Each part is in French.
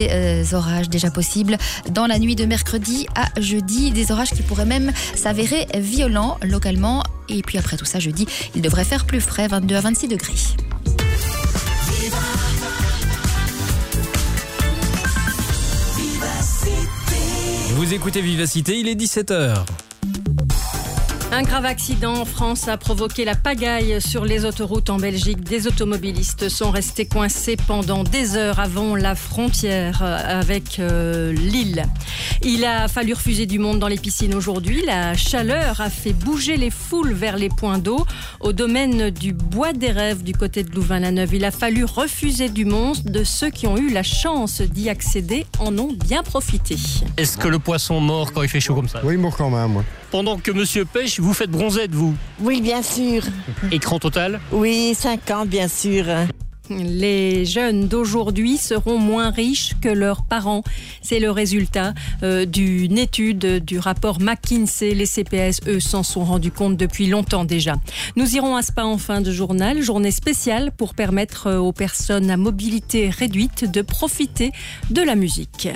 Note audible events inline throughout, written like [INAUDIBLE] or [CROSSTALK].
Des orages déjà possibles dans la nuit de mercredi à jeudi, des orages qui pourraient même s'avérer violents localement. Et puis après tout ça, jeudi, il devrait faire plus frais, 22 à 26 degrés. Vous écoutez Vivacité, il est 17h. Un grave accident en France a provoqué la pagaille sur les autoroutes en Belgique. Des automobilistes sont restés coincés pendant des heures avant la frontière avec euh, l'île. Il a fallu refuser du monde dans les piscines aujourd'hui. La chaleur a fait bouger les foules vers les points d'eau. Au domaine du Bois des Rêves du côté de Louvain-la-Neuve, il a fallu refuser du monde. De ceux qui ont eu la chance d'y accéder en ont bien profité. Est-ce que le poisson mort quand il fait chaud comme ça? Oui, il mord quand même. Pendant que monsieur pêche, vous faites bronzette, vous Oui, bien sûr. Écran total Oui, 50, bien sûr. Les jeunes d'aujourd'hui seront moins riches que leurs parents. C'est le résultat euh, d'une étude du rapport McKinsey. Les CPS, eux, s'en sont rendus compte depuis longtemps déjà. Nous irons à Spa en fin de journal, journée spéciale pour permettre euh, aux personnes à mobilité réduite de profiter de la musique.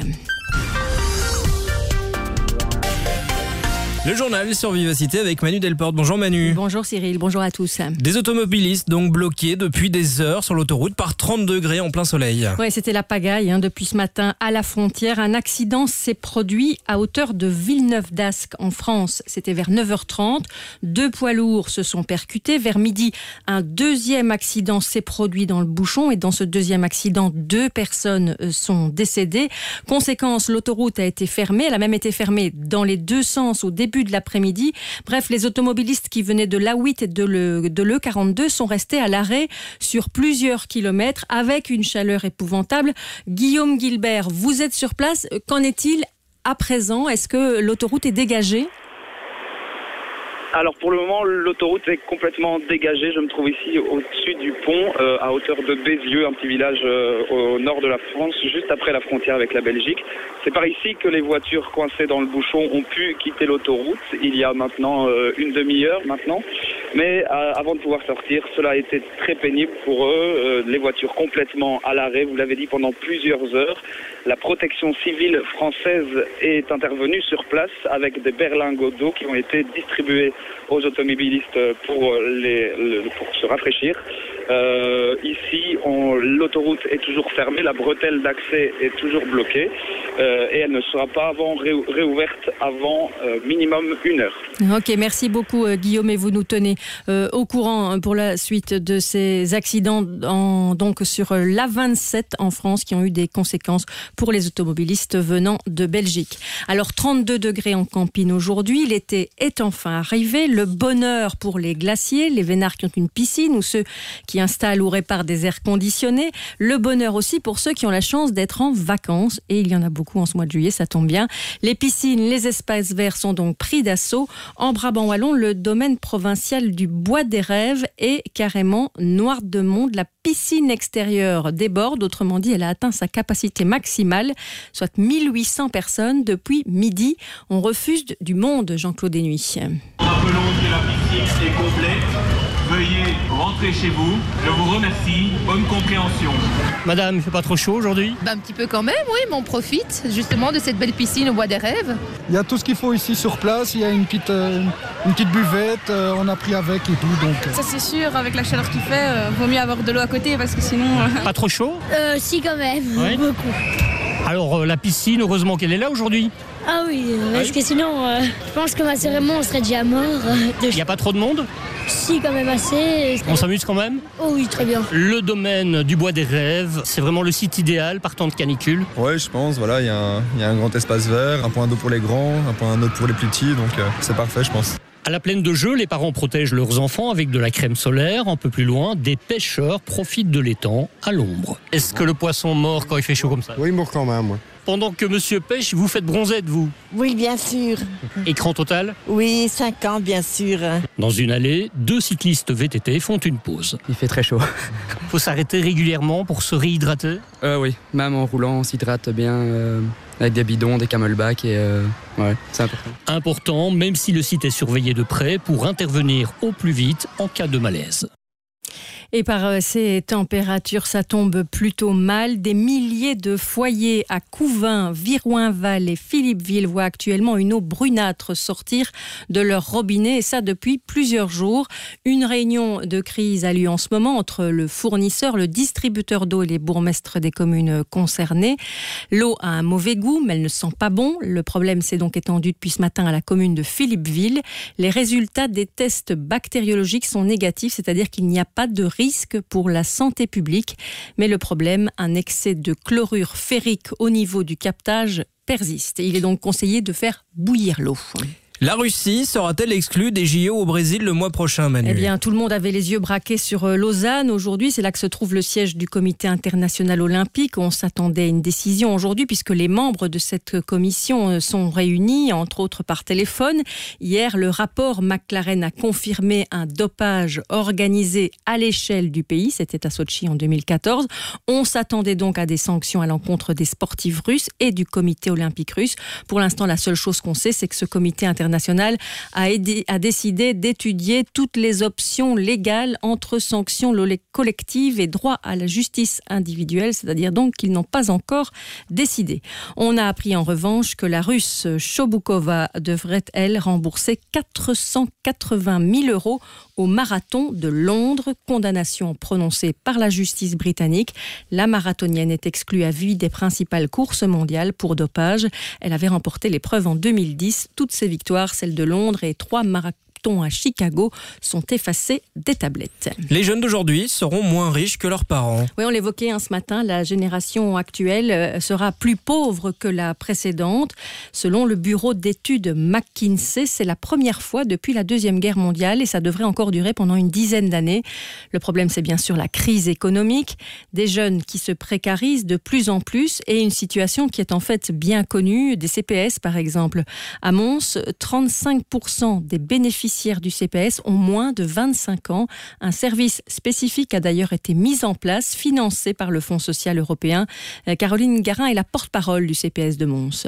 Le journal sur Vivacité avec Manu Delporte. Bonjour Manu. Bonjour Cyril, bonjour à tous. Des automobilistes donc bloqués depuis des heures sur l'autoroute par 30 degrés en plein soleil. Ouais, c'était la pagaille hein, depuis ce matin à la frontière. Un accident s'est produit à hauteur de Villeneuve d'Ascq en France. C'était vers 9h30. Deux poids lourds se sont percutés. Vers midi, un deuxième accident s'est produit dans le bouchon et dans ce deuxième accident, deux personnes euh, sont décédées. Conséquence, l'autoroute a été fermée. Elle a même été fermée dans les deux sens au début de l'après-midi. Bref, les automobilistes qui venaient de l'A8 et de l'E42 sont restés à l'arrêt sur plusieurs kilomètres avec une chaleur épouvantable. Guillaume Gilbert, vous êtes sur place. Qu'en est-il à présent? Est-ce que l'autoroute est dégagée? Alors pour le moment, l'autoroute est complètement dégagée. Je me trouve ici au-dessus du pont, euh, à hauteur de Bézieux, un petit village euh, au nord de la France, juste après la frontière avec la Belgique. C'est par ici que les voitures coincées dans le bouchon ont pu quitter l'autoroute. Il y a maintenant euh, une demi-heure maintenant. Mais avant de pouvoir sortir, cela a été très pénible pour eux. les voitures complètement à l'arrêt, vous l'avez dit, pendant plusieurs heures. La protection civile française est intervenue sur place avec des berlingots d'eau qui ont été distribués aux automobilistes pour, les, pour se rafraîchir. Euh, ici, l'autoroute est toujours fermée, la bretelle d'accès est toujours bloquée euh, et elle ne sera pas avant réouverte avant euh, minimum une heure. Ok, merci beaucoup Guillaume et vous nous tenez au courant hein, pour la suite de ces accidents en, donc sur l'A27 en France qui ont eu des conséquences pour les automobilistes venant de Belgique. Alors 32 degrés en campine aujourd'hui, l'été est enfin arrivé, le bonheur pour les glaciers, les vénards qui ont une piscine ou ceux qui installe ou répare des airs conditionnés. Le bonheur aussi pour ceux qui ont la chance d'être en vacances. Et il y en a beaucoup en ce mois de juillet, ça tombe bien. Les piscines, les espaces verts sont donc pris d'assaut. En Brabant-Wallon, le domaine provincial du Bois des Rêves est carrément noir de monde. Piscine extérieure déborde. Autrement dit, elle a atteint sa capacité maximale, soit 1800 personnes depuis midi. On refuse du monde, Jean-Claude Denuy. Rappelons Veuillez rentrer chez vous. Je vous remercie. Bonne compréhension. Madame, il fait pas trop chaud aujourd'hui? Bah, Un petit peu quand même, oui, mais on profite justement de cette belle piscine au bois des rêves. Il y a tout ce qu'il faut ici sur place. Il y a une petite, euh, une petite buvette. Euh, on a pris avec et tout. Donc. Euh. Ça c'est sûr, avec la chaleur qu'il fait, vaut mieux avoir de l'eau à côté parce que sinon. Pas trop chaud? Si quand même, beaucoup. Alors la piscine, heureusement qu'elle est là aujourd'hui. Ah oui, parce que sinon, je pense que ma cérémonie on serait déjà mort. Il n'y a pas trop de monde si, quand même assez. On s'amuse quand même Oh oui, très bien. Le domaine du bois des rêves, c'est vraiment le site idéal partant de canicule Ouais, je pense. Voilà, il y, a un grand espace vert, un point d'eau pour les grands, un point d'eau pour les plus petits, donc euh, c'est parfait, je pense. À la plaine de jeu, les parents protègent leurs enfants avec de la crème solaire. Un peu plus loin, des pêcheurs profitent de l'étang à l'ombre. Est-ce que le poisson mort quand il fait chaud comme ça? Oui, il mord quand même, moi. Pendant que monsieur pêche, vous faites bronzette, vous Oui, bien sûr. Écran total Oui, 50, bien sûr. Dans une allée, deux cyclistes VTT font une pause. Il fait très chaud. Faut s'arrêter régulièrement pour se réhydrater? Euh, Oui, même en roulant, on s'hydrate bien. Euh, avec des bidons, des camelbacks et euh, ouais, c'est important. Important, même si le site est surveillé de près, pour intervenir au plus vite en cas de malaise. Et par euh, ces températures, ça tombe plutôt mal. Des milliers de foyers à Couvin, Virouinval et Philippeville voient actuellement une eau brunâtre sortir de leur robinet, et ça depuis plusieurs jours. Une réunion de crise a lieu en ce moment entre le fournisseur, le distributeur d'eau et les bourgmestres des communes concernées. L'eau a un mauvais goût, mais elle ne sent pas bon. Le problème s'est donc étendu depuis ce matin à la commune de Philippeville. Les résultats des tests bactériologiques sont négatifs, c'est-à-dire qu'il n'y a pas de risque risque pour la santé publique. Mais le problème, un excès de chlorure ferrique au niveau du captage persiste. Il est donc conseillé de faire bouillir l'eau. La Russie sera-t-elle exclue des JO au Brésil le mois prochain, Manu? Eh bien, tout le monde avait les yeux braqués sur euh, Lausanne. Aujourd'hui, c'est là que se trouve le siège du Comité international olympique. On s'attendait à une décision aujourd'hui puisque les membres de cette commission euh, sont réunis, entre autres par téléphone. Hier, le rapport McLaren a confirmé un dopage organisé à l'échelle du pays. C'était à Sochi en 2014. On s'attendait donc à des sanctions à l'encontre des sportifs russes et du Comité olympique russe. Pour l'instant, la seule chose qu'on sait, c'est que ce Comité international nationale a, a décidé d'étudier toutes les options légales entre sanctions collectives et droit à la justice individuelle, c'est-à-dire donc qu'ils n'ont pas encore décidé. On a appris en revanche que la russe Chobukova devrait, elle, rembourser 480 000 euros au marathon de Londres, condamnation prononcée par la justice britannique. La marathonienne est exclue à vie des principales courses mondiales pour dopage. Elle avait remporté l'épreuve en 2010. Toutes ses victoires, celles de Londres et trois à Chicago sont effacés des tablettes. Les jeunes d'aujourd'hui seront moins riches que leurs parents. Oui, on l'évoquait hein, ce matin, la génération actuelle euh, sera plus pauvre que la précédente. Selon le bureau d'études McKinsey, c'est la première fois depuis la Deuxième Guerre mondiale et ça devrait encore durer pendant une dizaine d'années. Le problème, c'est bien sûr la crise économique, des jeunes qui se précarisent de plus en plus et une situation qui est en fait bien connue, des CPS par exemple. À Mons, 35% des bénéficiaires du CPS ont moins de 25 ans. Un service spécifique a d'ailleurs été mis en place, financé par le Fonds social européen. Euh, Caroline Garin est la porte-parole du CPS de Mons.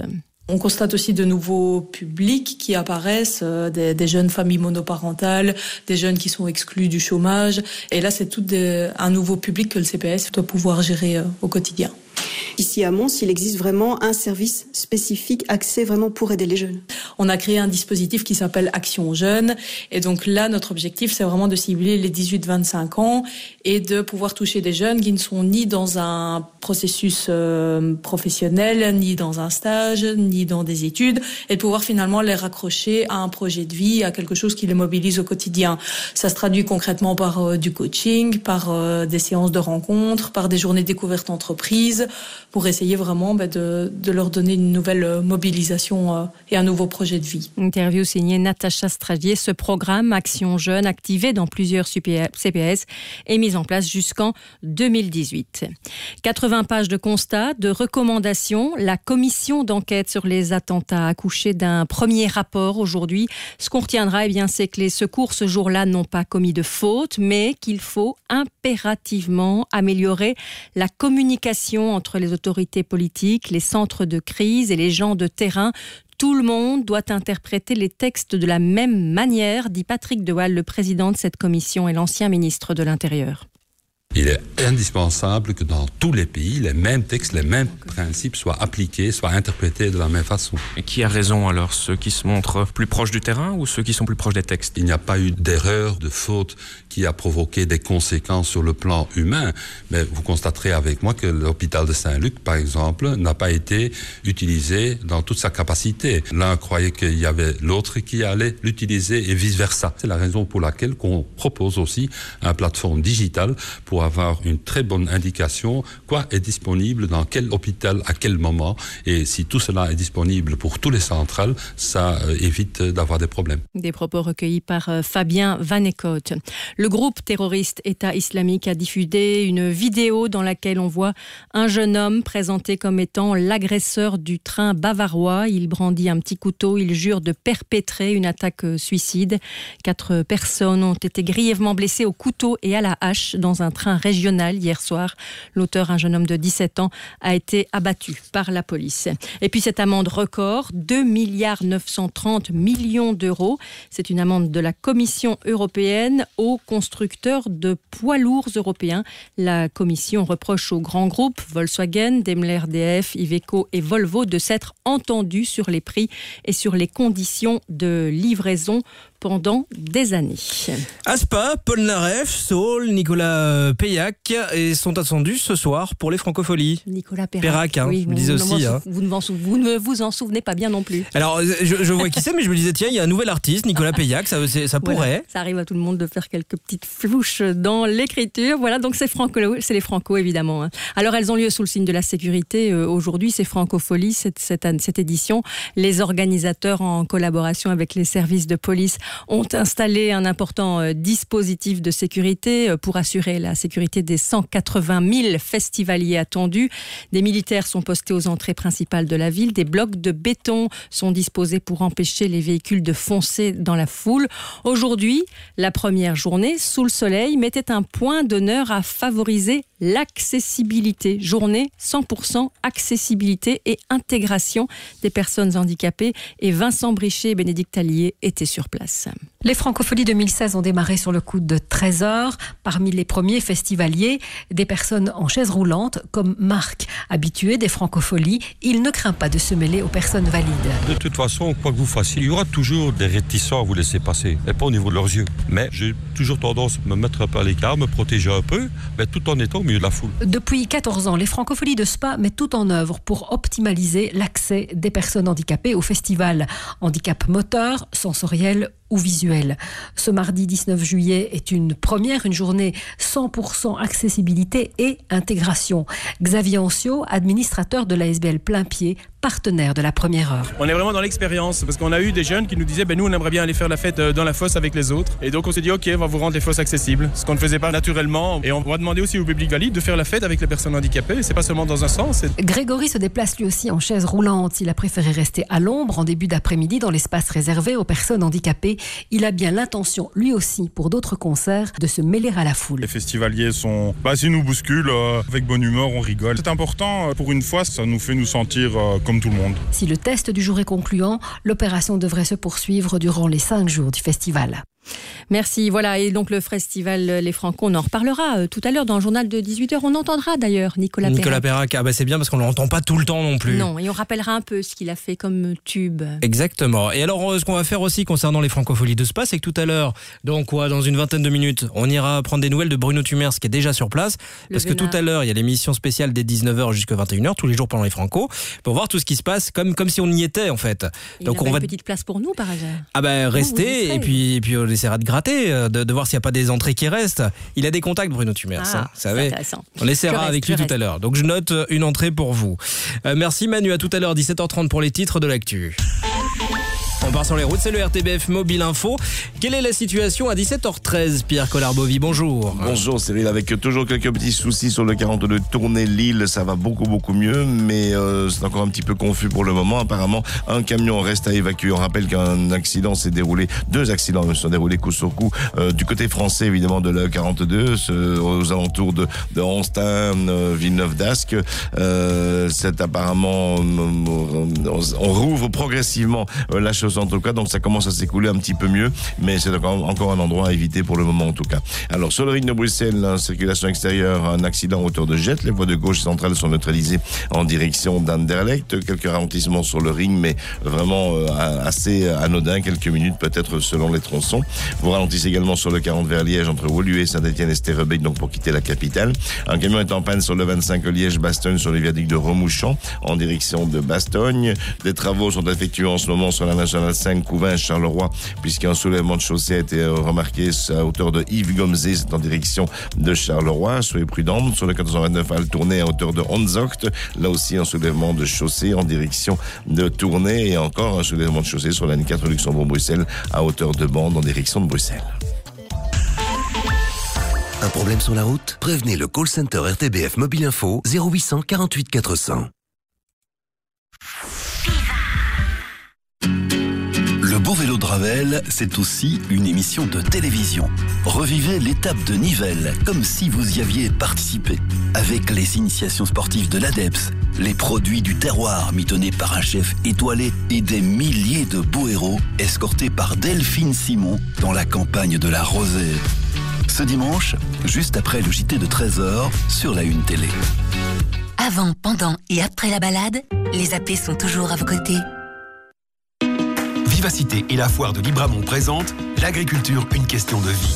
On constate aussi de nouveaux publics qui apparaissent, euh, des, jeunes familles monoparentales, des jeunes qui sont exclus du chômage. Et là, c'est tout un nouveau public que le CPS doit pouvoir gérer euh, au quotidien. Ici à Mons, il existe vraiment un service spécifique axé vraiment pour aider les jeunes. On a créé un dispositif qui s'appelle Action Jeunes. Et donc là, notre objectif, c'est vraiment de cibler les 18-25 ans et de pouvoir toucher des jeunes qui ne sont ni dans un processus euh, professionnel, ni dans un stage, ni dans des études, et de pouvoir finalement les raccrocher à un projet de vie, à quelque chose qui les mobilise au quotidien. Ça se traduit concrètement par euh, du coaching, par euh, des séances de rencontres, par des journées découvertes entreprises, pour essayer vraiment bah, de, leur donner une nouvelle euh, mobilisation euh, et un nouveau projet de vie. Interview signée Natacha Stradier. Ce programme Action Jeune, activé dans plusieurs CPS, est mis en place jusqu'en 2018. 80 pages de constats, de recommandations. La commission d'enquête sur les attentats a accouché d'un premier rapport aujourd'hui. Ce qu'on retiendra, eh bien, c'est que les secours ce jour-là n'ont pas commis de faute, mais qu'il faut impérativement améliorer la communication entre les autorités politiques, les centres de crise et les gens de terrain. Tout le monde doit interpréter les textes de la même manière, dit Patrick Dewaal, le président de cette commission et l'ancien ministre de l'Intérieur. Il est indispensable que dans tous les pays, les mêmes textes, les mêmes principes soient appliqués, soient interprétés de la même façon. Et qui a raison alors Ceux qui se montrent plus proches du terrain ou ceux qui sont plus proches des textes? Il n'y a pas eu d'erreur, de faute qui a provoqué des conséquences sur le plan humain. Mais vous constaterez avec moi que l'hôpital de Saint-Luc, par exemple, n'a pas été utilisé dans toute sa capacité. L'un croyait qu'il y avait l'autre qui allait l'utiliser et vice-versa. C'est la raison pour laquelle on propose aussi une plateforme digitale pour avoir une très bonne indication quoi est disponible dans quel hôpital à quel moment. Et si tout cela est disponible pour tous les centrales, ça euh, évite d'avoir des problèmes. Des propos recueillis par euh, Fabien Vanecote. Le groupe terroriste État islamique a diffusé une vidéo dans laquelle on voit un jeune homme présenté comme étant l'agresseur du train bavarois. Il brandit un petit couteau, il jure de perpétrer une attaque euh, suicide. Quatre personnes ont été grièvement blessées au couteau et à la hache dans un train régional hier soir. L'auteur, un jeune homme de 17 ans, a été abattu par la police. Et puis cette amende record, 2 milliards 930 millions d'euros. C'est une amende de la Commission européenne aux constructeurs de poids lourds européens. La Commission reproche aux grands groupes Volkswagen, Daimler DF, Iveco et Volvo de s'être entendus sur les prix et sur les conditions de livraison pendant des années. Aspa, Paul Naref, Saul, Nicolas Payac et sont attendus ce soir pour les francopholies. Nicolas Perrac. Perrac, hein, je me disais aussi. hein. Vous, ne vous en- vous ne vous en souvenez pas bien non plus. Alors, euh, je, je vois qui c'est, mais je me disais, tiens, il y a un nouvel artiste, Nicolas [LAUGHS] Payac, ça, Voilà, pourrait. ça arrive à tout le monde de faire quelques petites flouches dans l'écriture. Voilà, donc c'est franco, c'est les franco évidemment. hein. Alors elles ont lieu sous le signe de la sécurité. Euh, Aujourd'hui, c'est Francofolie, cette, cette, an- cette édition. Les organisateurs, en collaboration avec les services de police, ont installé un important euh, dispositif de sécurité euh, pour assurer la sécurité des 180 000 festivaliers attendus. Des militaires sont postés aux entrées principales de la ville. Des blocs de béton sont disposés pour empêcher les véhicules de foncer dans la foule. Aujourd'hui, la première journée, sous le soleil, mettait un point d'honneur à favoriser l'accessibilité. Journée 100% accessibilité et intégration des personnes handicapées. Et Vincent Brichet et Bénédicte Allier étaient sur place. awesome. Les Francopholies 2016 ont démarré sur le coup de 13 heures. Parmi les premiers festivaliers, des personnes en chaise roulante comme Marc. Habitué des Francopholies, il ne craint pas de se mêler aux personnes valides. De toute façon, quoi que vous fassiez, il y aura toujours des réticents à vous laisser passer, et pas au niveau de leurs yeux. Mais j'ai toujours tendance à me mettre un peu à l'écart, me protéger un peu, mais tout en étant au milieu de la foule. Depuis 14 ans, les Francopholies de Spa mettent tout en œuvre pour optimaliser l'accès des personnes handicapées au festival. Handicap moteur, sensoriel ou visuel. Ce mardi 19 juillet est une première, une journée 100% accessibilité et intégration. Xavier Ancio, administrateur de la SBL Plein Pied, partenaire de la première heure. On est vraiment dans l'expérience parce qu'on a eu des jeunes qui nous disaient ben nous on aimerait bien aller faire la fête euh, dans la fosse avec les autres et donc on s'est dit ok on va vous rendre les fosses accessibles ce qu'on ne faisait pas naturellement et on va demander aussi au public valide de faire la fête avec les personnes handicapées c'est pas seulement dans un sens Grégory se déplace lui aussi en chaise roulante. Il a préféré rester à l'ombre en début d'après-midi dans l'espace réservé aux personnes handicapées. Il a bien l'intention, lui aussi, pour d'autres concerts, de se mêler à la foule. Les festivaliers sont. Bah, s'ils nous bousculent, euh, avec bonne humeur, on rigole. C'est important, euh, pour une fois, ça nous fait nous sentir euh, comme Si le test du jour est concluant, l'opération devrait se poursuivre durant les cinq jours du festival. Merci. Voilà, et donc le festival Les Franco, on en reparlera euh, tout à l'heure dans le journal de 18h. On entendra d'ailleurs Nicolas, Nicolas Perrac. Perrac, ah bah c'est bien parce qu'on ne l'entend pas tout le temps non plus. Non, et on rappellera un peu ce qu'il a fait comme tube. Exactement. Et alors, euh, ce qu'on va faire aussi concernant les francopholies de Spa, c'est que tout à l'heure, donc quoi, dans une vingtaine de minutes, on ira prendre des nouvelles de Bruno Tumers qui est déjà sur place. Le parce que tout à l'heure, il y a l'émission spéciale dès 19h jusqu'à 21h, tous les jours pendant les Franco, pour voir tout ce qui se passe comme, comme si on y était en fait. Il donc on va. une petite place pour nous par hasard. Ah ben restez et puis, et puis essaiera de gratter, euh, de, de voir s'il n'y a pas des entrées qui restent. Il a des contacts Bruno Tumers, Ah, hein, vous savez. On essaiera reste, avec lui tout à l'heure. Donc je note euh, une entrée pour vous. Euh, merci Manu, à tout à l'heure 17h30 pour les titres de l'actu. On part sur les routes, c'est le RTBF Mobile Info. Quelle est la situation à 17h13 Pierre Collarbovi, bonjour. Bonjour Cyril, avec toujours quelques petits soucis sur le 42 tournée Lille, ça va beaucoup beaucoup mieux, mais euh, c'est encore un petit peu confus pour le moment. Apparemment, un camion reste à évacuer. On rappelle qu'un accident s'est déroulé, deux accidents se sont déroulés coup sur coup, euh, du côté français évidemment de la 42, ce- aux alentours de, de Honstein, euh, Villeneuve d'Ascq. C'est apparemment, on rouvre progressivement la en tout cas, donc ça commence à s'écouler un petit peu mieux, mais c'est encore, un endroit à éviter pour le moment en tout cas. Alors sur le ring de Bruxelles, la circulation extérieure, un accident à hauteur de jet, les voies de gauche et centrales sont neutralisées en direction d'Anderlecht, quelques ralentissements sur le ring, mais vraiment euh, assez anodin, quelques minutes peut-être selon les tronçons. Vous ralentissez également sur le 40 vers Liège entre Woluwe, Saint-Etienne et donc pour quitter la capitale. Un camion est en panne sur le 25 Liège-Bastogne sur le viaduc de Remouchon en direction de Bastogne. Des travaux sont effectués en ce moment sur la nationale 5 Couvin-Charleroi puisqu'un soulèvement de chaussée a été euh, remarqué à hauteur de Yves Gomzé, c'est en direction de Charleroi. Soyez prudents. Sur le 429 à Tournai à hauteur de Honzocht, là aussi un soulèvement de chaussée en direction de Tournai et encore un soulèvement de chaussée sur la N4 Luxembourg-Bruxelles à hauteur de Bande en direction de Bruxelles. Un problème sur la route? Prévenez le call center RTBF Mobile Info 0800 48 400. Le beau vélo de Ravel, c'est aussi une émission de télévision. Revivez l'étape de Nivelles comme si vous y aviez participé. Avec les initiations sportives de l'ADEPS, les produits du terroir mitonnés par un chef étoilé et des milliers de beaux héros escortés par Delphine Simon dans la campagne de la Rosée. Ce dimanche, juste après le JT de 13h sur la Une Télé. Avant, pendant et après la balade, les AP sont toujours à vos côtés. Vivacité et la foire de Libramont présentent L'agriculture, une question de vie.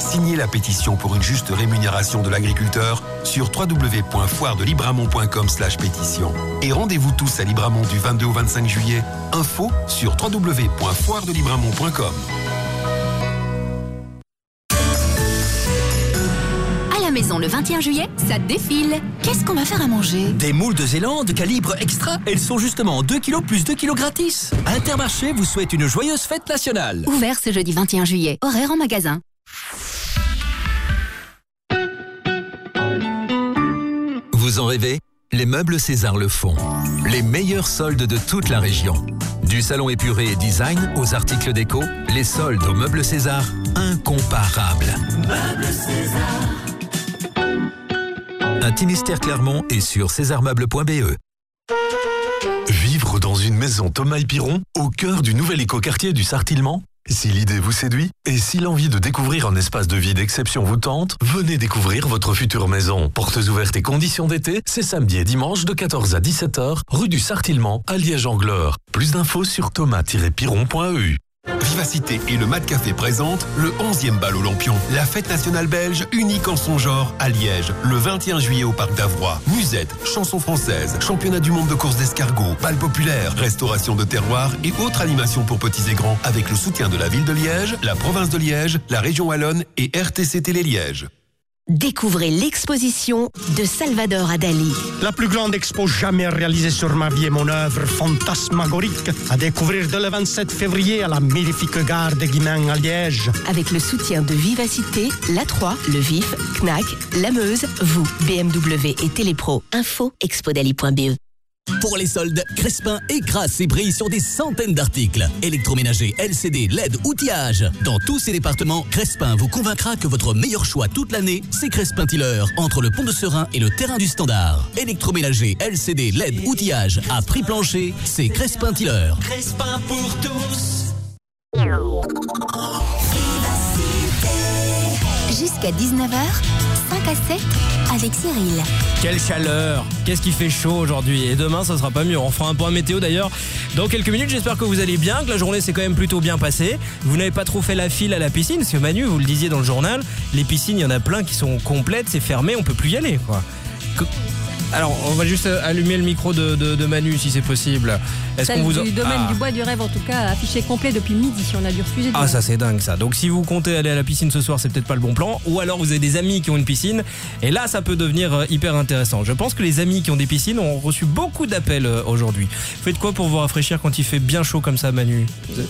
Signez la pétition pour une juste rémunération de l'agriculteur sur www.foiredelibramont.com pétition. Et rendez-vous tous à Libramont du 22 au 25 juillet. Info sur www.foiredelibramont.com. Le 21 juillet, ça défile. Qu'est-ce qu'on va faire à manger? Des moules de Zélande calibre extra. Elles sont justement 2 kilos plus 2 kilos gratis. Intermarché vous souhaite une joyeuse fête nationale. Ouvert ce jeudi 21 juillet. Horaire en magasin. Vous en rêvez? Les meubles César le font. Les meilleurs soldes de toute la région. Du salon épuré et design aux articles déco, les soldes aux meubles César, incomparables. Meubles César. Intimistère Clermont est sur césarmeubles.be. Vivre dans une maison Thomas et Piron, au cœur du nouvel écoquartier du Sartillement? Si l'idée vous séduit et si l'envie de découvrir un espace de vie d'exception vous tente, venez découvrir votre future maison. Portes ouvertes et conditions d'été, c'est samedi et dimanche de 14 à 17h, rue du Sartillement à Liège-Angleur. Plus d'infos sur thomas-piron.eu. Vivacité et le Mat Café présentent le 11e bal Olympion, la fête nationale belge unique en son genre à Liège, le 21 juillet au Parc d'Avroy. Musette, chansons françaises, championnat du monde de course d'escargot, bal populaire, restauration de terroir et autres animations pour petits et grands avec le soutien de la ville de Liège, la province de Liège, la région Wallonne et RTC Télé Liège. Découvrez l'exposition de Salvador Adali. La plus grande expo jamais réalisée sur ma vie et mon œuvre fantasmagorique à découvrir dès le 27 février à la magnifique gare de Guimain à Liège. Avec le soutien de Vivacité, La 3, Le Vif, Knack, La Meuse, vous, BMW et Télépro. Info expodali.be. Pour les soldes, Crespin écrase ses prix sur des centaines d'articles. Électroménager, LCD, LED, outillage. Dans tous ces départements, Crespin vous convaincra que votre meilleur choix toute l'année, c'est Crespin Tiller, entre le pont de Serein et le terrain du Standard. Électroménager, LCD, LED, outillage, à prix plancher, c'est Crespin Tiller. Crespin pour tous. Jusqu'à 19h, 5 à 7 avec Cyril. Quelle chaleur Qu'est-ce qui fait chaud aujourd'hui Et demain, ça sera pas mieux. On fera un point météo d'ailleurs dans quelques minutes. J'espère que vous allez bien, que la journée s'est quand même plutôt bien passée. Vous n'avez pas trop fait la file à la piscine, parce que Manu, vous le disiez dans le journal, les piscines, il y en a plein qui sont complètes, c'est fermé, on peut plus y aller. Alors, on va juste allumer le micro de, de, de Manu si c'est possible. Est-ce qu'on vous du domaine ah. du bois du rêve en tout cas affiché complet depuis midi. On a dû refuser. Ah ça c'est dingue ça. Donc si vous comptez aller à la piscine ce soir, c'est peut-être pas le bon plan. Ou alors vous avez des amis qui ont une piscine et là ça peut devenir euh, hyper intéressant. Je pense que les amis qui ont des piscines ont reçu beaucoup d'appels euh, aujourd'hui. Faites quoi pour vous rafraîchir quand il fait bien chaud comme ça, Manu?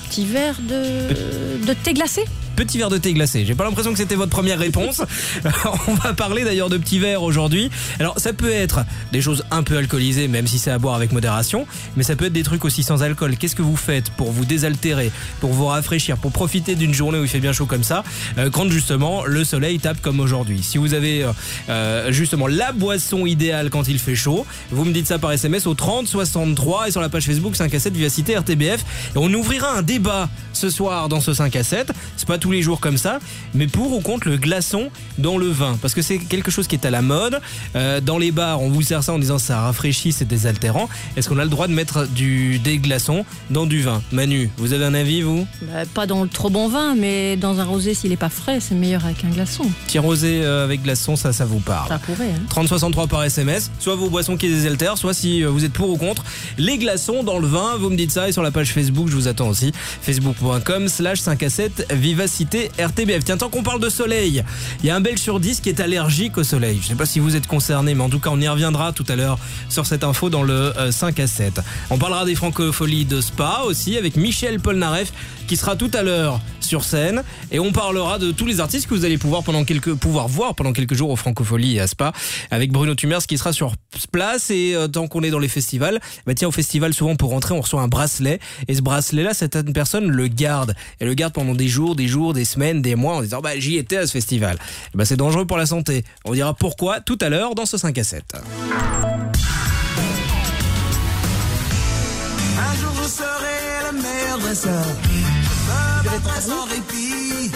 Petit verre de de thé glacé? Petit verre de thé glacé. J'ai pas l'impression que c'était votre première réponse. [LAUGHS] [LAUGHS] On va parler d'ailleurs de petits verres aujourd'hui. Alors ça peut être des choses un peu alcoolisées, même si c'est à boire avec modération, mais ça peut être des trucs aussi sans alcool. Qu'est-ce que vous faites pour vous désaltérer, pour vous rafraîchir, pour profiter d'une journée où il fait bien chaud comme ça, euh, quand justement le soleil tape comme aujourd'hui? Si vous avez euh, justement la boisson idéale quand il fait chaud, vous me dites ça par SMS au 30 63 et sur la page Facebook 5 à 7 Vivacité RTBF. Et on ouvrira un débat ce soir dans ce 5 à 7. C'est pas tous les jours comme ça, mais pour ou contre le glaçon dans le vin, parce que c'est quelque chose qui est à la mode. Euh, dans les bars, on vous sert ça en disant ça rafraîchit, c'est désaltérant. Est-ce qu'on a le droit de mettre du des glaçons dans du vin? Manu, vous avez un avis vous? Bah, Pas dans le trop bon vin, mais dans un rosé s'il est pas frais, c'est meilleur avec un glaçon. Petit rosé euh, avec glaçon, ça, ça vous parle. Ça pourrait. Hein. 3063 par SMS, soit vos boissons qui désaltèrent, soit si euh, vous êtes pour ou contre les glaçons dans le vin, vous me dites ça et sur la page Facebook, je vous attends aussi. Facebook.com slash 5 à 7 Vivacité RTBF. Tiens, tant qu'on parle de soleil, il y a un bel sur 10 qui est allergique au soleil. Je sais pas si vous êtes concerné, mais en tout cas, on y reviendra tout à l'heure sur cette info dans le 5 à 7. On parlera des francopholies de Spa aussi avec Michel Polnareff qui sera tout à l'heure sur scène et on parlera de tous les artistes que vous allez pouvoir pendant quelques pouvoir voir pendant quelques jours au Francofolie et à Spa avec Bruno Tumers qui sera sur place et euh, tant qu'on est dans les festivals, bah tiens au festival souvent pour rentrer on reçoit un bracelet et ce bracelet là certaines personnes le gardent et le gardent pendant des jours, des jours, des semaines, des mois en disant bah j'y étais à ce festival. Bah c'est dangereux pour la santé. On dira pourquoi tout à l'heure dans ce 5 à 7. Un jour vous serez le meilleur dresseur. Je me battrai sans répit.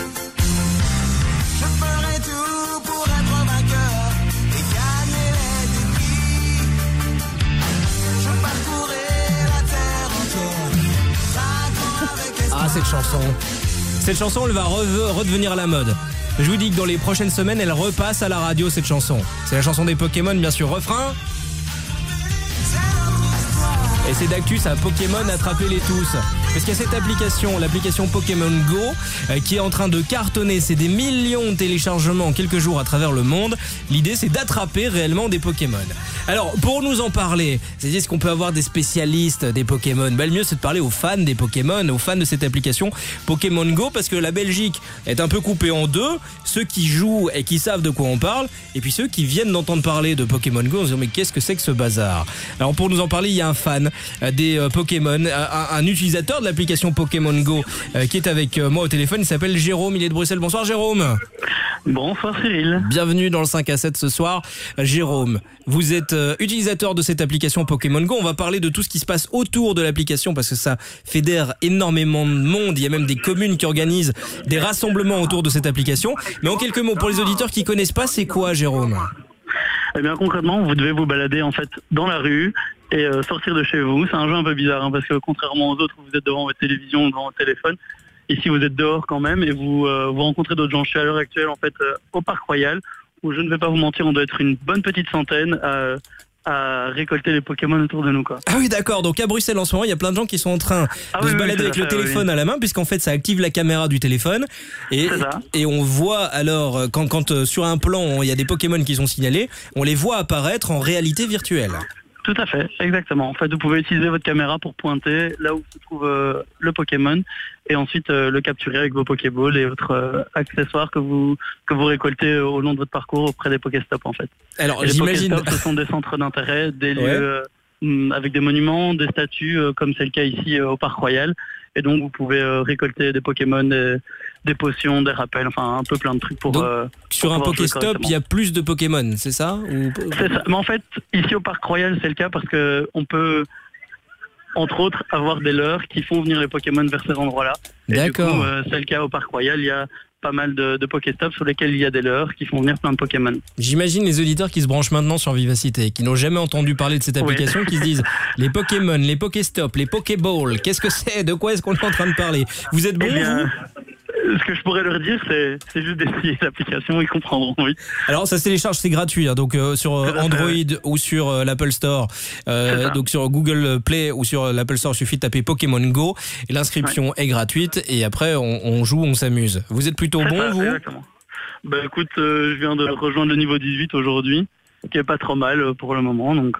Je ferai tout pour être vainqueur et gagner les défis. Je parcourrai la terre entière. Cinq ans avec espoir. Ah cette chanson. Cette chanson elle va re- redevenir à la mode. Je vous dis que dans les prochaines semaines, elle repasse à la radio cette chanson. C'est la chanson des Pokémon, bien sûr. Refrain. Et c'est d'actu, ça Pokémon attrapez-les tous. Parce qu'il y a cette application, l'application Pokémon Go, euh, qui est en train de cartonner. C'est des millions de téléchargements en quelques jours à travers le monde. L'idée, c'est d'attraper réellement des Pokémon. Alors, pour nous en parler, c'est est-ce qu'on peut avoir des spécialistes des Pokémon? Ben, Le mieux, c'est de parler aux fans des Pokémon, aux fans de cette application Pokémon Go, parce que la Belgique est un peu coupée en deux. Ceux qui jouent et qui savent de quoi on parle, et puis ceux qui viennent d'entendre parler de Pokémon Go en se disant mais qu'est-ce que c'est que ce bazar? Alors pour nous en parler, il y a un fan des euh, Pokémon, euh, un, un utilisateur de l'application Pokémon Go euh, qui est avec euh, moi au téléphone. Il s'appelle Jérôme, il est de Bruxelles. Bonsoir Jérôme. Bonsoir Cyril. Bienvenue dans le 5 à 7 ce soir. Euh, Jérôme, vous êtes euh, utilisateur de cette application Pokémon Go. On va parler de tout ce qui se passe autour de l'application parce que ça fédère énormément de monde. Il y a même des communes qui organisent des rassemblements autour de cette application. Mais en quelques mots, pour les auditeurs qui connaissent pas, c'est quoi Jérôme? Eh bien concrètement, vous devez vous balader en fait dans la rue et euh, sortir de chez vous. C'est un jeu un peu bizarre hein, parce que contrairement aux autres, vous êtes devant votre télévision devant votre téléphone. Ici, vous êtes dehors quand même et vous euh, vous rencontrez d'autres gens. Je suis à l'heure actuelle en fait euh, au Parc Royal où je ne vais pas vous mentir, on doit être une bonne petite centaine à, à récolter les Pokémon autour de nous quoi. Ah oui, d'accord. Donc à Bruxelles en ce moment, il y a plein de gens qui sont en train Ah de oui, se balader avec le téléphone oui. à la main, puisqu'en fait, ça active la caméra du téléphone. Et, et on voit alors, euh, quand, quand euh, sur un plan, il y a des Pokémon qui sont signalés, on les voit apparaître en réalité virtuelle. Tout à fait, exactement. En fait, vous pouvez utiliser votre caméra pour pointer là où se trouve euh, le Pokémon et ensuite euh, le capturer avec vos Pokéballs et autres euh, accessoires que vous que vous récoltez euh, au long de votre parcours auprès des Pokéstops en fait. Alors, j'imagine- ce sont des centres d'intérêt, des lieux Ouais. hum, avec des monuments, des statues, comme c'est le cas ici au Parc Royal. Et donc, vous pouvez récolter des Pokémon, des potions, des rappels, enfin un peu plein de trucs pour. Donc, euh, Sur pour un Pokéstop, il y a plus de Pokémon, c'est ça Ou- ça. Mais en fait, ici au Parc Royal, c'est le cas parce que on peut, entre autres, avoir des leurres qui font venir les Pokémon vers ces endroits-là. D'accord. euh, c'est le cas au Parc Royal. Il y a pas mal de, de Pokéstops sur lesquels il y a des leurres qui font venir plein de Pokémon. J'imagine les auditeurs qui se branchent maintenant sur Vivacité, qui n'ont jamais entendu parler de cette Oui. application, qui se disent [LAUGHS] les Pokémon, les Pokéstop, les Pokéballs, qu'est-ce que c'est? De quoi est-ce qu'on est en train de parler? Vous êtes bon, Eh bien, vous? Ce que je pourrais leur dire, c'est juste d'essayer [LAUGHS] l'application, ils comprendront, oui. Alors ça se télécharge, c'est gratuit, hein, donc euh, sur euh, Android ou sur euh, l'Apple Store, euh, donc sur Google Play ou sur l'Apple Store, il suffit de taper Pokémon Go l'inscription est gratuite et après on, on joue, on s'amuse. Vous êtes plutôt bon, ça, vous? exactement. Bah écoute, je viens de rejoindre le niveau 18 aujourd'hui, qui est pas trop mal pour le moment, donc...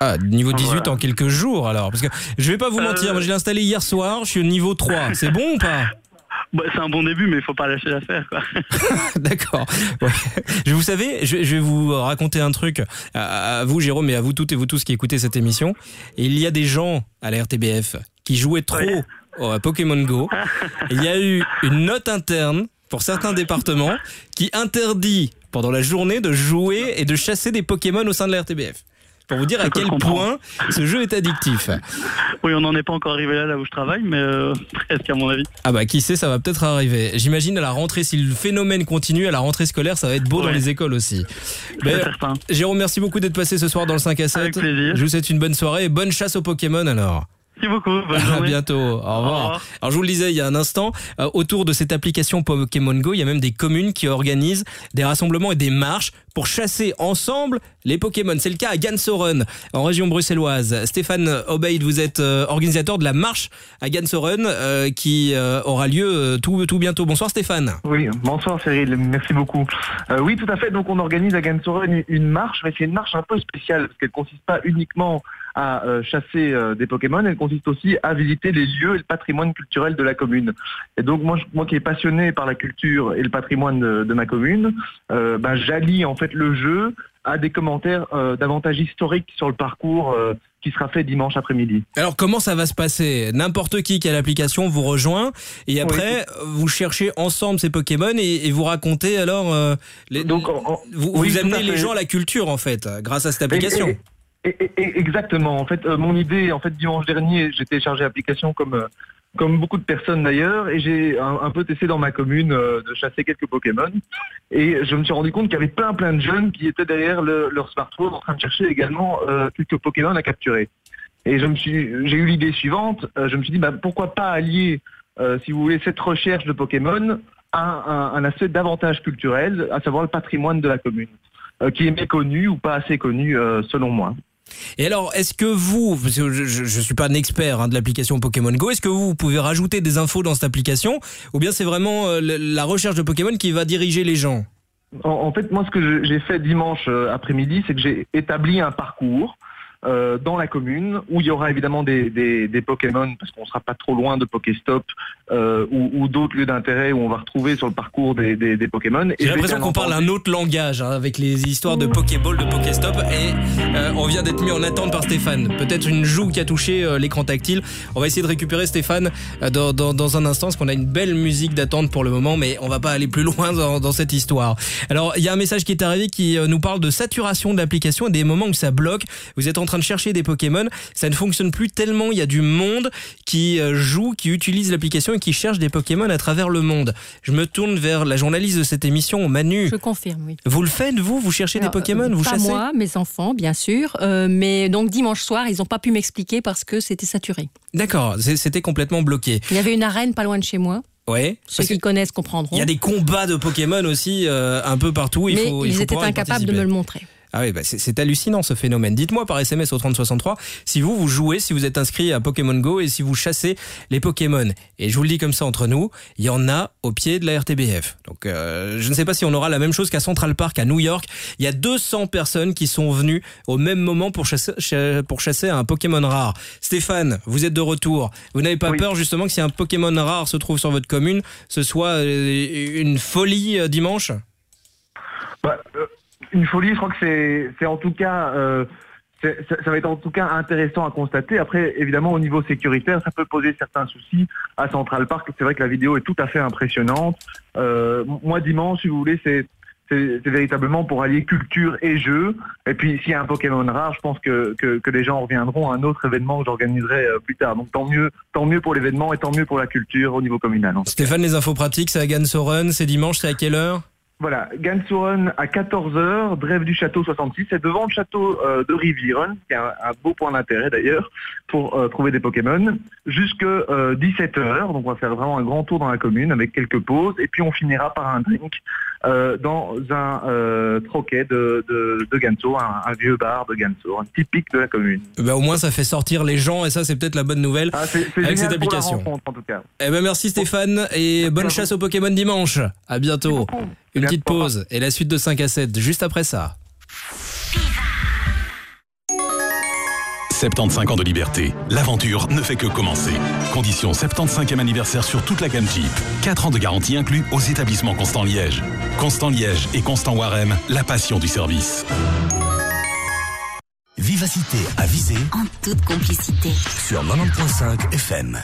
Ah, niveau 18 Voilà. en quelques jours alors, parce que je vais pas vous mentir, moi je l'ai installé hier soir, je suis au niveau 3, c'est bon ou pas? Bah, c'est un bon début, mais il faut pas lâcher l'affaire, quoi. [LAUGHS] D'accord. Ouais. Je vous savez, je, je vais vous raconter un truc à, à vous, Jérôme, et à vous toutes et vous tous qui écoutez cette émission. Il y a des gens à la RTBF qui jouaient trop au- à Pokémon Go. Il y a eu une note interne pour certains départements qui interdit pendant la journée de jouer et de chasser des Pokémon au sein de la RTBF. Pour vous dire à quel point ce jeu est addictif. Oui, on n'en est pas encore arrivé là, là où je travaille, mais euh, [LAUGHS] presque à mon avis. Ah bah qui sait, ça va peut-être arriver. J'imagine à la rentrée, si le phénomène continue, à la rentrée scolaire, ça va être beau dans les écoles aussi. Mais, C'est certain. Jérôme, merci beaucoup d'être passé ce soir dans le 5 à 7. Avec plaisir. Je vous souhaite une bonne soirée et bonne chasse aux Pokémon alors. Merci beaucoup, bonne À bientôt. Au revoir. revoir. Alors je vous le disais il y a un instant, euh, autour de cette application Pokémon Go, il y a même des communes qui organisent des rassemblements et des marches pour chasser ensemble les Pokémon. C'est le cas à Gansoren, en région bruxelloise. Stéphane Obeid, vous êtes euh, organisateur de la marche à Gansoren euh, qui euh, aura lieu euh, tout, tout bientôt. Bonsoir Stéphane. Oui, bonsoir Cyril, merci beaucoup. Euh, oui, tout à fait, donc on organise à Gansoren une- une marche, mais c'est une marche un peu spéciale, parce qu'elle consiste pas uniquement à euh, chasser euh, des Pokémon, elle consiste aussi à visiter les lieux et le patrimoine culturel de la commune. Et donc moi, je- moi qui est passionné par la culture et le patrimoine de, de ma commune, euh, ben, j'allie en fait le jeu à des commentaires euh, davantage historiques sur le parcours euh, qui sera fait dimanche après-midi. Alors comment ça va se passer? N'importe qui qui a l'application vous rejoint et après vous cherchez ensemble ces Pokémon et, et vous racontez alors euh, les- vous, oui, vous tout amenez les gens à la culture en fait grâce à cette application. Et- et- exactement. En fait, euh, mon idée, en fait, dimanche dernier, j'ai téléchargé l'application comme euh, comme beaucoup de personnes d'ailleurs, et j'ai un, peu testé dans ma commune euh, de chasser quelques Pokémon. Et je me suis rendu compte qu'il y avait plein plein de jeunes qui étaient derrière le- leur smartphone en train de chercher également quelques Pokémon à capturer. Et j'ai eu l'idée suivante. je me suis dit, bah, pourquoi pas allier, si vous voulez, cette recherche de Pokémon à un, aspect davantage culturel, à savoir le patrimoine de la commune, qui est méconnu ou pas assez connu selon moi. Et alors, est-ce que vous, parce que je, je suis pas un expert hein, de l'application Pokémon Go, est-ce que vous, pouvez rajouter des infos dans cette application ou bien c'est vraiment euh, la recherche de Pokémon qui va diriger les gens? En, fait, moi, ce que j'ai fait dimanche euh, après-midi, c'est que j'ai établi un parcours euh, dans la commune où il y aura évidemment des, des, des Pokémon parce qu'on sera pas trop loin de Pokéstop euh, ou, ou d'autres lieux d'intérêt où on va retrouver sur le parcours des, des, des Pokémon. J'ai l'impression qu'on parle un autre langage hein, avec les histoires de Pokéball, de Pokéstop et euh, on vient d'être mis en attente par Stéphane. Peut-être une joue qui a touché euh, l'écran tactile. On va essayer de récupérer Stéphane dans, dans, dans un instant parce qu'on a une belle musique d'attente pour le moment mais on va pas aller plus loin dans, dans cette histoire. Alors il y a un message qui est arrivé qui nous parle de saturation de l'application et des moments où ça bloque. Vous êtes en train de chercher des Pokémon, ça ne fonctionne plus tellement il y a du monde qui euh, joue, qui utilise l'application et qui cherche des Pokémon à travers le monde. Je me tourne vers la journaliste de cette émission, Manu. Je confirme, oui. Vous le faites, vous? Vous cherchez Alors, des Pokémon? Vous pas chassez? moi, mes enfants, bien sûr. Euh, mais donc dimanche soir, ils n'ont pas pu m'expliquer parce que c'était saturé. D'accord, c'était complètement bloqué. Il y avait une arène pas loin de chez moi. Ouais. Ceux qui connaissent comprendront. Il y a des combats de Pokémon aussi euh, un peu partout. Il mais faut, il ils faut étaient incapables de me le montrer. Ah oui, bah c'est hallucinant ce phénomène. Dites-moi par SMS au 3063 si vous, vous jouez, si vous êtes inscrit à Pokémon Go et si vous chassez les Pokémon. Et je vous le dis comme ça entre nous, il y en a au pied de la RTBF. Donc euh, je ne sais pas si on aura la même chose qu'à Central Park à New York. Il y a 200 personnes qui sont venues au même moment pour chasser, cha- pour chasser un Pokémon rare. Stéphane, vous êtes de retour. Vous n'avez pas peur justement que si un Pokémon rare se trouve sur votre commune, ce soit euh, une folie euh, dimanche? Bah, euh, une folie, je crois que c'est, en tout cas, euh, ça, ça va être en tout cas intéressant à constater. Après, évidemment, au niveau sécuritaire, ça peut poser certains soucis à Central Park. C'est vrai que la vidéo est tout à fait impressionnante. Euh, moi, dimanche, si vous voulez, c'est véritablement pour allier culture et jeu. Et puis, s'il y a un Pokémon rare, je pense que, que, que les gens reviendront à un autre événement que j'organiserai euh, plus tard. Donc, tant mieux, tant mieux pour l'événement et tant mieux pour la culture au niveau communal. Stéphane, les infos pratiques, c'est à Gansoren, c'est dimanche, c'est à quelle heure? Voilà, Gansuren à 14h, Drève du Château 66, c'est devant le château euh, de Rivieren, qui est un, beau point d'intérêt d'ailleurs pour euh, trouver des Pokémon, jusque 17h, donc on va faire vraiment un grand tour dans la commune avec quelques pauses, et puis on finira par un drink euh, dans un euh, troquet de, de, de Ganso, un, un vieux bar de Ganso, un typique de la commune. Bah, au moins, ça fait sortir les gens et ça, c'est peut-être la bonne nouvelle Ah, avec cette pour la application. rencontre en tout cas. Eh ben, merci Stéphane et bonne chasse aux Pokémon dimanche. À bientôt. Une petite pause et la suite de 5 à 7 juste après ça. 75 ans de liberté. L'aventure ne fait que commencer. Condition 75e anniversaire sur toute la gamme Jeep. 4 ans de garantie inclus aux établissements Constant Liège. Constant Liège et Constant Warem, la passion du service. Vivacité à viser En toute complicité. sur 90.5 FM.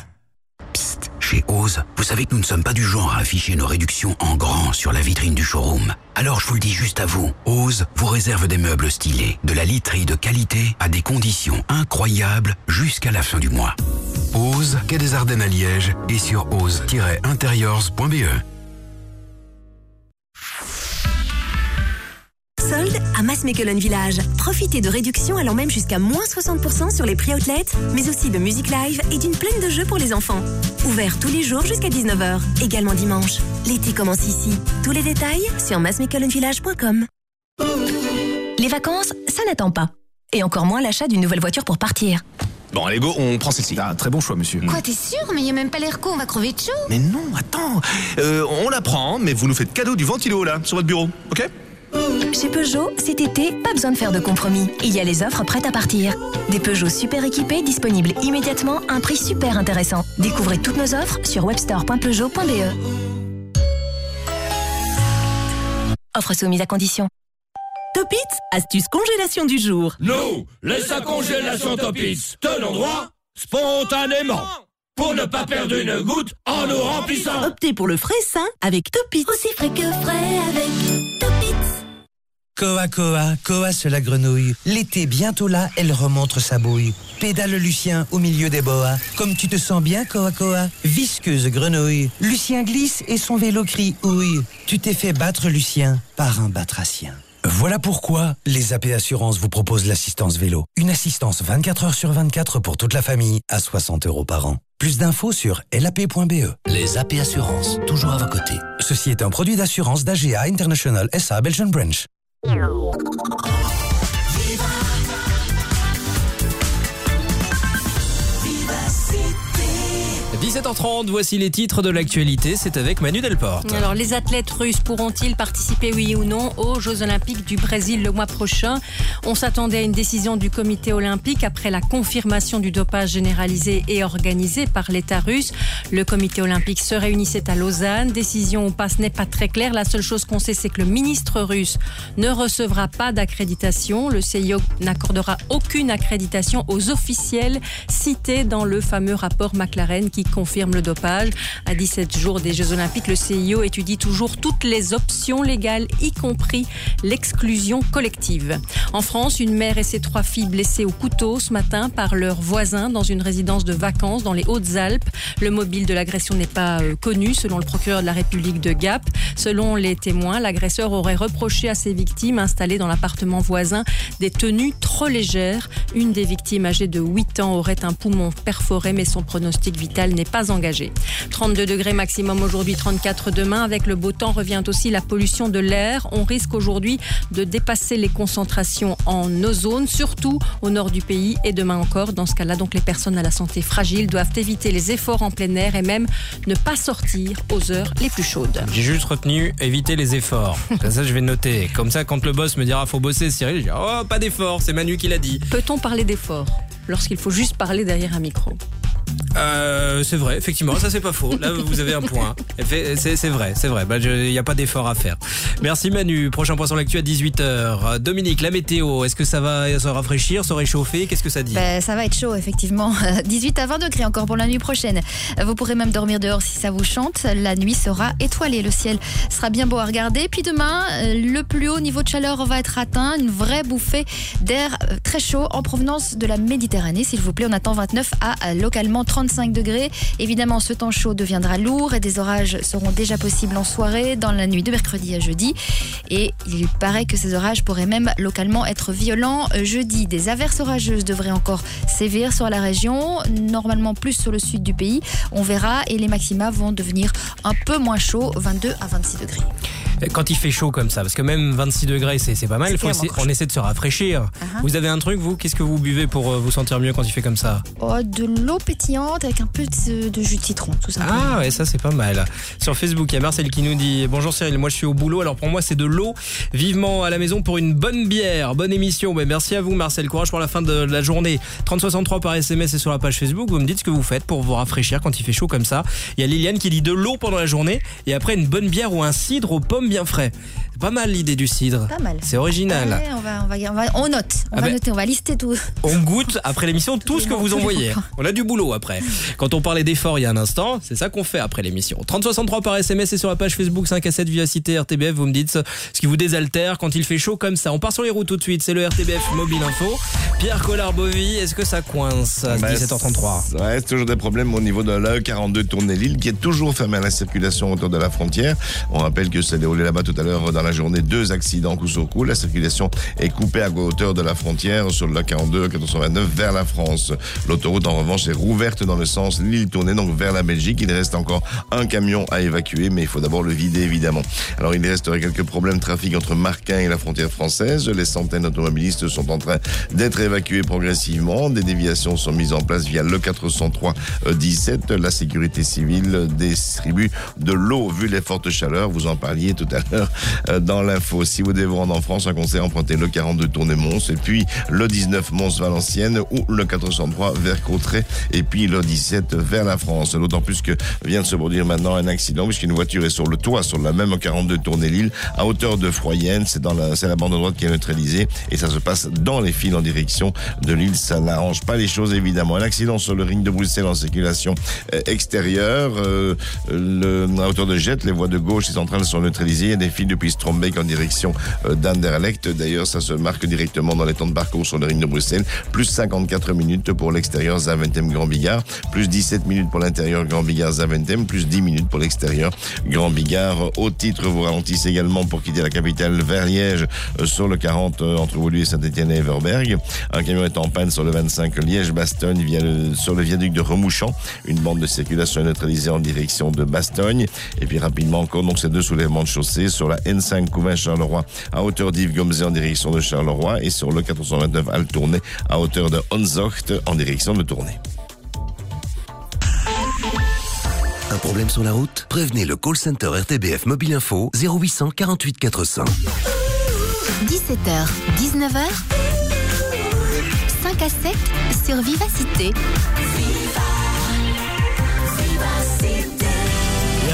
Psst, chez Ose, vous savez que nous ne sommes pas du genre à afficher nos réductions en grand sur la vitrine du showroom. Alors je vous le dis juste à vous, Ose vous réserve des meubles stylés, de la literie de qualité à des conditions incroyables jusqu'à la fin du mois. Ose, quai des Ardennes à Liège et sur ose-interiors.be. Solde à Massmechelen Village. Profitez de réductions allant même jusqu'à moins 60% sur les prix outlet, mais aussi de musique live et d'une plaine de jeux pour les enfants. Ouvert tous les jours jusqu'à 19h, également dimanche. L'été commence ici. Tous les détails sur massmechelenvillage.com. Les vacances, ça n'attend pas. Et encore moins l'achat d'une nouvelle voiture pour partir. Bon, allez, go, on prend celle-ci. Ah, très bon choix, monsieur. Quoi, t'es sûr? Mais y a même pas l'air con, on va crever de chaud. Mais non, attends. Euh, on la prend, mais vous nous faites cadeau du ventilo, là, sur votre bureau, ok? Chez Peugeot, cet été, pas besoin de faire de compromis. Il y a les offres prêtes à partir. Des Peugeot super équipés disponibles immédiatement à un prix super intéressant. Découvrez toutes nos offres sur webstore.peugeot.be. Offre soumise à condition. Topitz, astuce congélation du jour. Nous, les sacs congélation Topitz, tenons droit spontanément pour ne pas perdre une goutte en nous remplissant. Optez pour le frais sain avec Topitz. Aussi frais que frais avec Topitz. Koa Koa, Koa c'est la grenouille. L'été bientôt là, elle remontre sa bouille. Pédale Lucien au milieu des boas. Comme tu te sens bien, Koa Koa Visqueuse grenouille. Lucien glisse et son vélo crie ouille. Tu t'es fait battre, Lucien, par un batracien. Voilà pourquoi les AP Assurances vous proposent l'assistance vélo. Une assistance 24 heures sur 24 pour toute la famille à 60 euros par an. Plus d'infos sur lap.be. Les AP Assurances, toujours à vos côtés. Ceci est un produit d'assurance d'AGA International SA Belgian Branch. you 17h30, voici les titres de l'actualité. C'est avec Manu Delporte. Alors, les athlètes russes pourront-ils participer, oui ou non, aux Jeux Olympiques du Brésil le mois prochain? On s'attendait à une décision du comité olympique après la confirmation du dopage généralisé et organisé par l'État russe. Le comité olympique se réunissait à Lausanne. Décision ou pas, ce n'est pas très clair. La seule chose qu'on sait, c'est que le ministre russe ne recevra pas d'accréditation. Le CIO n'accordera aucune accréditation aux officiels cités dans le fameux rapport McLaren qui confirme le dopage. À 17 jours des Jeux Olympiques, le CIO étudie toujours toutes les options légales, y compris l'exclusion collective. En France, une mère et ses trois filles blessées au couteau ce matin par leurs voisins dans une résidence de vacances dans les Hautes-Alpes. Le mobile de l'agression n'est pas euh, connu, selon le procureur de la République de Gap. Selon les témoins, l'agresseur aurait reproché à ses victimes installées dans l'appartement voisin des tenues trop légères. Une des victimes âgée de 8 ans aurait un poumon perforé, mais son pronostic vital n'est pas engagé. 32 degrés maximum aujourd'hui, 34 demain. Avec le beau temps revient aussi la pollution de l'air. On risque aujourd'hui de dépasser les concentrations en ozone, surtout au nord du pays et demain encore. Dans ce cas-là, donc les personnes à la santé fragile doivent éviter les efforts en plein air et même ne pas sortir aux heures les plus chaudes. J'ai juste retenu éviter les efforts. [LAUGHS] Comme ça, je vais noter. Comme ça, quand le boss me dira faut bosser, Cyril, je dis oh, pas d'efforts, c'est Manu qui l'a dit. Peut-on parler d'efforts lorsqu'il faut juste parler derrière un micro? Euh, c'est vrai, effectivement, ça c'est pas faux. Là, vous avez un point. C'est vrai, c'est vrai. Bah, Il n'y a pas d'effort à faire. Merci Manu. Prochain point sur l'actu à 18h. Dominique, la météo, est-ce que ça va se rafraîchir, se réchauffer? Qu'est-ce que ça dit? Ben, ça va être chaud, effectivement. [LAUGHS] 18 à 20 degrés encore pour la nuit prochaine. Vous pourrez même dormir dehors si ça vous chante. La nuit sera étoilée. Le ciel sera bien beau à regarder. Puis demain, euh, le plus haut niveau de chaleur va être atteint. Une vraie bouffée d'air euh, très chaud en provenance de la Méditerranée. S'il vous plaît, on attend 29 à euh, localement 35 degrés. Évidemment, ce temps chaud deviendra lourd et des orages seront déjà possibles en soirée, dans la nuit de mercredi à jeudi. Et il paraît que ces orages pourraient même localement être violents euh, jeudi. Des averses orageuses devraient encore sévir sur la région, normalement plus sur le sud du pays. On verra et les maxima vont devenir un peu moins chauds, 22 à 26 degrés. Quand il fait chaud comme ça, parce que même 26 degrés, c'est pas mal. Faut essayer- on essaie de se rafraîchir. Uh-huh. Vous avez un truc, vous? Qu'est-ce que vous buvez pour euh, vous sentir mieux quand il fait comme ça? Oh, de l'eau pétillante avec un peu de, de jus de citron, tout simplement. Ah ouais, ça c'est pas mal. Sur Facebook, il y a Marcel qui nous dit Bonjour Cyril, moi je suis au boulot, alors pour moi c'est de l'eau. Vivement à la maison pour une bonne bière, bonne émission. Merci à vous Marcel, courage pour la fin de la journée. 3063 par SMS et sur la page Facebook, vous me dites ce que vous faites pour vous rafraîchir quand il fait chaud comme ça. Il y a Liliane qui dit de l'eau pendant la journée et après une bonne bière ou un cidre aux pommes bien frais. C'est pas mal l'idée du cidre. Pas mal. C'est original. Ouais, on, va, on, va, on, va- on note, on Ah va ben- noter, on va lister tout. On goûte après l'émission tout ce que vous envoyez. On a du boulot après. Quand on parlait d'efforts il y a un instant, c'est ça qu'on fait après l'émission. 3063 par SMS et sur la page Facebook 5 à 7 Vivacité RTBF, vous me dites ce qui vous désaltère quand il fait chaud comme ça. On part sur les routes tout de suite, c'est le RTBF Mobile Info. Pierre Collard-Bovy, est-ce que ça coince à Bah, 17h33 Ça reste toujours des problèmes au niveau de l'E42 Tournai-Lille qui est toujours fermé à la circulation autour de la frontière. On rappelle que s'est déroulé là-bas tout à l'heure dans la journée deux accidents coup sur coup. La circulation est coupée à hauteur de la frontière sur le 42 429 vers la France. L'autoroute en revanche est rouverte dans le sens Lille-Tournai donc vers la Belgique. Il reste encore un camion à évacuer mais il faut d'abord le vider évidemment. Alors il resterait quelques problèmes de trafic entre Marquin et la frontière française. Les centaines d'automobilistes sont en train d'être évacués progressivement. Des déviations sont mises en place via le 403 euh, 17. La sécurité civile distribue de l'eau vu les fortes chaleurs. Vous en parliez tout tout à l'heure euh, dans l'info. Si vous devez vous rendre en France, un conseil, empruntez le 42 Tournai Mons et puis le 19 Mons Valenciennes ou le 403 vers Cauterets et puis le 17 vers la France. D'autant plus que vient de se produire maintenant un accident puisqu'une voiture est sur le toit, sur la même 42 Tournai Lille à hauteur de Froyenne. C'est dans la, c'est la bande droite qui est neutralisée et ça se passe dans les fils en direction de Lille. Ça n'arrange pas les choses évidemment. Un accident sur le ring de Bruxelles en circulation euh, extérieure. Euh, le, à hauteur de Jette, les voies de gauche et centrales sont neutralisées. Il y a des fils depuis Strombeek en direction euh, d'Anderlecht. D'ailleurs, ça se marque directement dans les temps de parcours sur le ring de Bruxelles. Plus 54 minutes pour l'extérieur Zaventem Grand Bigard. Plus 17 minutes pour l'intérieur Grand Bigard Zaventem. Plus 10 minutes pour l'extérieur Grand Bigard. Au titre, vous ralentissez également pour quitter la capitale vers Liège euh, sur le 40 euh, entre Woluwe, Saint-Etienne et Everberg. Un camion est en panne sur le 25 Liège-Bastogne via le- sur le viaduc de Remouchant. Une bande de circulation neutralisée en direction de Bastogne. Et puis rapidement encore, donc ces deux soulèvements de sur la N5 Couvin-Charleroi à hauteur d'Yves Gomzé en direction de Charleroi et sur le 429 Altournai à hauteur de Honzocht en direction de Tournai. Un problème sur la route? Prévenez le call center RTBF Mobile Info 0800 48 400. 17h, 19h, 5 à 7 sur Vivacité.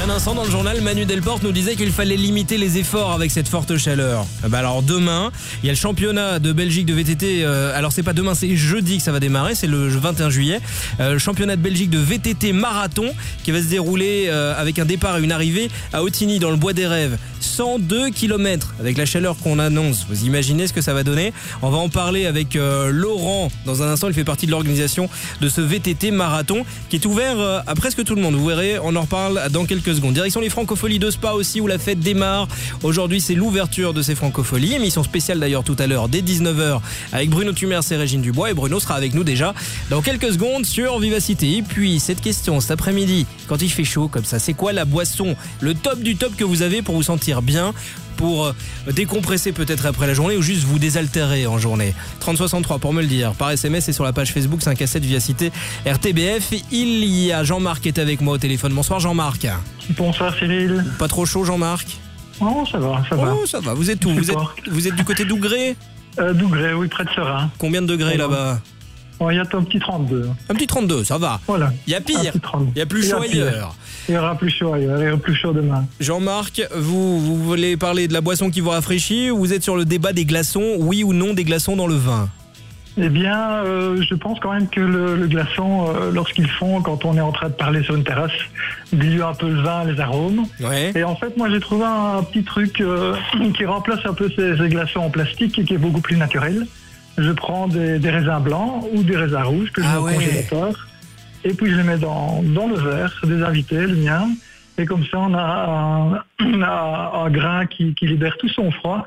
Un instant dans le journal, Manu Delporte nous disait qu'il fallait limiter les efforts avec cette forte chaleur. Ah bah alors demain, il y a le championnat de Belgique de VTT. euh, alors c'est pas demain, c'est jeudi que ça va démarrer, c'est le 21 juillet. Euh, le championnat de Belgique de VTT marathon qui va se dérouler euh, avec un départ et une arrivée à Otigny dans le Bois des Rêves. 102 km avec la chaleur qu'on annonce. Vous imaginez ce que ça va donner? On va en parler avec euh, Laurent dans un instant. Il fait partie de l'organisation de ce VTT marathon qui est ouvert à presque tout le monde. Vous verrez, on en reparle dans quelques Direction les Francopholies de Spa aussi où la fête démarre. Aujourd'hui, c'est l'ouverture de ces Francopholies. Émission spéciale d'ailleurs tout à l'heure dès 19h avec Bruno Tumers et Régine Dubois. Et Bruno sera avec nous déjà dans quelques secondes sur Vivacité. Et puis, cette question cet après-midi, quand il fait chaud comme ça, c'est quoi la boisson, le top du top que vous avez pour vous sentir bien? Pour euh, décompresser peut-être après la journée ou juste vous désaltérer en journée. 3063 pour me le dire, par SMS et sur la page Facebook 5 à 7 via cité RTBF. Il y a Jean-Marc qui est avec moi au téléphone. Bonsoir Jean-Marc. Bonsoir Cyril. Pas trop chaud Jean-Marc? Oh, ça va, ça va. Oh, ça va. Vous êtes où? Vous êtes, vous êtes du côté d'Ougré? Euh, Dougré, oui, près de Serein. Combien de degrés là-bas? Il y a un petit 32. Un petit 32, ça va. Voilà. Il y a pire. Un petit 32. Il y a plus chaud ailleurs. Il y aura plus chaud ailleurs, il y aura plus chaud demain. Jean-Marc, vous, vous voulez parler de la boisson qui vous rafraîchit ou vous êtes sur le débat des glaçons Oui ou non des glaçons dans le vin? Eh bien, euh, je pense quand même que le, le glaçon, euh, lorsqu'ils font, quand on est en train de parler sur une terrasse, dilue un peu le vin, les arômes. Ouais. Et en fait, moi, j'ai trouvé un petit truc euh, qui remplace un peu ces, ces glaçons en plastique et qui est beaucoup plus naturel. Je prends des, des raisins blancs ou des raisins rouges que je Ah mets au ouais. congélateur et puis je les mets dans, dans le verre des invités, le mien. Et comme ça, on a un, on a un grain qui, qui libère tout son froid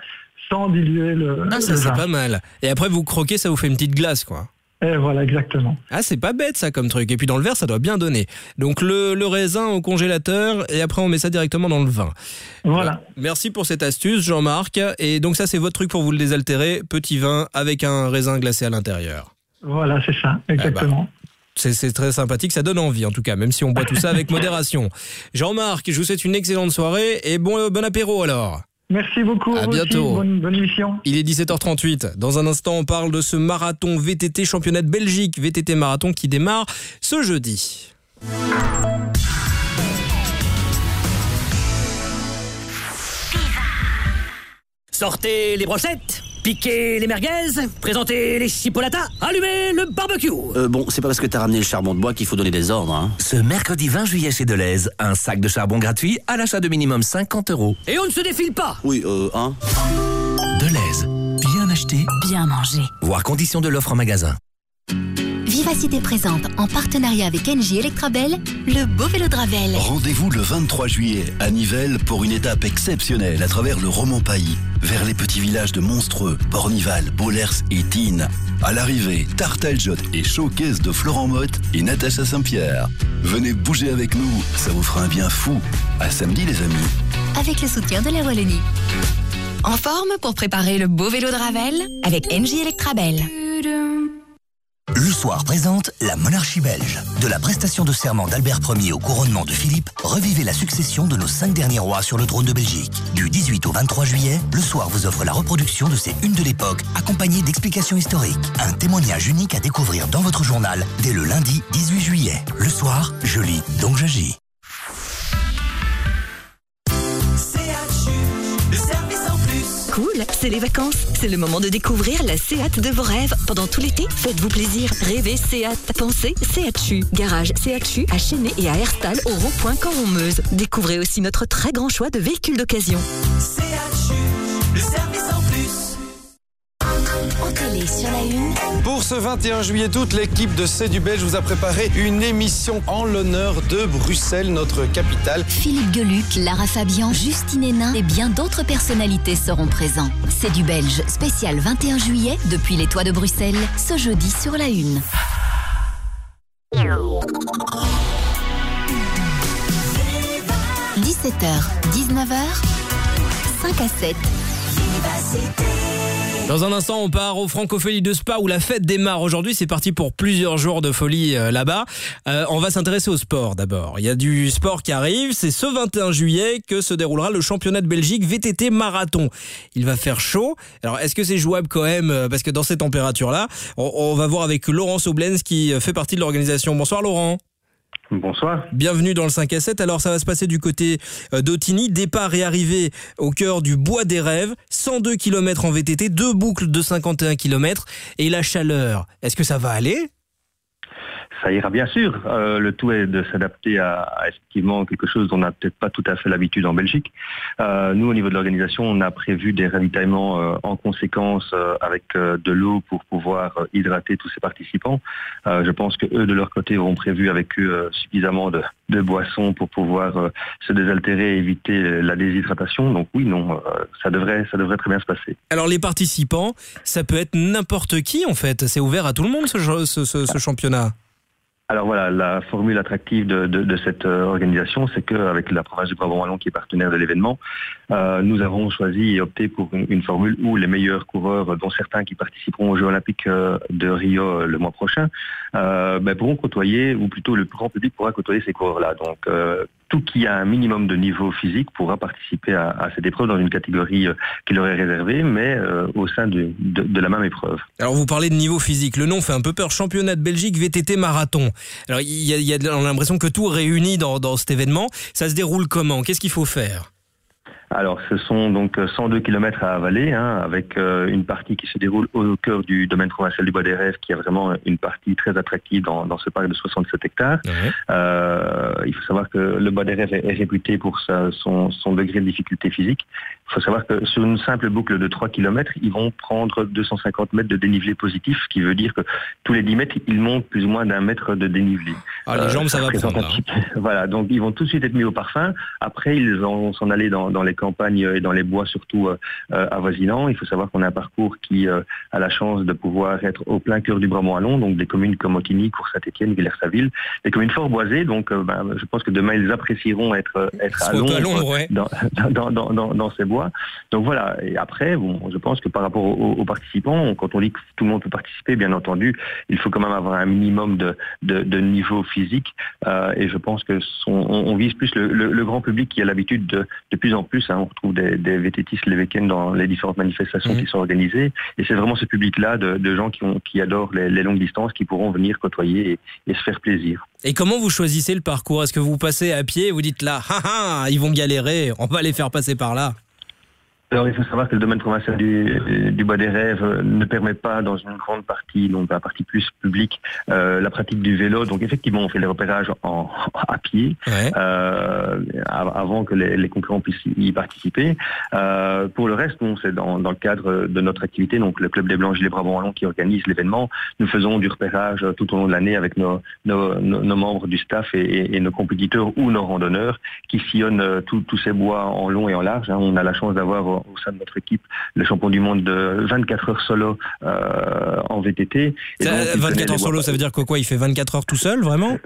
sans diluer le, Ah, ça c'est pas mal. Et après vous croquez, ça vous fait une petite glace quoi. Et voilà, exactement. Ah, c'est pas bête ça comme truc. Et puis dans le verre, ça doit bien donner. Donc le, le raisin au congélateur et après on met ça directement dans le vin. Voilà. Merci pour cette astuce, Jean-Marc. Et donc ça, c'est votre truc pour vous le désaltérer. Petit vin avec un raisin glacé à l'intérieur. Voilà, c'est ça, exactement. C'est c'est très sympathique, ça donne envie en tout cas, même si on boit tout ça avec [LAUGHS] modération. Jean-Marc, je vous souhaite une excellente soirée et bon, bon apéro alors. Merci beaucoup. À bientôt. Bonne, bonne émission. Il est 17h38. Dans un instant, on parle de ce marathon VTT championnat de Belgique, VTT marathon qui démarre ce jeudi. Sortez les brochettes, piquez les merguez, présentez les chipolatas, allumez le barbecue. Euh, bon, c'est pas parce que t'as ramené le charbon de bois qu'il faut donner des ordres, hein. Ce mercredi 20 juillet chez Deleuze, un sac de charbon gratuit à l'achat de minimum 50 euros. Et on ne se défile pas. Oui, euh, hein. Deleuze, bien acheté, Bien manger. voir conditions de l'offre en magasin. Vivacité présente, en partenariat avec NJ Electrabel, le beau vélo de Ravel. Rendez-vous le 23 juillet à Nivelles pour une étape exceptionnelle à travers le Roman Pays, vers les petits villages de Monstreux, Bornival, Bollers et Tine. À l'arrivée, Tarteljot et Showcase de Florent Motte et Natacha Saint-Pierre. Venez bouger avec nous, ça vous fera un bien fou. À samedi les amis. Avec le soutien de la Wallonie. En forme pour préparer le beau vélo de Ravel avec NJ Electrabel. Le soir présente la monarchie belge. De la prestation de serment d'Albert Ier au couronnement de Philippe, revivez la succession de nos cinq derniers rois sur le trône de Belgique. Du 18 au 23 juillet, le soir vous offre la reproduction de ces unes de l'époque, accompagnée d'explications historiques. Un témoignage unique à découvrir dans votre journal dès le lundi 18 juillet. Le soir, je lis, donc j'agis. C'est les vacances. C'est le moment de découvrir la Seat de vos rêves. Pendant tout l'été, faites-vous plaisir. Rêvez Seat. Pensez CHU. Garage CHU à Chénet et à Herstal au rond-point Caron-Meuse. Découvrez aussi notre très grand choix de véhicules d'occasion. CHU, service. Télé sur la une, Pour ce 21 juillet, toute l'équipe de C'est du Belge vous a préparé une émission en l'honneur de Bruxelles, notre capitale. Philippe Geluc, Lara Fabian, Justine Hénin et bien d'autres personnalités seront présents. C'est du Belge, spécial 21 juillet, depuis les toits de Bruxelles, ce jeudi sur la une. 17h, 19h, 5 à 7. Dans un instant, on part au Francophonie de Spa où la fête démarre aujourd'hui. C'est parti pour plusieurs jours de folie euh, là-bas. Euh, on va s'intéresser au sport d'abord. Il y a du sport qui arrive. C'est ce 21 juillet que se déroulera le championnat de Belgique VTT marathon. Il va faire chaud. Alors, est-ce que c'est jouable quand même euh, Parce que dans ces températures-là, on, on va voir avec Laurent Soblens qui fait partie de l'organisation. Bonsoir Laurent. Bonsoir. Bienvenue dans le 5 à 7. Alors ça va se passer du côté euh, d'Otigny, départ et arrivée au cœur du Bois des Rêves, 102 km en VTT, deux boucles de 51 km et la chaleur. Est-ce que ça va aller? Ça ira bien sûr. Euh, le tout est de s'adapter à, effectivement quelque chose dont on n'a peut-être pas tout à fait l'habitude en Belgique. Euh, nous, au niveau de l'organisation, on a prévu des ravitaillements euh, en conséquence avec de l'eau pour pouvoir hydrater tous ces participants. Je pense que eux, de leur côté, auront prévu avec eux suffisamment de, boissons pour pouvoir se désaltérer et éviter la déshydratation. Donc oui, non, ça devrait, ça devrait très bien se passer. Alors les participants, ça peut être n'importe qui en fait. C'est ouvert à tout le monde ce championnat? Alors voilà, la formule attractive de, de- de cette euh, organisation, c'est qu'avec la province du Brabant-Wallon qui est partenaire de l'événement, euh, nous avons choisi et opté pour une, une formule où les meilleurs coureurs, dont certains qui participeront aux Jeux Olympiques euh, de Rio euh, le mois prochain, euh, ben, pourront côtoyer, ou plutôt le grand public pourra côtoyer ces coureurs-là. Donc euh, tout qui a un minimum de niveau physique pourra participer à, cette épreuve dans une catégorie euh, qui leur est réservée, mais euh, au sein de- la même épreuve. Alors vous parlez de niveau physique, le nom fait un peu peur. Championnat de Belgique VTT marathon. Alors il y a l'impression que tout réunit dans, dans cet événement. Ça se déroule comment? Qu'est-ce qu'il faut faire? Alors, ce sont donc euh, 102 km à avaler, hein, avec euh, une partie qui se déroule au cœur du domaine provincial du Bois des Rêves, qui est vraiment une partie très attractive dans, dans ce parc de 67 hectares. Euh, il faut savoir que le Bois des Rêves est, est réputé pour sa- son, son degré de difficulté physique. Il faut savoir que sur une simple boucle de 3 km, ils vont prendre 250 mètres de dénivelé positif, ce qui veut dire que tous les 10 mètres, ils montent plus ou moins d'un mètre de dénivelé. Ah, les jambes, ça va prendre, peu- [LAUGHS] Voilà, donc ils vont tout de suite être mis au parfum. Après, ils vont s'en aller dans, dans les campagnes et dans les bois, surtout euh, euh, avoisinants. Il faut savoir qu'on a un parcours qui euh, a la chance de pouvoir être au plein cœur du Brabant-Wallon, donc des communes comme Otigny, Cours-Saint-Étienne, Villers-Saville, des communes fort boisées. Donc, euh, ben, je pense que demain, ils apprécieront être, être à ouais. [LAUGHS] dans, dans, dans, dans ces bois. Donc voilà, et après, bon, je pense que par rapport aux, aux participants, quand on dit que tout le monde peut participer, bien entendu, il faut quand même avoir un minimum de, de, de niveau physique. Euh, et je pense que son, on, on vise plus le, le, le grand public qui a l'habitude de, de plus en plus, hein, on retrouve des, des VTTistes les week-ends dans les différentes manifestations qui sont organisées. Et c'est vraiment ce public-là de, de gens qui, ont, qui adorent les, les longues distances qui pourront venir côtoyer et, et se faire plaisir. Et comment vous choisissez le parcours? Est-ce que vous passez à pied et vous dites là, [LAUGHS] ah, ah, ils vont galérer, on va les faire passer par là? Alors il faut savoir que le domaine provincial du, du Bois des Rêves euh, ne permet pas dans une grande partie, donc la partie plus publique, euh, la pratique du vélo. Donc effectivement on fait les repérages en, [LAUGHS] à pied euh, av- avant que les, les concurrents puissent y participer. Euh, pour le reste, c'est dans, dans le cadre de notre activité, donc le Club des Blancs Gilets Brabant Wallon qui organise l'événement. Nous faisons du repérage tout au long de l'année avec nos, nos, nos- nos membres du staff et, et- et nos compétiteurs ou nos randonneurs qui sillonnent tous tous ces bois en long et en large. hein. On a la chance d'avoir au sein de notre équipe le champion du monde de 24 heures solo euh, en VTT. Et Ça, donc, il 24 tenait heures solo, ça veut dire que quoi Il fait 24 heures tout seul, vraiment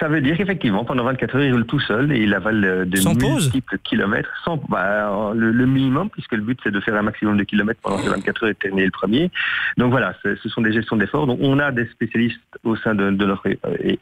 ça veut dire qu'effectivement, pendant 24 heures, il roule tout seul et il avale euh, de Sans pause multiples kilomètres, sans bah, le, le minimum, puisque le but c'est de faire un maximum de kilomètres pendant ces 24 heures et de terminer le premier. Donc voilà, ce sont des gestions d'efforts. Donc on a des spécialistes au sein de, de notre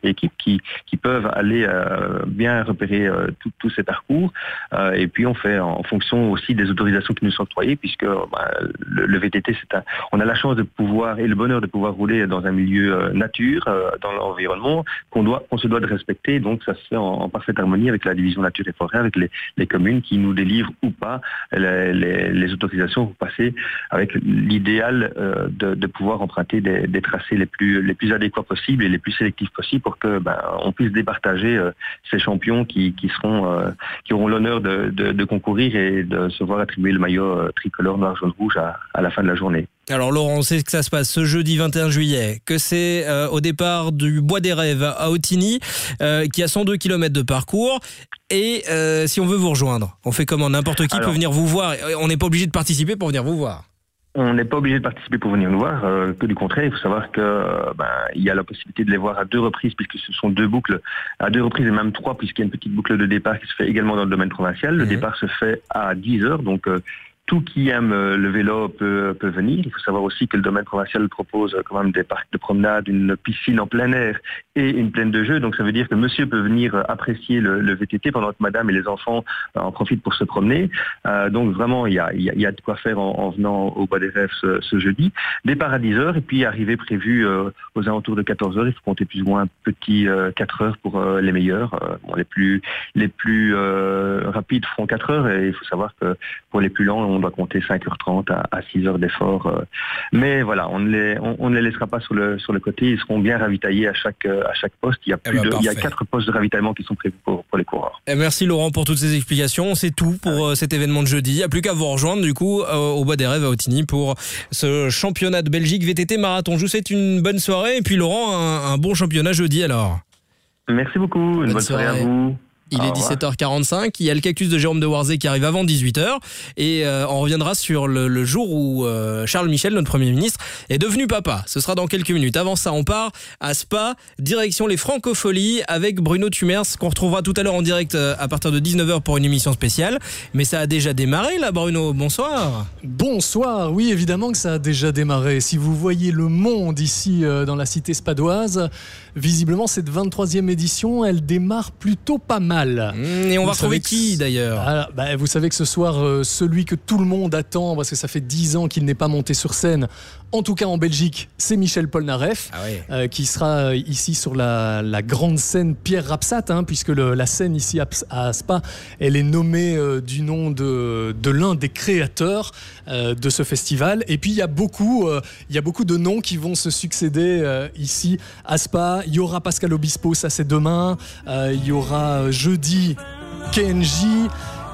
équipe qui, qui peuvent aller euh, bien repérer euh, tout- tous ces parcours. Euh, et puis on fait en fonction aussi des autorisations qui nous sont octroyées, puisque bah, le, le VTT, un, on a la chance de pouvoir et le bonheur de pouvoir rouler dans un milieu euh, nature, euh, dans l'environnement, qu'on doit, qu'on se doit de respecter. Donc ça se fait en, parfaite harmonie avec la division nature et forêt, avec les, les communes qui nous délivrent ou pas les, les- autorisations pour passer avec l'idéal euh, de, de pouvoir emprunter des, tracés les plus, les plus adéquats possibles et les plus sélectifs possibles pour que ben, on puisse départager euh, ces champions qui, qui seront euh, qui auront l'honneur de, de- de concourir et de se voir attribuer le maillot euh, tricolore noir jaune rouge à, à la fin de la journée. Alors Laurent, on sait que ça se passe ce jeudi 21 juillet, que c'est euh, au départ du Bois des Rêves à Otigny, euh, qui a 102 km de parcours. Et euh, si on veut vous rejoindre, on fait comment N'importe qui Alors- peut venir vous voir. On n'est pas obligé de participer pour venir vous voir. On n'est pas obligé de participer pour venir nous voir, euh, que du contraire, il faut savoir que euh, ben, il y a la possibilité de les voir à deux reprises, puisque ce sont deux boucles, à deux reprises et même trois, puisqu'il y a une petite boucle de départ qui se fait également dans le domaine provincial. Le départ se fait à 10 heures, donc euh, tout qui aime euh, le vélo peut, peut venir. Il faut savoir aussi que le domaine provincial propose quand même des parcs de promenade, une piscine en plein air et une plaine de jeu. Donc ça veut dire que monsieur peut venir apprécier le, VTT pendant que madame et les enfants euh, en profitent pour se promener. Euh, donc vraiment, il y a, y a- de quoi faire en, en venant au Bois des Rêves ce, jeudi. Départ à 10 heures et puis arrivée prévue aux alentours de 14 heures. Il faut compter plus ou moins un petit euh, 4 heures pour les meilleurs. Les plus, les plus rapides feront 4 heures et il faut savoir que pour les plus lents, on doit compter 5h30 à, à 6 heures d'effort. euh. Mais voilà, on ne, les, on, on ne les laissera pas sur le, sur le côté. Ils seront bien ravitaillés à chaque, euh, à chaque poste. Il y a, plus ben, de, il y a. 4 postes de ravitaillement qui sont prévus pour, pour les coureurs. Et merci Laurent pour toutes ces explications. C'est tout pour euh, cet événement de jeudi. Il n'y a plus qu'à vous rejoindre du coup au Bois des Rêves à Otigny pour ce championnat de Belgique VTT marathon. Je vous souhaite une bonne soirée et puis Laurent un, un bon championnat jeudi alors. Merci beaucoup. Une bonne, soirée à vous. Il est revoir. 17h45. Il y a le cactus de Jérôme de Warzé qui arrive avant 18h. Et euh, on reviendra sur le, le jour où euh, Charles Michel, notre Premier ministre, est devenu papa. Ce sera dans quelques minutes. Avant ça, on part à Spa, direction les Francopholies avec Bruno Tumers, qu'on retrouvera tout à l'heure en direct euh, à partir de 19h pour une émission spéciale. Mais ça a déjà démarré là, Bruno. Bonsoir. Bonsoir, oui évidemment que ça a déjà démarré. Si vous voyez le monde ici euh, dans la cité spadoise, visiblement cette 23e édition, elle démarre plutôt pas mal. Mmh, et on va Vous retrouver qui d'ailleurs Ah, bah, Vous savez que ce soir, euh, celui que tout le monde attend, parce que ça fait 10 ans qu'il n'est pas monté sur scène, en tout cas en Belgique, c'est Michel Polnareff, euh, qui sera euh, ici sur la, la grande scène Pierre Rapsat, hein, puisque le- la scène ici à, Spa, elle est nommée euh, du nom de, de l'un des créateurs euh, de ce festival. Et puis il y a beaucoup, il y a beaucoup de noms qui vont se succéder ici à Spa. Il y aura Pascal Obispo, ça c'est demain. Il y aura jeudi Kenji.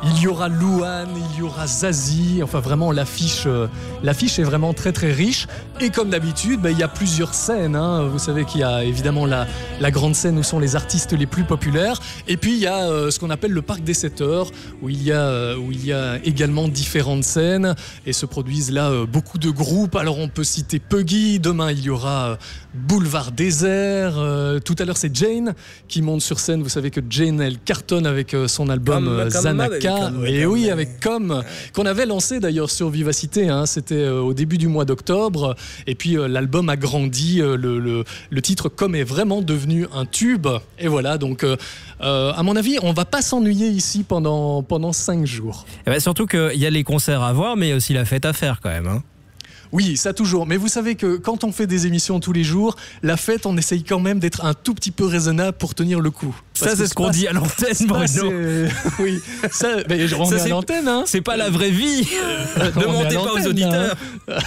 Il y aura Louane, il y aura Zazie, enfin vraiment l'affiche, euh, l'affiche est vraiment très très riche. Et comme d'habitude, bah, il y a plusieurs scènes. hein. Vous savez qu'il y a évidemment la, la grande scène où sont les artistes les plus populaires. Et puis il y a euh, ce qu'on appelle le parc des 7 heures, où il y a, euh, où il y a également différentes scènes. Et se produisent là beaucoup de groupes. Alors on peut citer Puggy, demain il y aura Boulevard Désert. tout à l'heure c'est Jane qui monte sur scène. Vous savez que Jane elle cartonne avec son album Zanaka. Et oui, avec Comme, qu'on avait lancé d'ailleurs sur Vivacité. hein. C'était euh, au début du mois d'octobre. Et puis euh, l'album a grandi. euh, le, le- le titre Comme est vraiment devenu un tube. Et voilà, donc euh, à mon avis, on va pas s'ennuyer ici pendant, pendant cinq jours. Eh ben, Surtout qu'il y a les concerts à voir, mais il y a aussi la fête à faire quand même. hein. Oui, ça toujours. Mais vous savez que quand on fait des émissions tous les jours, la fête, on essaye quand même d'être un tout petit peu raisonnable pour tenir le coup. Ça, c'est ce qu'on dit à l'antenne, [LAUGHS] Bruno. c'est- Oui, ça, [LAUGHS] mais on Ça, est à c'est- l'antenne, hein. C'est pas la vraie vie. ne [LAUGHS] On est à mentez pas aux auditeurs. hein.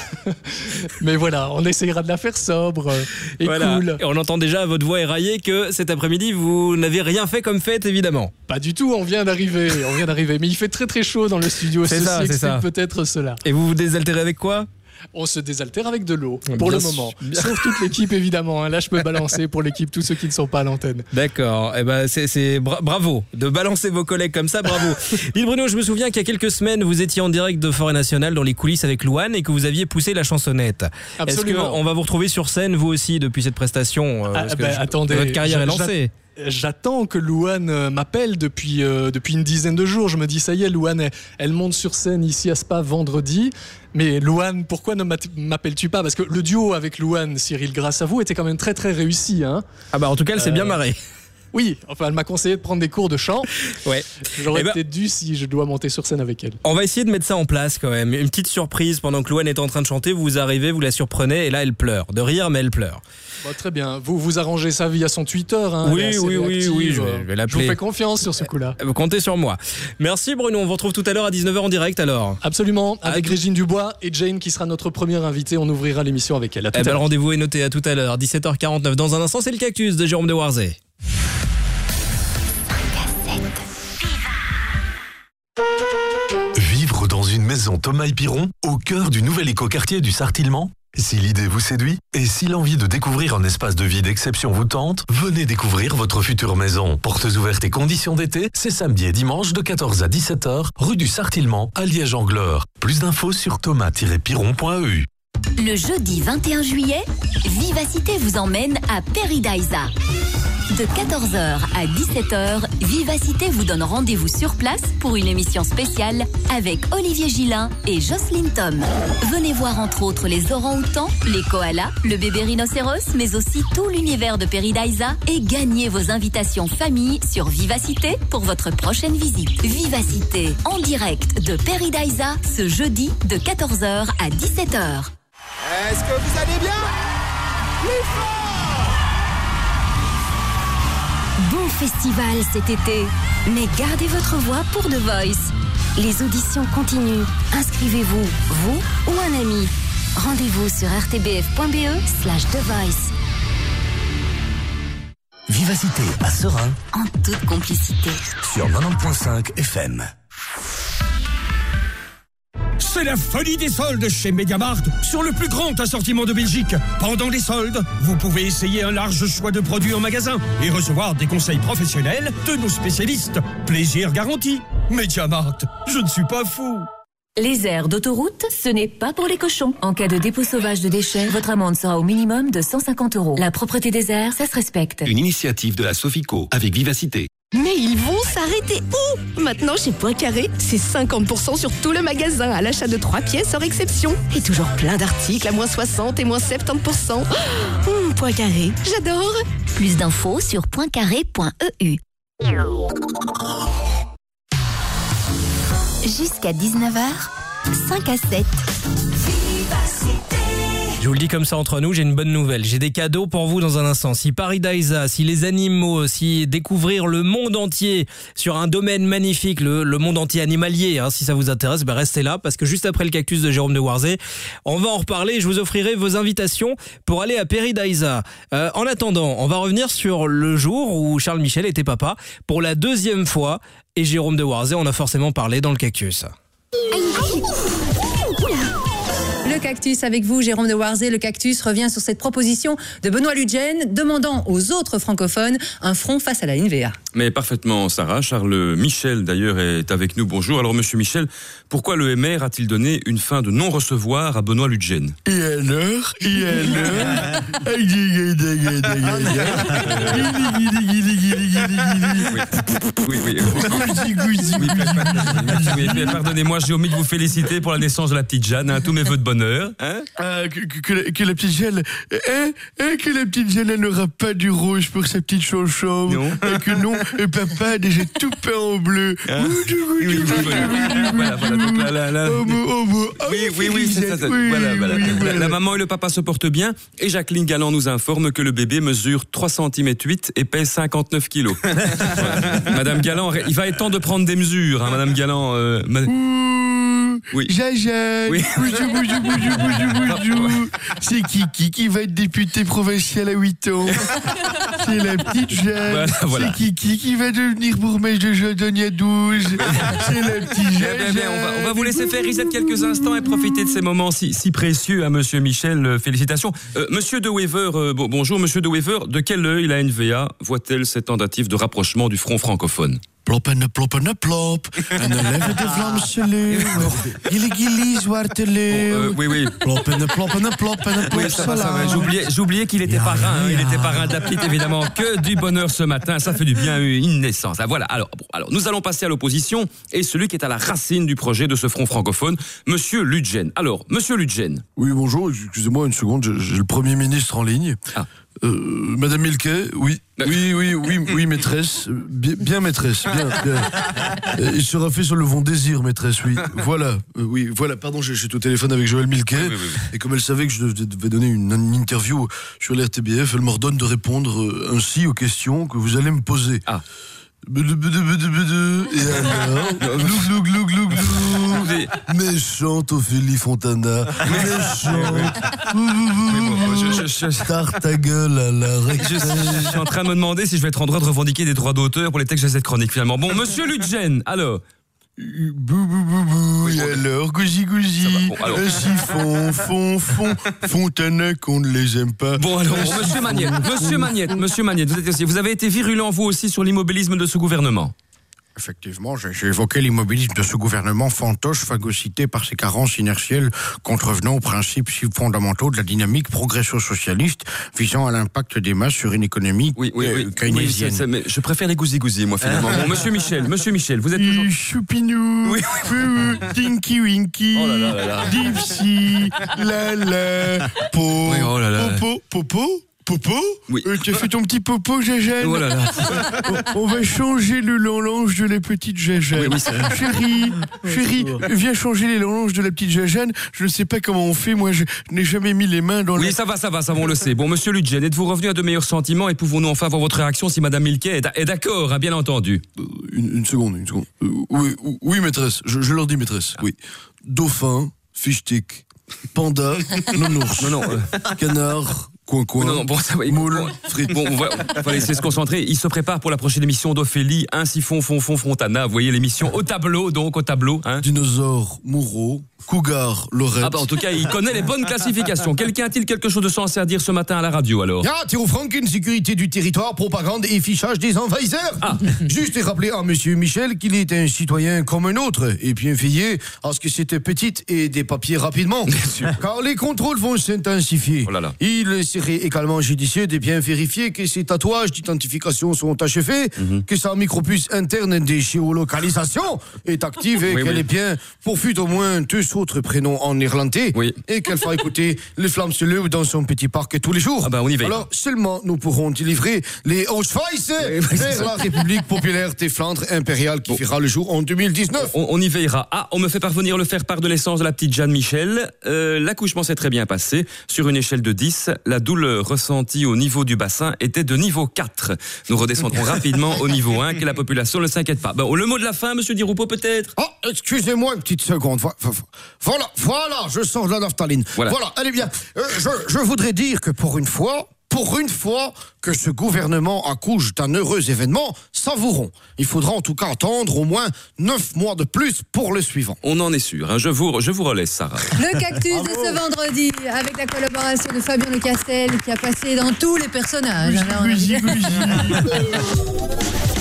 Mais voilà, on essayera de la faire sobre euh, et Voilà. cool. Et on entend déjà à votre voix éraillée que cet après-midi, vous n'avez rien fait comme fête, évidemment. Pas du tout, on vient d'arriver, on vient d'arriver. Mais il fait très très chaud dans le studio. C'est ça, c'est ça. peut-être cela. Et vous vous désaltérez avec quoi? On se désaltère avec de l'eau, Bien pour le moment. Bien. Sauf toute l'équipe, évidemment. hein. Là, je peux balancer pour l'équipe, tous ceux qui ne sont pas à l'antenne. D'accord, eh ben c'est c'est bra- bravo de balancer vos collègues comme ça, bravo. [LAUGHS] Lille Bruno, je me souviens qu'il y a quelques semaines, vous étiez en direct de Forêt Nationale dans les coulisses avec Louane et que vous aviez poussé la chansonnette. Est-ce Absolument. qu'on va vous retrouver sur scène vous aussi depuis cette prestation euh, Ah, ben, je- attendez, votre carrière est lancée. J'a- J'attends que Louane euh, m'appelle depuis, euh, depuis une dizaine de jours. Je me dis, ça y est, Louane, elle, elle monte sur scène ici à Spa vendredi. Mais Louane, pourquoi ne m'appelles-tu pas? Parce que le duo avec Louane, Cyril, grâce à vous, était quand même très très réussi. Hein Ah bah en tout cas, elle s'est bien marrée. Oui, enfin, elle m'a conseillé de prendre des cours de chant. Ouais. J'aurais Eh ben- peut-être dû si je dois monter sur scène avec elle. On va essayer de mettre ça en place quand même. Une petite surprise pendant que Louane est en train de chanter, vous arrivez, vous la surprenez et là elle pleure. De rire, mais elle pleure. Bon, très bien. Vous vous arrangez ça via son Twitter. Hein, Oui, oui, oui, oui, je vais- je vais l'appeler. vous fais confiance sur ce coup-là. Vous comptez sur moi. Merci Bruno, on vous retrouve tout à l'heure à 19h en direct alors. Absolument, avec Régine Dubois et Jane qui sera notre première invitée. On ouvrira l'émission avec elle. À tout Eh à ben, le rendez-vous est noté à tout à l'heure, 17h49. Dans un instant, c'est le cactus de Jérôme de Warzé. Vivre dans une maison Thomas et Piron, au cœur du nouvel écoquartier du Sartillement Si l'idée vous séduit et si l'envie de découvrir un espace de vie d'exception vous tente, venez découvrir votre future maison. Portes ouvertes et conditions d'été, c'est samedi et dimanche de 14 à 17h, rue du Sartillement à Liège-Angleur. Plus d'infos sur thomas-piron.eu. Le jeudi 21 juillet, Vivacité vous emmène à Peridaisa. De 14h à 17h, Vivacité vous donne rendez-vous sur place pour une émission spéciale avec Olivier Gillin et Jocelyne Tom. Venez voir entre autres les orangs-outans, les koalas, le bébé rhinocéros, mais aussi tout l'univers de Peridaisa et gagnez vos invitations famille sur Vivacité pour votre prochaine visite. Vivacité en direct de Peridaisa ce jeudi de 14h à 17h. Est-ce que vous allez bien? Plus fort Bon festival cet été, mais gardez votre voix pour The Voice. Les auditions continuent. Inscrivez-vous, vous ou un ami. Rendez-vous sur rtbf.be slash The Voice. Vivacité à Serein En toute complicité. sur 90.5 FM. C'est la folie des soldes chez Mediamart sur le plus grand assortiment de Belgique. Pendant les soldes, vous pouvez essayer un large choix de produits en magasin et recevoir des conseils professionnels de nos spécialistes. Plaisir garanti. Mediamart, je ne suis pas fou. Les aires d'autoroute, ce n'est pas pour les cochons. En cas de dépôt sauvage de déchets, votre amende sera au minimum de 150 euros. La propreté des airs, ça se respecte. Une initiative de la Sofico avec Vivacité. Mais ils vont s'arrêter où? Maintenant, chez Poincaré, c'est 50% sur tout le magasin à l'achat de 3 pièces hors exception. Et toujours plein d'articles à moins 60 et moins 70%. Oh, Poincaré, j'adore Plus d'infos sur pointcarré.eu. Jusqu'à 19h, 5 à 7. Je vous le dis comme ça entre nous, j'ai une bonne nouvelle. J'ai des cadeaux pour vous dans un instant. Si Paris Daïsa, si les animaux, si découvrir le monde entier sur un domaine magnifique, le, le monde entier animalier, hein, si ça vous intéresse, ben restez là parce que juste après le cactus de Jérôme de Warzé, on va en reparler et je vous offrirai vos invitations pour aller à Paris Daïsa. Euh, en attendant, on va revenir sur le jour où Charles Michel était papa pour la deuxième fois et Jérôme de Warzé en a forcément parlé dans le cactus. Le cactus avec vous, Jérôme de Warzé. Le cactus revient sur cette proposition de Benoît Ludgen demandant aux autres francophones un front face à la NVA. Mais parfaitement, Sarah. Charles Michel, d'ailleurs, est avec nous. Bonjour. Alors, monsieur Michel, pourquoi le MR a-t-il donné une fin de non-recevoir à Benoît Ludgen Et alors Et alors Oui, oui. Oui, oui, Pardonnez-moi, j'ai omis de vous féliciter pour la naissance de la petite Jeanne. hein. tous mes voeux de bonheur. Hein Ah, que, la, que la petite Jeanne, hein, hein, que la petite Jeanne, elle n'aura pas du rouge pour sa petite chanchon. Non. Et que non, et papa a déjà tout peint en bleu. Oui, oui, oui, c'est ça. ça. Oui, voilà, voilà. oui, La- voilà. La maman et le papa se portent bien et Jacqueline Galland nous informe que le bébé mesure 3 cm 8 et pèse 59 kilos. [LAUGHS] Voilà. Madame Galland, il va être temps de prendre des mesures, hein, Madame Galland. euh, ma- Oui. Jaja. Oui. Bonjour, bonjour, bonjour, bonjour. C'est Kiki qui va être député provincial à 8 ans. C'est la petite Jeanne. Voilà, voilà. C'est Kiki qui va devenir bourgmestre de Jodogne à 12. C'est la petite Eh Jaja. bien, bien, on, va, on va vous laisser faire Isette quelques instants et profiter de ces moments si, si précieux à Monsieur Michel. Euh, Félicitations. Euh, Monsieur De Wever, euh, bon- bonjour Monsieur De Wever. De quel œil la NVA voit-elle cette tentative de rapprochement du front francophone? Plop en plop en plop. En een leven de Vlaamse leeuw. Gilly gilly, zwarte leeuw. Euh, oui, oui. Plop en plop en plop en plop. Oui, ça va, ça va. J'oubliais, qu'il était parrain. hein. Il était parrain d'Aplit, évidemment. Que du bonheur ce matin. Ça fait du bien, une naissance. Ah, voilà. Alors, bon, alors, nous allons passer à l'opposition et celui qui est à la racine du projet de ce front francophone, Monsieur Ludgen. Alors, Monsieur Ludgen. Oui, bonjour, excusez-moi une seconde, j'ai- j'ai le Premier ministre en ligne. Euh, Madame Milquet, oui, oui, oui, oui, oui, maîtresse, bien, bien maîtresse, bien, bien. [LAUGHS] Il sera fait sur le vent désir, maîtresse, oui. [LAUGHS] Voilà, euh, oui, voilà, pardon, j'ai- j'étais au téléphone avec Joël Milquet, et comme elle savait que je devais- donner une, une interview sur l'RTBF, elle m'ordonne de répondre euh, ainsi aux questions que vous allez me poser. Ah. Et alors [LAUGHS] Glou, glou, glou, glou, glou. Méchante Ophélie Fontana. [LAUGHS] Méchante. Tarte ta gueule à la Je, je suis en train de me demander si je vais être en droit de revendiquer des droits d'auteur pour les textes de cette chronique finalement. Bon, Monsieur Ludgen, alors. Bou, bou, bou, bou. Et alors, gousi, gousi. Bon, alors. Siphon, fond, fond. [LAUGHS] Fontana qu'on ne les aime pas. Bon alors, bon, Monsieur. Magnette, Monsieur Magnette, Monsieur Magnette, vous, êtes aussi- vous avez été virulent vous aussi sur l'immobilisme de ce gouvernement. Effectivement, j'ai évoqué l'immobilisme de ce gouvernement fantoche phagocyté par ses carences inertielles contrevenant aux principes si fondamentaux de la dynamique progresso-socialiste visant à l'impact des masses sur une économie Oui, oui, euh, oui. keynésienne. Oui, c'est- c'est- mais je préfère les gousi-gousi, moi, finalement. Bon, monsieur Michel, monsieur Michel, vous êtes toujours... Choupinou, oui, oui, Tinky Winky, Oh là là. Dipsy, Lala, Po, Oui, oh là là. Popo, Popo, Popo Oui. Euh, Tu as fait ton petit popo, Jajane Oh là là. On [LAUGHS] on va changer le lange de la petite Jajane. Oui, oui, c'est vrai. Chérie, chérie, viens changer les langes de la petite Jajane. Je ne sais pas comment on fait, moi je n'ai jamais mis les mains dans Oui, la... ça va, ça va, ça va, on le sait. Bon, monsieur Ludgen, êtes-vous revenu à de meilleurs sentiments et pouvons-nous enfin avoir votre réaction si madame Milquet est, est d'accord, hein, bien entendu? Une, une seconde, une seconde. Euh, oui, oui, maîtresse, je, je leur dis maîtresse, oui. Dauphin, fichtic, panda, nounours, [LAUGHS] Non, non, euh, canard, non, non, bon, ça va. moule, frites. Bon, on va, on va laisser se concentrer. Il se prépare pour la prochaine émission d'Ophélie, un siphon, fond, fond, Fontana. Vous voyez l'émission au tableau, donc au tableau. Hein. Dinosaure, Moreau, Cougar, Lorette. Ah bah en tout cas, il connaît les bonnes classifications. Quelqu'un a-t-il quelque chose de sensé à dire ce matin à la radio alors? Ah, Théo Franken, sécurité du territoire, propagande et fichage des envahisseurs. Ah. [LAUGHS] Juste rappeler à monsieur Michel qu'il est un citoyen comme un autre et bien veiller à ce que c'était petite et des papiers rapidement. [LAUGHS] Car les contrôles vont s'intensifier. Oh là là. Il serait également judicieux de bien vérifier que ces tatouages d'identification sont achevés, Mhm. que sa micropuce interne de géolocalisation est active et Oui, qu'elle oui. est bien pourvue d'au moins deux autres prénoms en néerlandais Oui. et qu'elle fera écouter [LAUGHS] les flammes se lèvent dans son petit parc tous les jours. Ah bah, on y veille. Alors seulement nous pourrons délivrer les Auschwitz vers la République populaire des Flandres impériales qui fera le jour en 2019. on, on y veillera. Ah, on me fait parvenir le faire part de l'essence de la petite Jeanne Michel. Euh, L'accouchement s'est très bien passé. Sur une échelle de 10, la douleur ressentie au niveau du bassin était de niveau 4. Nous redescendrons [LAUGHS] rapidement au niveau 1, que la population ne s'inquiète pas. Bon, le mot de la fin, monsieur Diroupeau, peut-être? Ah, excusez-moi une petite seconde. Vo- vo- Voilà, voilà, je sors de la naphtaline. Voilà. allez bien. Euh, je, je voudrais dire que pour une fois, pour une fois que ce gouvernement accouche d'un heureux événement, savourons. Il faudra en tout cas attendre au moins neuf mois de plus pour le suivant. On en est sûr. hein. Je, vous, je vous relaisse, Sarah. Le cactus de ce vendredi, avec la collaboration de Fabien Le Castel, qui a passé dans tous les personnages. [LAUGHS]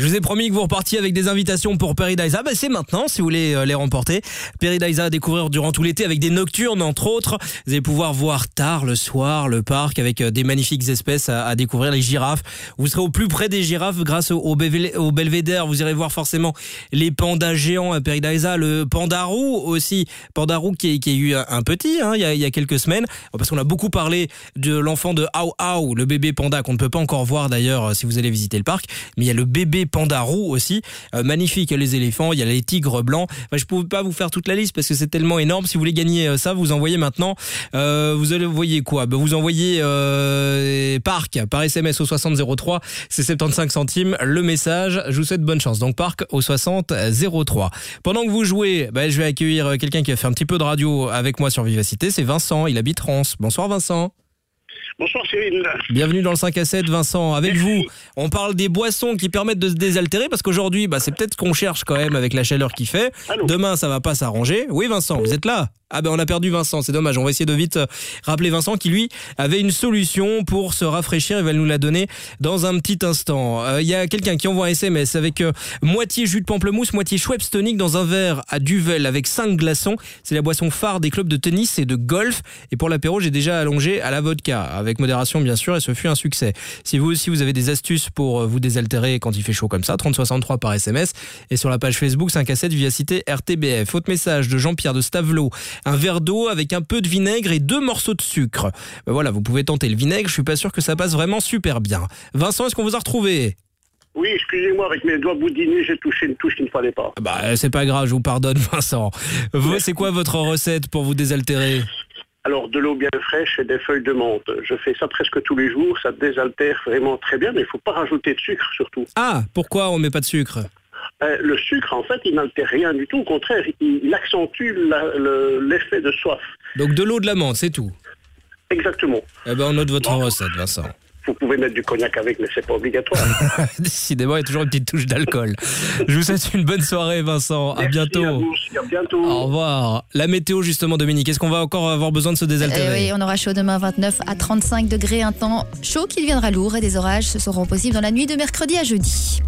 Je vous ai promis que vous repartiez avec des invitations pour Peridaisa. Bah, c'est maintenant si vous voulez euh, les remporter. Peridaisa à découvrir durant tout l'été avec des nocturnes entre autres. Vous allez pouvoir voir tard le soir le parc avec euh, des magnifiques espèces à, découvrir, les girafes. Vous serez au plus près des girafes grâce au, au, Belvé- au belvédère. Vous irez voir forcément les pandas géants à Peridaisa, le pandarou aussi. Pandarou qui, qui a eu un, petit hein, il, y a, il y a quelques semaines. Parce qu'on a beaucoup parlé de l'enfant de Ao Ao, le bébé panda qu'on ne peut pas encore voir d'ailleurs euh, si vous allez visiter le parc. Mais il y a le bébé pandas roux aussi. Euh, magnifique, les éléphants, il y a les tigres blancs. Je ne peux pas vous faire toute la liste parce que c'est tellement énorme. Si vous voulez gagner euh, ça, vous envoyez maintenant. euh, vous allez envoyer quoi? Ben, Vous envoyez euh, parc par SMS au 6003. C'est 75 centimes le message. Je vous souhaite bonne chance. Donc parc au 6003. Pendant que vous jouez, ben, je vais accueillir quelqu'un qui a fait un petit peu de radio avec moi sur Vivacité. C'est Vincent. Il habite Rance. Bonsoir Vincent. Bonsoir Cyril. Bienvenue dans le 5 à 7, Vincent. Avec vous, on parle des boissons qui permettent de se désaltérer parce qu'aujourd'hui, bah, c'est peut-être ce qu'on cherche quand même avec la chaleur qu'il fait. Demain, ça va pas s'arranger. Oui, Vincent, vous êtes là ah ben on a perdu Vincent, c'est dommage. On va essayer de vite euh, rappeler Vincent qui lui avait une solution pour se rafraîchir. Il va nous la donner dans un petit instant. Euh, Il y a quelqu'un qui envoie un SMS avec euh, moitié jus de pamplemousse, moitié Schweppes tonic dans un verre à Duvel avec 5 glaçons. C'est la boisson phare des clubs de tennis et de golf. Et pour l'apéro, j'ai déjà allongé à la vodka avec modération bien sûr et ce fut un succès. Si vous aussi vous avez des astuces pour euh, vous désaltérer quand il fait chaud comme ça, 3063 par SMS et sur la page Facebook 5 à 7 Vivacité RTBF. Autre message de Jean-Pierre de Stavelot un verre d'eau avec un peu de vinaigre et deux morceaux de sucre. Ben voilà, vous pouvez tenter le vinaigre, je suis pas sûr que ça passe vraiment super bien. Vincent, est-ce qu'on vous a retrouvé? Oui, excusez-moi, avec mes doigts boudinés, j'ai touché une touche qu'il ne fallait pas. Bah c'est pas grave, je vous pardonne [LAUGHS] Vincent. Vous, c'est quoi votre recette pour vous désaltérer? Alors, de l'eau bien fraîche et des feuilles de menthe. Je fais ça presque tous les jours, ça désaltère vraiment très bien, mais il ne faut pas rajouter de sucre surtout. Ah, pourquoi on met pas de sucre? Euh, le sucre, en fait, il n'altère rien du tout. Au contraire, il, il accentue le- l'effet de soif. Donc de l'eau de la menthe, c'est tout? Exactement. Eh ben on note votre recette Vincent. Vous pouvez mettre du cognac avec, mais c'est pas obligatoire. [LAUGHS] Décidément, il y a toujours une petite touche d'alcool. Je vous souhaite une bonne soirée Vincent, à bientôt. à vous aussi, à bientôt. Au revoir. La météo justement Dominique, est-ce qu'on va encore avoir besoin de se Eh désaltérer oui, on aura chaud demain 29 à 35 degrés, un temps chaud qui deviendra lourd et des orages seront possibles dans la nuit de mercredi à jeudi.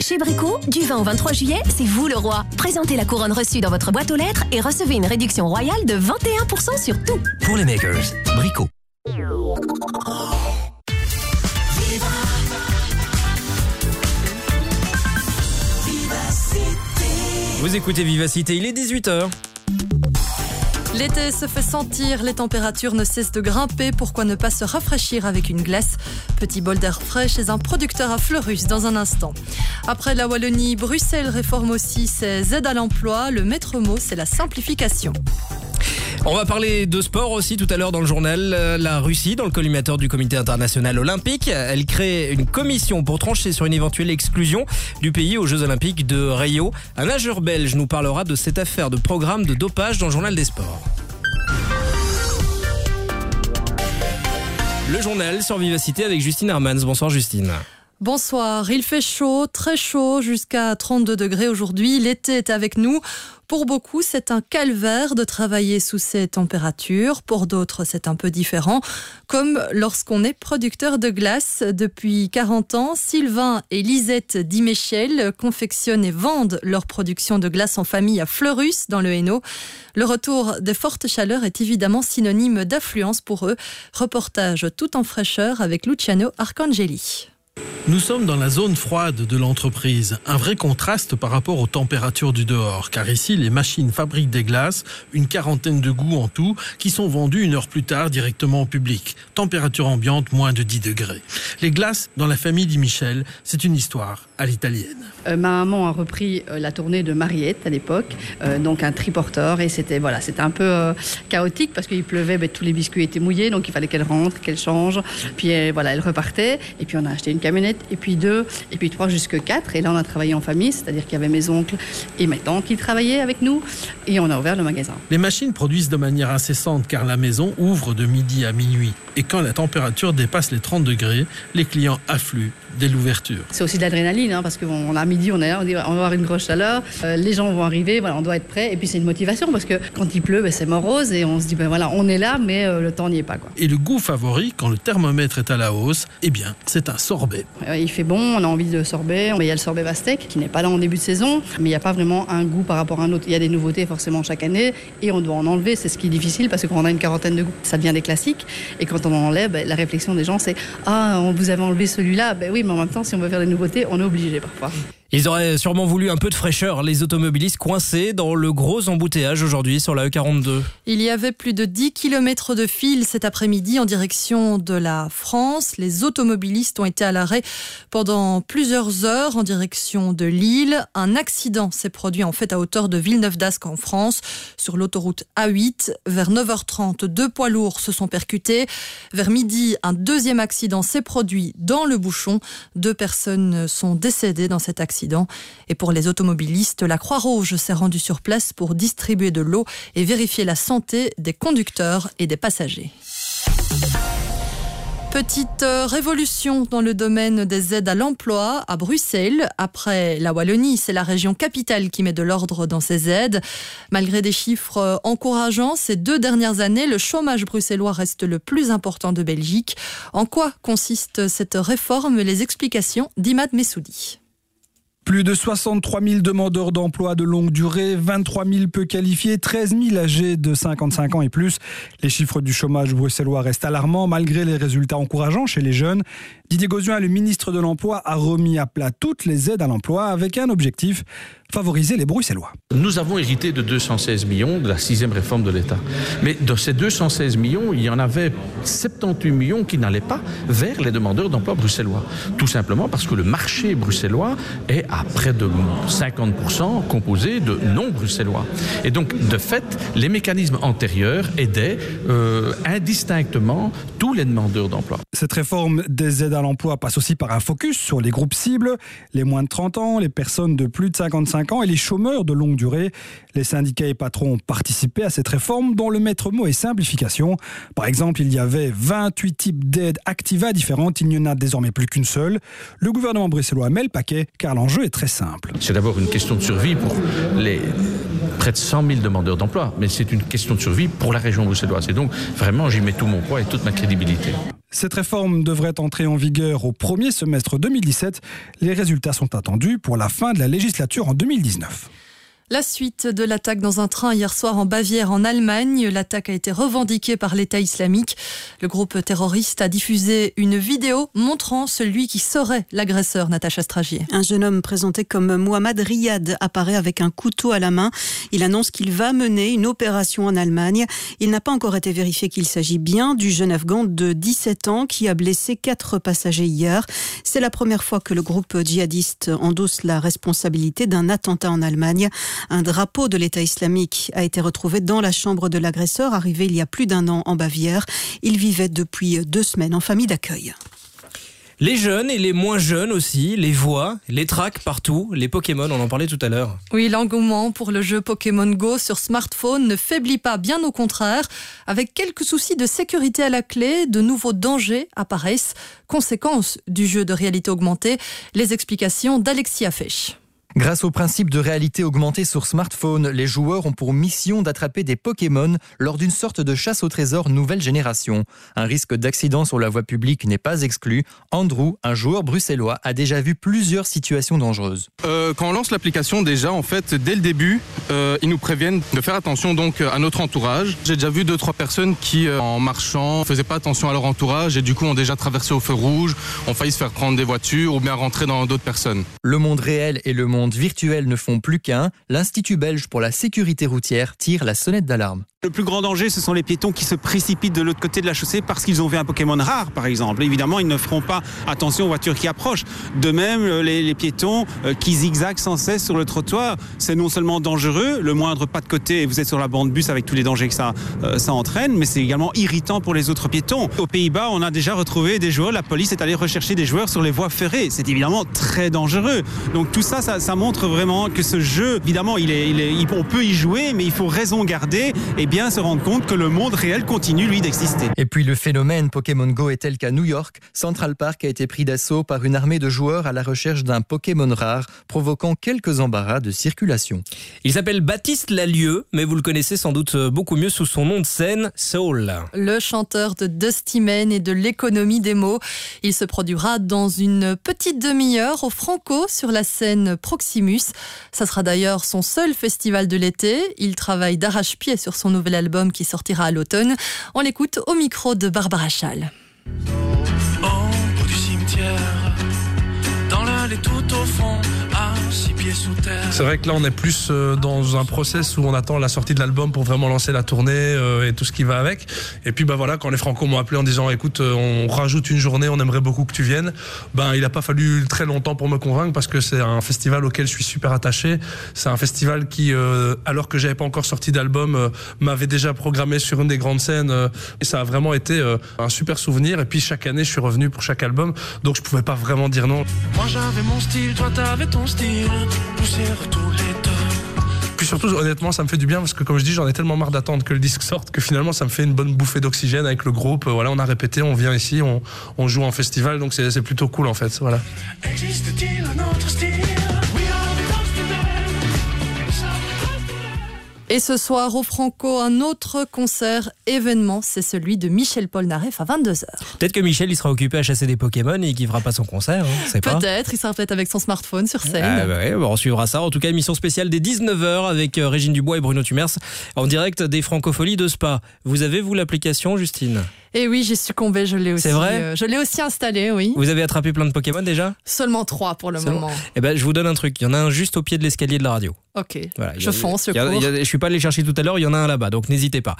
Chez Brico, du 20 au 23 juillet, c'est vous le roi. Présentez la couronne reçue dans votre boîte aux lettres et recevez une réduction royale de 21% sur tout. Pour les makers, Brico. Vous écoutez Vivacité, il est 18h. L'été se fait sentir, les températures ne cessent de grimper, pourquoi ne pas se rafraîchir avec une glace? Petit bol d'air frais chez un producteur à Fleurus dans un instant. Après la Wallonie, Bruxelles réforme aussi ses aides à l'emploi, le maître mot c'est la simplification. On va parler de sport aussi tout à l'heure dans le journal. Euh, La Russie, dans le collimateur du comité international olympique, elle crée une commission pour trancher sur une éventuelle exclusion du pays aux Jeux olympiques de Rio. Un nageur belge nous parlera de cette affaire de programme de dopage dans le journal des sports. Le journal sur Vivacité avec Justine Hermans. Bonsoir Justine. Bonsoir, il fait chaud, très chaud, jusqu'à 32 degrés aujourd'hui. L'été est avec nous. Pour beaucoup, c'est un calvaire de travailler sous ces températures. Pour d'autres, c'est un peu différent. Comme lorsqu'on est producteur de glace depuis 40 ans, Sylvain et Lisette Diméchel confectionnent et vendent leur production de glace en famille à Fleurus, dans le Hainaut. Le retour des fortes chaleurs est évidemment synonyme d'affluence pour eux. Reportage tout en fraîcheur avec Luciano Arcangeli. Nous sommes dans la zone froide de l'entreprise, un vrai contraste par rapport aux températures du dehors, car ici les machines fabriquent des glaces, une quarantaine de goûts en tout, qui sont vendues une heure plus tard directement au public. Température ambiante moins de 10 degrés. Les glaces dans la famille dit Michel, c'est une histoire à l'italienne. Euh, ma maman a repris euh, la tournée de Mariette à l'époque, euh, donc un triporteur, et c'était voilà, c'était un peu chaotique parce qu'il pleuvait, ben, tous les biscuits étaient mouillés, donc il fallait qu'elle rentre, qu'elle change, puis euh, voilà, elle repartait, et puis on a acheté une camionnette, et puis deux, et puis trois jusque quatre, et là on a travaillé en famille, c'est-à-dire qu'il y avait mes oncles et mes tantes qui travaillaient avec nous, et on a ouvert le magasin. Les machines produisent de manière incessante car la maison ouvre de midi à minuit. Et quand la température dépasse les 30 degrés, les clients affluent dès l'ouverture. C'est aussi de l'adrénaline, hein, parce qu'on a midi, on est là, on dit on va avoir une grosse chaleur, euh, les gens vont arriver, voilà, on doit être prêt, et puis c'est une motivation, parce que quand il pleut, ben, c'est morose, et on se dit, ben voilà, on est là, mais euh, le temps n'y est pas. Quoi. Et le goût favori, quand le thermomètre est à la hausse, eh bien, c'est un sorbet. Il fait bon, on a envie de sorbet. Il y a le sorbet Vastec qui n'est pas là en début de saison, mais il n'y a pas vraiment un goût par rapport à un autre. Il y a des nouveautés forcément chaque année et on doit en enlever. C'est ce qui est difficile parce que quand on a une quarantaine de goûts, ça devient des classiques. Et quand on en enlève, ben, la réflexion des gens c'est Ah, on vous avez enlevé celui-là. Ben oui, mais en même temps, si on veut faire des nouveautés, on est obligé parfois. Ils auraient sûrement voulu un peu de fraîcheur, les automobilistes coincés dans le gros embouteillage aujourd'hui sur la E42. Il y avait plus de 10 km de fil cet après-midi en direction de la France. Les automobilistes ont été à l'arrêt pendant plusieurs heures en direction de Lille. Un accident s'est produit en fait à hauteur de Villeneuve-d'Ascq en France sur l'autoroute A8. Vers 9h30, deux poids lourds se sont percutés. Vers midi, un deuxième accident s'est produit dans le bouchon. Deux personnes sont décédées dans cet accident. Et pour les automobilistes, la Croix-Rouge s'est rendue sur place pour distribuer de l'eau et vérifier la santé des conducteurs et des passagers. Petite euh, révolution dans le domaine des aides à l'emploi à Bruxelles. Après la Wallonie, c'est la région capitale qui met de l'ordre dans ces aides. Malgré des chiffres euh, encourageants, ces deux dernières années, le chômage bruxellois reste le plus important de Belgique. En quoi consiste cette réforme? Les explications d'Imad Messoudi. Plus de 63 000 demandeurs d'emploi de longue durée, 23 000 peu qualifiés, 13 000 âgés de 55 ans et plus. Les chiffres du chômage bruxellois restent alarmants malgré les résultats encourageants chez les jeunes. Didier Gauzuin, le ministre de l'Emploi, a remis à plat toutes les aides à l'emploi avec un objectif, favoriser les Bruxellois. Nous avons hérité de 216 millions de la sixième réforme de l'État. Mais dans ces 216 millions, il y en avait 78 millions qui n'allaient pas vers les demandeurs d'emploi bruxellois. Tout simplement parce que le marché bruxellois est à près de 50% composé de non-bruxellois. Et donc, de fait, les mécanismes antérieurs aidaient euh, indistinctement tous les demandeurs d'emploi. Cette réforme des aides à l'emploi passe aussi par un focus sur les groupes cibles, les moins de 30 ans, les personnes de plus de 55 ans et les chômeurs de longue durée. Les syndicats et patrons ont participé à cette réforme dont le maître mot est simplification. Par exemple, il y avait 28 types d'aides Activa différentes, il n'y en a désormais plus qu'une seule. Le gouvernement bruxellois met le paquet car l'enjeu est très simple. C'est d'abord une question de survie pour les près de 100 000 demandeurs d'emploi, mais c'est une question de survie pour la région bruxelloise. Et donc, vraiment, j'y mets tout mon poids et toute ma crédibilité. Cette réforme devrait entrer en vigueur au premier semestre 2017. Les résultats sont attendus pour la fin de la législature en 2019. La suite de l'attaque dans un train hier soir en Bavière, en Allemagne. L'attaque a été revendiquée par l'État islamique. Le groupe terroriste a diffusé une vidéo montrant celui qui serait l'agresseur, Natacha Stragier. Un jeune homme présenté comme Mohamed Riyad apparaît avec un couteau à la main. Il annonce qu'il va mener une opération en Allemagne. Il n'a pas encore été vérifié qu'il s'agit bien du jeune Afghan de 17 ans qui a blessé quatre passagers hier. C'est la première fois que le groupe djihadiste endosse la responsabilité d'un attentat en Allemagne. Un drapeau de l'État islamique a été retrouvé dans la chambre de l'agresseur, arrivé il y a plus d'un an en Bavière. Il vivait depuis deux semaines en famille d'accueil. Les jeunes et les moins jeunes aussi, les voient, les traquent partout, les Pokémon, on en parlait tout à l'heure. Oui, l'engouement pour le jeu Pokémon Go sur smartphone ne faiblit pas, bien au contraire. Avec quelques soucis de sécurité à la clé, de nouveaux dangers apparaissent, conséquence du jeu de réalité augmentée. Les explications d'Alexia Fesch. Grâce au principe de réalité augmentée sur smartphone, les joueurs ont pour mission d'attraper des Pokémon lors d'une sorte de chasse au trésor nouvelle génération. Un risque d'accident sur la voie publique n'est pas exclu. Andrew, un joueur bruxellois, a déjà vu plusieurs situations dangereuses. Euh, quand on lance l'application, déjà, en fait, dès le début, euh, ils nous préviennent de faire attention donc à notre entourage. J'ai déjà vu deux trois personnes qui, euh, en marchant, faisaient pas attention à leur entourage et du coup ont déjà traversé au feu rouge, ont failli se faire prendre des voitures ou bien rentrer dans d'autres personnes. Le monde réel et le monde virtuel ne font plus qu'un. L'Institut belge pour la sécurité routière tire la sonnette d'alarme. Le plus grand danger, ce sont les piétons qui se précipitent de l'autre côté de la chaussée parce qu'ils ont vu un Pokémon rare, par exemple. Évidemment, ils ne feront pas attention aux voitures qui approchent. De même, les, les piétons euh, qui zigzaguent sans cesse sur le trottoir, c'est non seulement dangereux, le moindre pas de côté et vous êtes sur la bande bus avec tous les dangers que ça, euh, ça entraîne, mais c'est également irritant pour les autres piétons. Aux Pays-Bas, on a déjà retrouvé des joueurs, la police est allée rechercher des joueurs sur les voies ferrées. C'est évidemment très dangereux. Donc tout ça, ça, montre vraiment que ce jeu, évidemment, il est, on peut y jouer, mais il faut raison garder et bien se rendre compte que le monde réel continue, lui, d'exister. Et puis le phénomène Pokémon Go est tel qu'à New York, Central Park a été pris d'assaut par une armée de joueurs à la recherche d'un Pokémon rare, provoquant quelques embarras de circulation. Il s'appelle Baptiste Lalieu, mais vous le connaissez sans doute beaucoup mieux sous son nom de scène, Soul. Le chanteur de Dusty Man et de l'économie des mots. Il se produira dans une petite demi-heure au Franco sur la scène Proximus. Ça sera d'ailleurs son seul festival de l'été. Il travaille d'arrache-pied sur son nouvel album qui sortira à l'automne. On l'écoute au micro de Barbara Schall. C'est vrai que là, on est plus euh, dans un process où on attend la sortie de l'album pour vraiment lancer la tournée euh, et tout ce qui va avec. Et puis, bah voilà, quand les Franco m'ont appelé en disant, écoute, euh, on rajoute une journée, on aimerait beaucoup que tu viennes. Ben, il n'a pas fallu très longtemps pour me convaincre parce que c'est un festival auquel je suis super attaché. C'est un festival qui, alors que j'avais pas encore sorti d'album, m'avait déjà programmé sur une des grandes scènes. et ça a vraiment été un super souvenir. Et puis chaque année, je suis revenu pour chaque album, donc je pouvais pas vraiment dire non. Moi j'avais mon style, toi t'avais ton style. Puis surtout, honnêtement, ça me fait du bien parce que, comme je dis, j'en ai tellement marre d'attendre que le disque sorte que finalement, ça me fait une bonne bouffée d'oxygène avec le groupe. Euh, Voilà, on a répété, on vient ici, on, on joue en festival, donc c'est c'est plutôt cool en fait. Voilà. Existe-t-il un autre style? Et ce soir au Franco, un autre concert événement, c'est celui de Michel Polnareff à 22h. Peut-être que Michel il sera occupé à chasser des Pokémon et qu'il fera pas son concert. Hein. Peut-être, il sera peut-être avec son smartphone sur scène. Ah bah ouais, bah on suivra ça. En tout cas, émission spéciale des 19h avec euh, Régine Dubois et Bruno Tumers en direct des Francopholies de Spa. Vous avez, vous, l'application, Justine? Et oui, j'ai succomé, je l'ai aussi. C'est vrai euh, Je l'ai aussi installé, oui. Vous avez attrapé plein de Pokémon déjà Seulement trois pour le Seulement moment. Eh ben, je vous donne un truc. Il y en a un juste au pied de l'escalier de la radio. Ok. Voilà, je a- fonce, je suis pas allé chercher tout à l'heure, il y en a un là-bas, donc n'hésitez pas.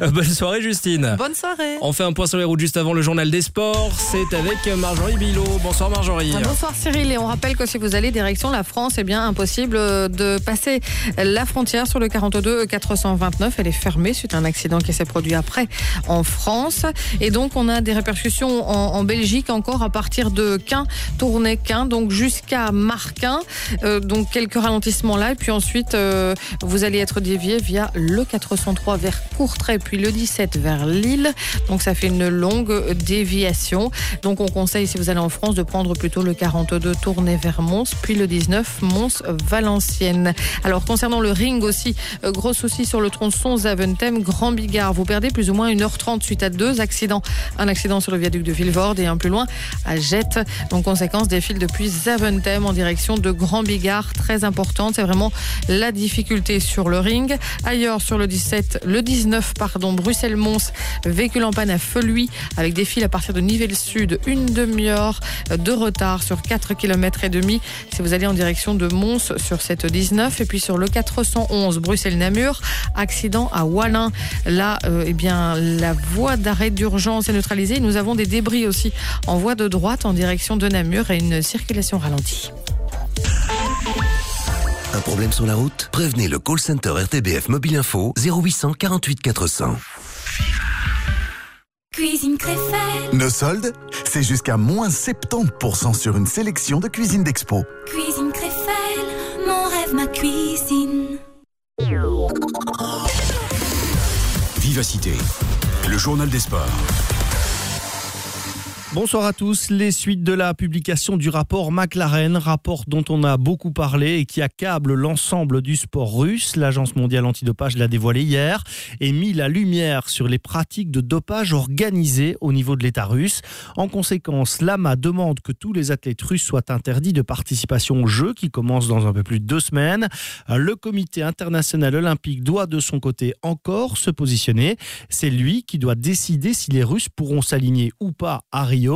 Euh, [LAUGHS] Bonne soirée, Justine. Bonne soirée. On fait un point sur les routes juste avant le journal des sports. C'est avec Marjorie Bilot. Bonsoir, Marjorie. Bonsoir Cyril et on rappelle que si vous allez direction la France, c'est bien impossible euh, de passer la frontière sur le 42 429. Elle est fermée suite à un accident qui s'est produit après en France. Et donc on a des répercussions en, Belgique encore à partir de Quin, Tournai-Quin, donc jusqu'à Marquin. Euh, donc quelques ralentissements là. Et puis ensuite, euh, vous allez être dévié via le 403 vers Courtrai, puis le 17 vers Lille. Donc ça fait une longue déviation. Donc on conseille, si vous allez en France, de prendre plutôt le 42 tourné vers Mons, puis le 19 Mons-Valenciennes. Alors concernant le ring aussi, euh, gros souci sur le tronçon Zaventem Grand Bigard. Vous perdez plus ou moins 1h30 suite à deux accidents. Un accident sur le viaduc de Villevorde et un plus loin à Jette. Donc conséquence des fils depuis Zaventem en direction de Grand Bigard. Très importante. C'est vraiment la difficulté sur le ring. Ailleurs sur le 17, le 19, pardon, Bruxelles-Mons, véhicule en panne à Feluy avec des fils à partir de Nivelles Sud, une demi-heure de retard sur 4 km et demi si vous allez en direction de Mons sur cette 19 et puis sur le 411 Bruxelles-Namur, accident à Wallin. Là, euh, eh bien, la voie d'arrêt d'urgence est neutralisée. Nous avons des débris aussi en voie de droite en direction de Namur et une circulation ralentie. Un problème sur la route? Prévenez le call center RTBF Mobile Info 0800 48 400. Cuisine Créfelle, Nos soldes, c'est jusqu'à moins 70% sur une sélection de cuisine d'expo. Cuisine Créfelle, mon rêve, ma cuisine. Vivacité, le journal des sports. Bonsoir à tous. Les suites de la publication du rapport McLaren, rapport dont on a beaucoup parlé et qui accable l'ensemble du sport russe. L'Agence mondiale antidopage l'a dévoilé hier et mis la lumière sur les pratiques de dopage organisées au niveau de l'État russe. En conséquence, l'AMA demande que tous les athlètes russes soient interdits de participation aux Jeux qui commencent dans un peu plus de deux semaines. Le comité international olympique doit de son côté encore se positionner. C'est lui qui doit décider si les Russes pourront s'aligner ou pas à Rio.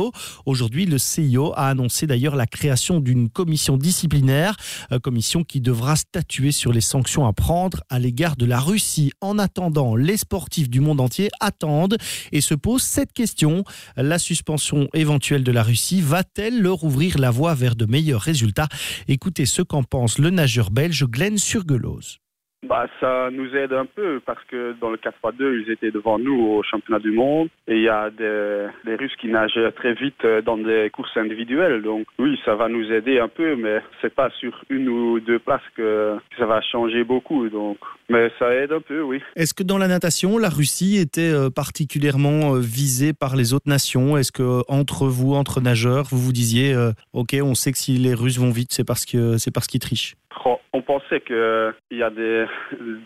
Aujourd'hui, le CIO a annoncé d'ailleurs la création d'une commission disciplinaire, euh, commission qui devra statuer sur les sanctions à prendre à l'égard de la Russie. En attendant, les sportifs du monde entier attendent et se posent cette question. La suspension éventuelle de la Russie va-t-elle leur ouvrir la voie vers de meilleurs résultats? Écoutez ce qu'en pense le nageur belge Glenn Surgelos. Bah, ça nous aide un peu parce que dans le 4x2, ils étaient devant nous au championnat du monde et il y a des, des Russes qui nagent très vite euh, dans des courses individuelles. Donc oui, ça va nous aider un peu, mais c'est pas sur une ou deux places que, ça va changer beaucoup. Donc, mais ça aide un peu, oui. Est-ce que dans la natation, la Russie était euh, particulièrement euh, visée par les autres nations? Est-ce que entre vous, entre nageurs, vous vous disiez, ok, on sait que si les Russes vont vite, c'est parce que c'est parce qu'ils trichent? On pensait qu'il y a des,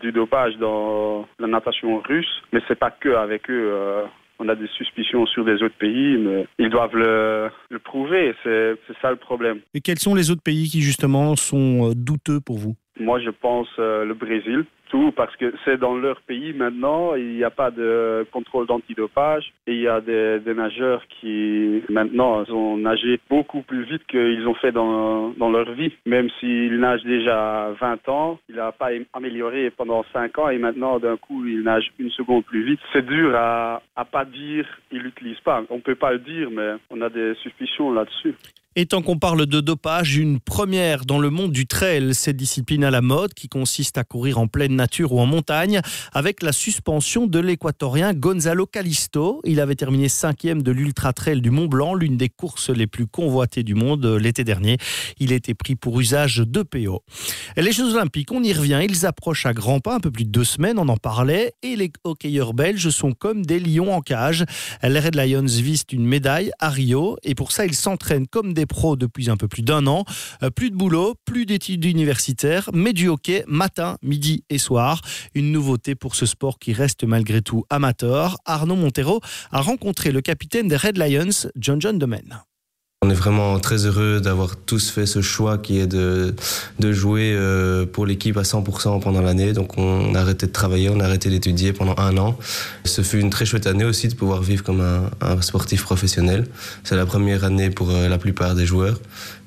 du dopage dans la natation russe, mais c'est pas que avec eux. euh, on a des suspicions sur des autres pays, mais ils doivent le, le prouver. C'est c'est ça le problème. Et quels sont les autres pays qui justement sont euh, douteux pour vous? Moi, je pense euh, le Brésil, tout parce que c'est dans leur pays maintenant, il n'y a pas de contrôle d'antidopage et il y a des, nageurs qui maintenant ont nagé beaucoup plus vite qu'ils ont fait dans, dans leur vie. Même s'ils nagent déjà 20 ans, il n'a pas amélioré pendant 5 ans et maintenant d'un coup il nage une seconde plus vite. C'est dur à, à pas dire, il l'utilise pas. On peut pas le dire, mais on a des suspicions là-dessus. Et tant qu'on parle de dopage, une première dans le monde du trail, cette discipline à la mode qui consiste à courir en pleine nature ou en montagne, avec la suspension de l'équatorien Gonzalo Calisto. Il avait terminé cinquième de l'Ultra Trail du Mont Blanc, l'une des courses les plus convoitées du monde l'été dernier. Il été pris pour usage de PO. Les Jeux Olympiques, on y revient, ils approchent à grands pas, un peu plus de deux semaines, on en parlait, et les hockeyeurs belges sont comme des lions en cage. Les Red Lions visent une médaille à Rio, et pour ça, ils s'entraînent comme des pro depuis un peu plus d'un an. Euh, plus de boulot, plus d'études universitaires, mais du hockey matin, midi et soir. Une nouveauté pour ce sport qui reste malgré tout amateur. Arnaud Montero a rencontré le capitaine des Red Lions, John John Domen. On est vraiment très heureux d'avoir tous fait ce choix qui est de, de jouer euh, pour l'équipe à 100% pendant l'année. Donc on a arrêté de travailler, on a arrêté d'étudier pendant un an. Ce fut une très chouette année aussi de pouvoir vivre comme un, un sportif professionnel. C'est la première année pour euh, la plupart des joueurs.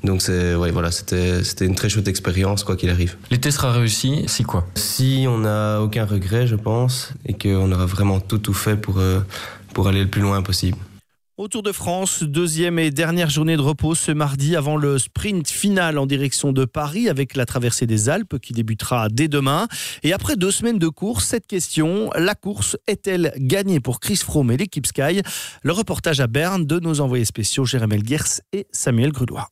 Donc c'est ouais, voilà, c'était c'était une très chouette expérience quoi qu'il arrive. L'été sera réussi, si quoi? Si on n'a aucun regret, je pense, et qu'on aura vraiment tout tout fait pour euh, pour aller le plus loin possible. Au Tour de France, deuxième et dernière journée de repos ce mardi avant le sprint final en direction de Paris avec la traversée des Alpes qui débutera dès demain. Et après deux semaines de course, cette question, la course est-elle gagnée pour Chris Froome et l'équipe Sky? Le reportage à Berne de nos envoyés spéciaux Jérémy Gers et Samuel Grudois.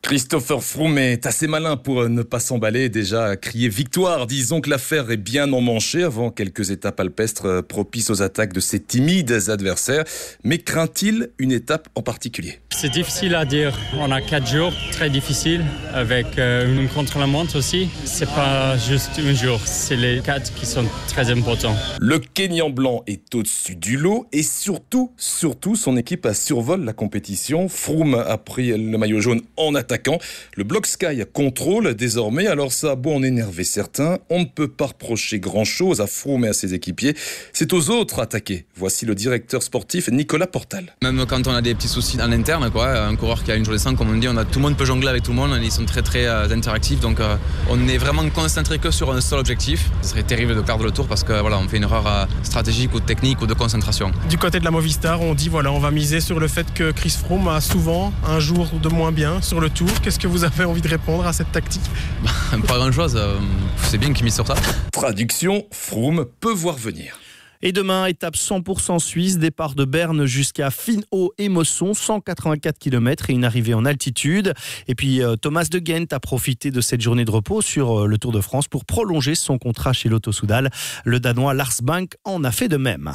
Christopher Froome est assez malin pour ne pas s'emballer, déjà crier victoire. Disons que l'affaire est bien emmanchée avant quelques étapes alpestres propices aux attaques de ses timides adversaires. Mais craint-il une étape en particulier? C'est difficile à dire. On a quatre jours très difficiles avec euh, une contre-la-montre aussi. C'est pas juste un jour, c'est les quatre qui sont très importants. Le Kenyan blanc est au-dessus du lot et surtout, surtout, son équipe a survole la compétition. Froome a pris le maillot jaune en attaque attaquant. Le Block Sky contrôle désormais, alors ça a beau en énerver certains, on ne peut pas reprocher grand-chose à Froome et à ses équipiers. C'est aux autres à attaquer. Voici le directeur sportif Nicolas Portal. Même quand on a des petits soucis en interne, quoi, un coureur qui a une journée sans, comme on dit, on a, tout le monde peut jongler avec tout le monde, ils sont très très euh, interactifs, donc euh, on est vraiment concentré que sur un seul objectif. Ce serait terrible de perdre le tour parce que voilà, on fait une erreur euh, stratégique ou technique ou de concentration. Du côté de la Movistar, on dit voilà, on va miser sur le fait que Chris Froome a souvent un jour de moins bien sur le tour. Qu'est-ce que vous avez envie de répondre à cette tactique Pas grand-chose. c'est bien qu'il mise sur ça. Traduction, Froome peut voir venir. Et demain, étape 100% suisse, départ de Berne jusqu'à Finhaut et Mosson, 184 km et une arrivée en altitude. Et puis euh, Thomas de Ghent a profité de cette journée de repos sur euh, le Tour de France pour prolonger son contrat chez l'Auto Soudal. Le Danois Lars Bank en a fait de même.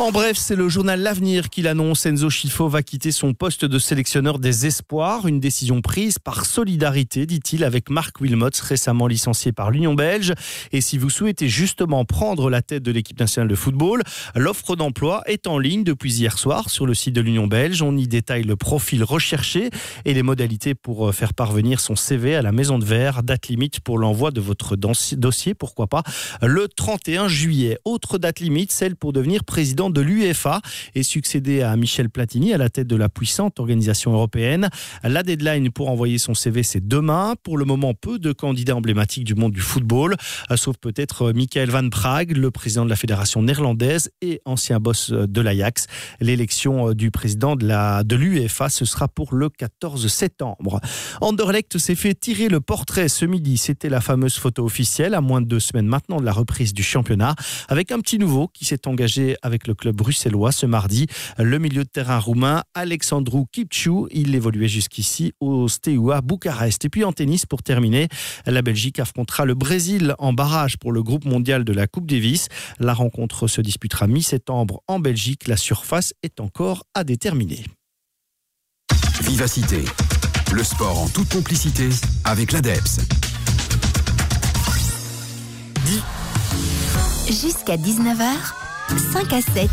En bref, c'est le journal L'Avenir qui l'annonce. Enzo Schifo va quitter son poste de sélectionneur des espoirs. Une décision prise par solidarité, dit-il, avec Marc Wilmots, récemment licencié par l'Union belge. Et si vous souhaitez justement prendre la tête de l'équipe nationale de football, l'offre d'emploi est en ligne depuis hier soir sur le site de l'Union belge. On y détaille le profil recherché et les modalités pour faire parvenir son CV à la Maison de Verre. Date limite pour l'envoi de votre dossier, pourquoi pas, le 31 juillet. Autre date limite, celle pour devenir président de l'UEFA et succéder à Michel Platini à la tête de la puissante organisation européenne. La deadline pour envoyer son CV, c'est demain. Pour le moment, peu de candidats emblématiques du monde du football, sauf peut-être Michael Van Praag, le président de la fédération néerlandaise et ancien boss de l'Ajax. L'élection du président de la de l'UEFA, ce sera pour le 14 septembre. Anderlecht s'est fait tirer le portrait ce midi. C'était la fameuse photo officielle à moins de deux semaines maintenant de la reprise du championnat, avec un petit nouveau qui s'est engagé avec le club bruxellois ce mardi. Le milieu de terrain roumain Alexandru Kipchou, il évoluait jusqu'ici au Steaua Bucarest. Et puis en tennis, pour terminer, la Belgique affrontera le Brésil en barrage pour le groupe mondial de la Coupe Davis. La rencontre se disputera mi-septembre en Belgique. La surface est encore à déterminer. Vivacité, le sport en toute complicité avec l'ADEPS. Jusqu'à 19h, 5 à 7.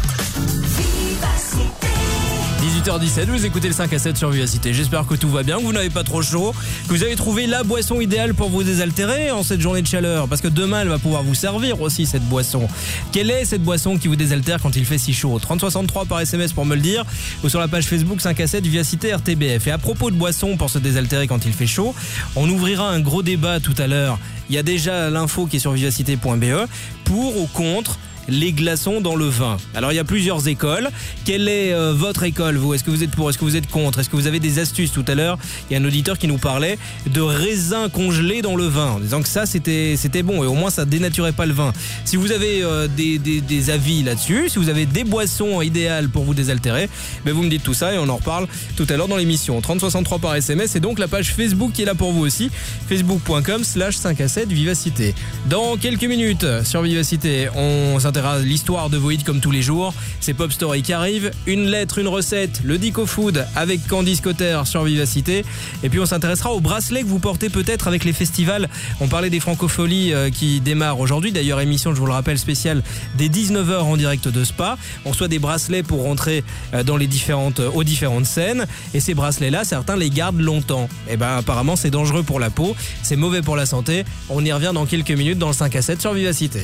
8h17, vous écoutez le 5 à 7 sur Vivacité. J'espère que tout va bien, que vous n'avez pas trop chaud, que vous avez trouvé la boisson idéale pour vous désaltérer en cette journée de chaleur. Parce que demain, elle va pouvoir vous servir aussi, cette boisson. Quelle est cette boisson qui vous désaltère quand il fait si chaud? 3063 par SMS pour me le dire, ou sur la page Facebook 5 à 7 Vivacité RTBF. Et à propos de boisson pour se désaltérer quand il fait chaud, on ouvrira un gros débat tout à l'heure. Il y a déjà l'info qui est sur vivacité.be pour ou contre les glaçons dans le vin. Alors il y a plusieurs écoles. Quelle est euh, votre école vous? Est-ce que vous êtes pour Est-ce que vous êtes contre? Est-ce que vous avez des astuces? Tout à l'heure, il y a un auditeur qui nous parlait de raisins congelés dans le vin, en disant que ça c'était c'était bon et au moins ça dénaturait pas le vin. Si vous avez euh, des, des- avis là-dessus, si vous avez des boissons idéales pour vous désaltérer, ben vous me dites tout ça et on en reparle tout à l'heure dans l'émission. 3063 par SMS et donc la page Facebook qui est là pour vous aussi, facebook.com slash 5 à 7 Vivacité. Dans quelques minutes sur Vivacité, on s'intéresse à l'histoire de hits comme tous les jours. C'est Pop Story qui arrive, une lettre, une recette, le Dico Food avec Candice Cotter sur Vivacité. Et puis on s'intéressera aux bracelets que vous portez peut-être avec les festivals. On parlait des francopholies euh, qui démarrent aujourd'hui. D'ailleurs, émission, je vous le rappelle, spéciale dès 19h en direct de Spa. On reçoit des bracelets pour rentrer euh, dans les différentes, aux différentes scènes. Et ces bracelets-là, certains les gardent longtemps. Et ben apparemment, c'est dangereux pour la peau, c'est mauvais pour la santé. On y revient dans quelques minutes dans le 5 à 7 sur Vivacité.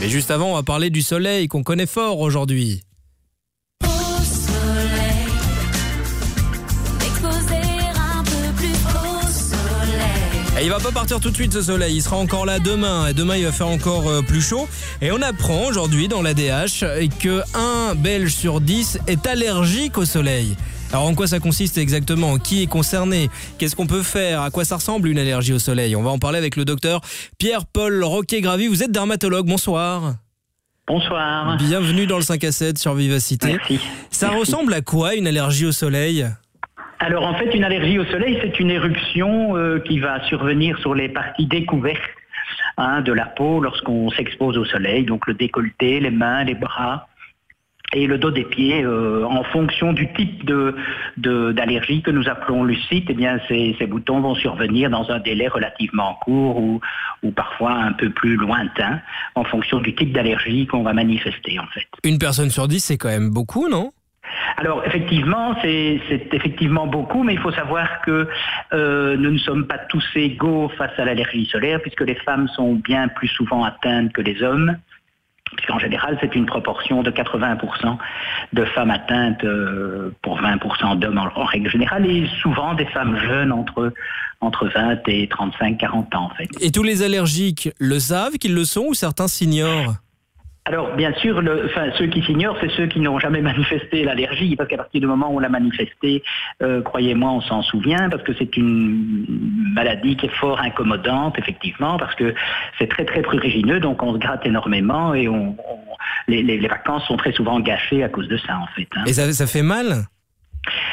Mais juste avant, on va parler du soleil qu'on connaît fort aujourd'hui. Et il va pas partir tout de suite ce soleil, il sera encore là demain et demain il va faire encore euh, plus chaud. Et on apprend aujourd'hui dans l'ADH que un Belge sur 10 est allergique au soleil. Alors en quoi ça consiste exactement? Qui est concerné? Qu'est-ce qu'on peut faire? À quoi ça ressemble une allergie au soleil? On va en parler avec le docteur Pierre-Paul Roquet-Gravy. Vous êtes dermatologue, bonsoir. Bonsoir. Bienvenue dans le 5 à 7 sur Vivacité. Ça ressemble à quoi une allergie au soleil? Alors en fait, une allergie au soleil, c'est une éruption euh, qui va survenir sur les parties découvertes hein, de la peau lorsqu'on s'expose au soleil, donc le décolleté, les mains, les bras et le dos des pieds, euh, en fonction du type de de- d'allergie que nous appelons lucite, eh bien ces, ces boutons vont survenir dans un délai relativement court ou, ou parfois un peu plus lointain, en fonction du type d'allergie qu'on va manifester en fait. Une personne sur 10, c'est quand même beaucoup, non? Alors effectivement, c'est c'est effectivement beaucoup, mais il faut savoir que euh, nous ne sommes pas tous égaux face à l'allergie solaire, puisque les femmes sont bien plus souvent atteintes que les hommes. Puisqu'en général, c'est une proportion de 80% de femmes atteintes euh, pour 20% d'hommes en, règle générale, et souvent des femmes jeunes entre, entre 20 et 35-40 ans en fait. Et tous les allergiques le savent qu'ils le sont ou certains s'ignorent? Alors, bien sûr, ceux qui s'ignorent, c'est ceux qui n'ont jamais [LAUGHS] manifesté l'allergie, parce qu'à partir du moment où on l'a manifesté, euh, croyez-moi, on s'en souvient, parce que c'est une maladie qui est fort incommodante, effectivement, parce que c'est très très prurigineux, donc on se gratte énormément et les, vacances sont très souvent gâchées à cause de ça, en fait. hein. Et ça fait mal?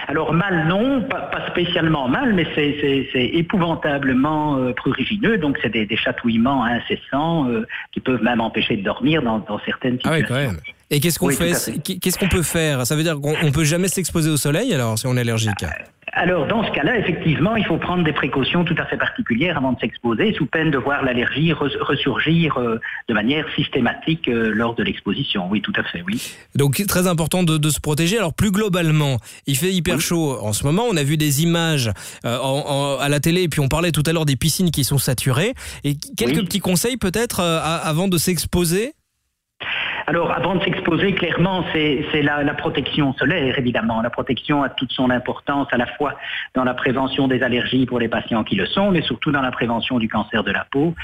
Alors mal non, pas, pas spécialement mal, mais c'est- épouvantablement euh, prurigineux, donc c'est des, des chatouillements incessants euh, qui peuvent même empêcher de dormir dans, dans certaines Ah situations. oui, quand même. Et qu'est-ce qu'on Oui, fait. Qu'est-ce qu'on peut faire? Ça veut dire qu'on on peut jamais s'exposer au soleil alors si on est allergique? Alors, dans ce cas-là, effectivement, il faut prendre des précautions tout à fait particulières avant de s'exposer, sous peine de voir l'allergie res- ressurgir euh, de manière systématique euh, lors de l'exposition. Oui, tout à fait, oui. Donc très important de, de se protéger. Alors plus globalement, il fait hyper chaud en ce moment. On a vu des images euh, en- en- à la télé et puis on parlait tout à l'heure des piscines qui sont saturées. Et quelques petits conseils peut-être euh, avant de s'exposer? Alors, avant de s'exposer, clairement, c'est la, protection solaire, évidemment. La protection a toute son importance à la fois dans la prévention des allergies pour les patients qui le sont, mais surtout dans la prévention du cancer de la peau,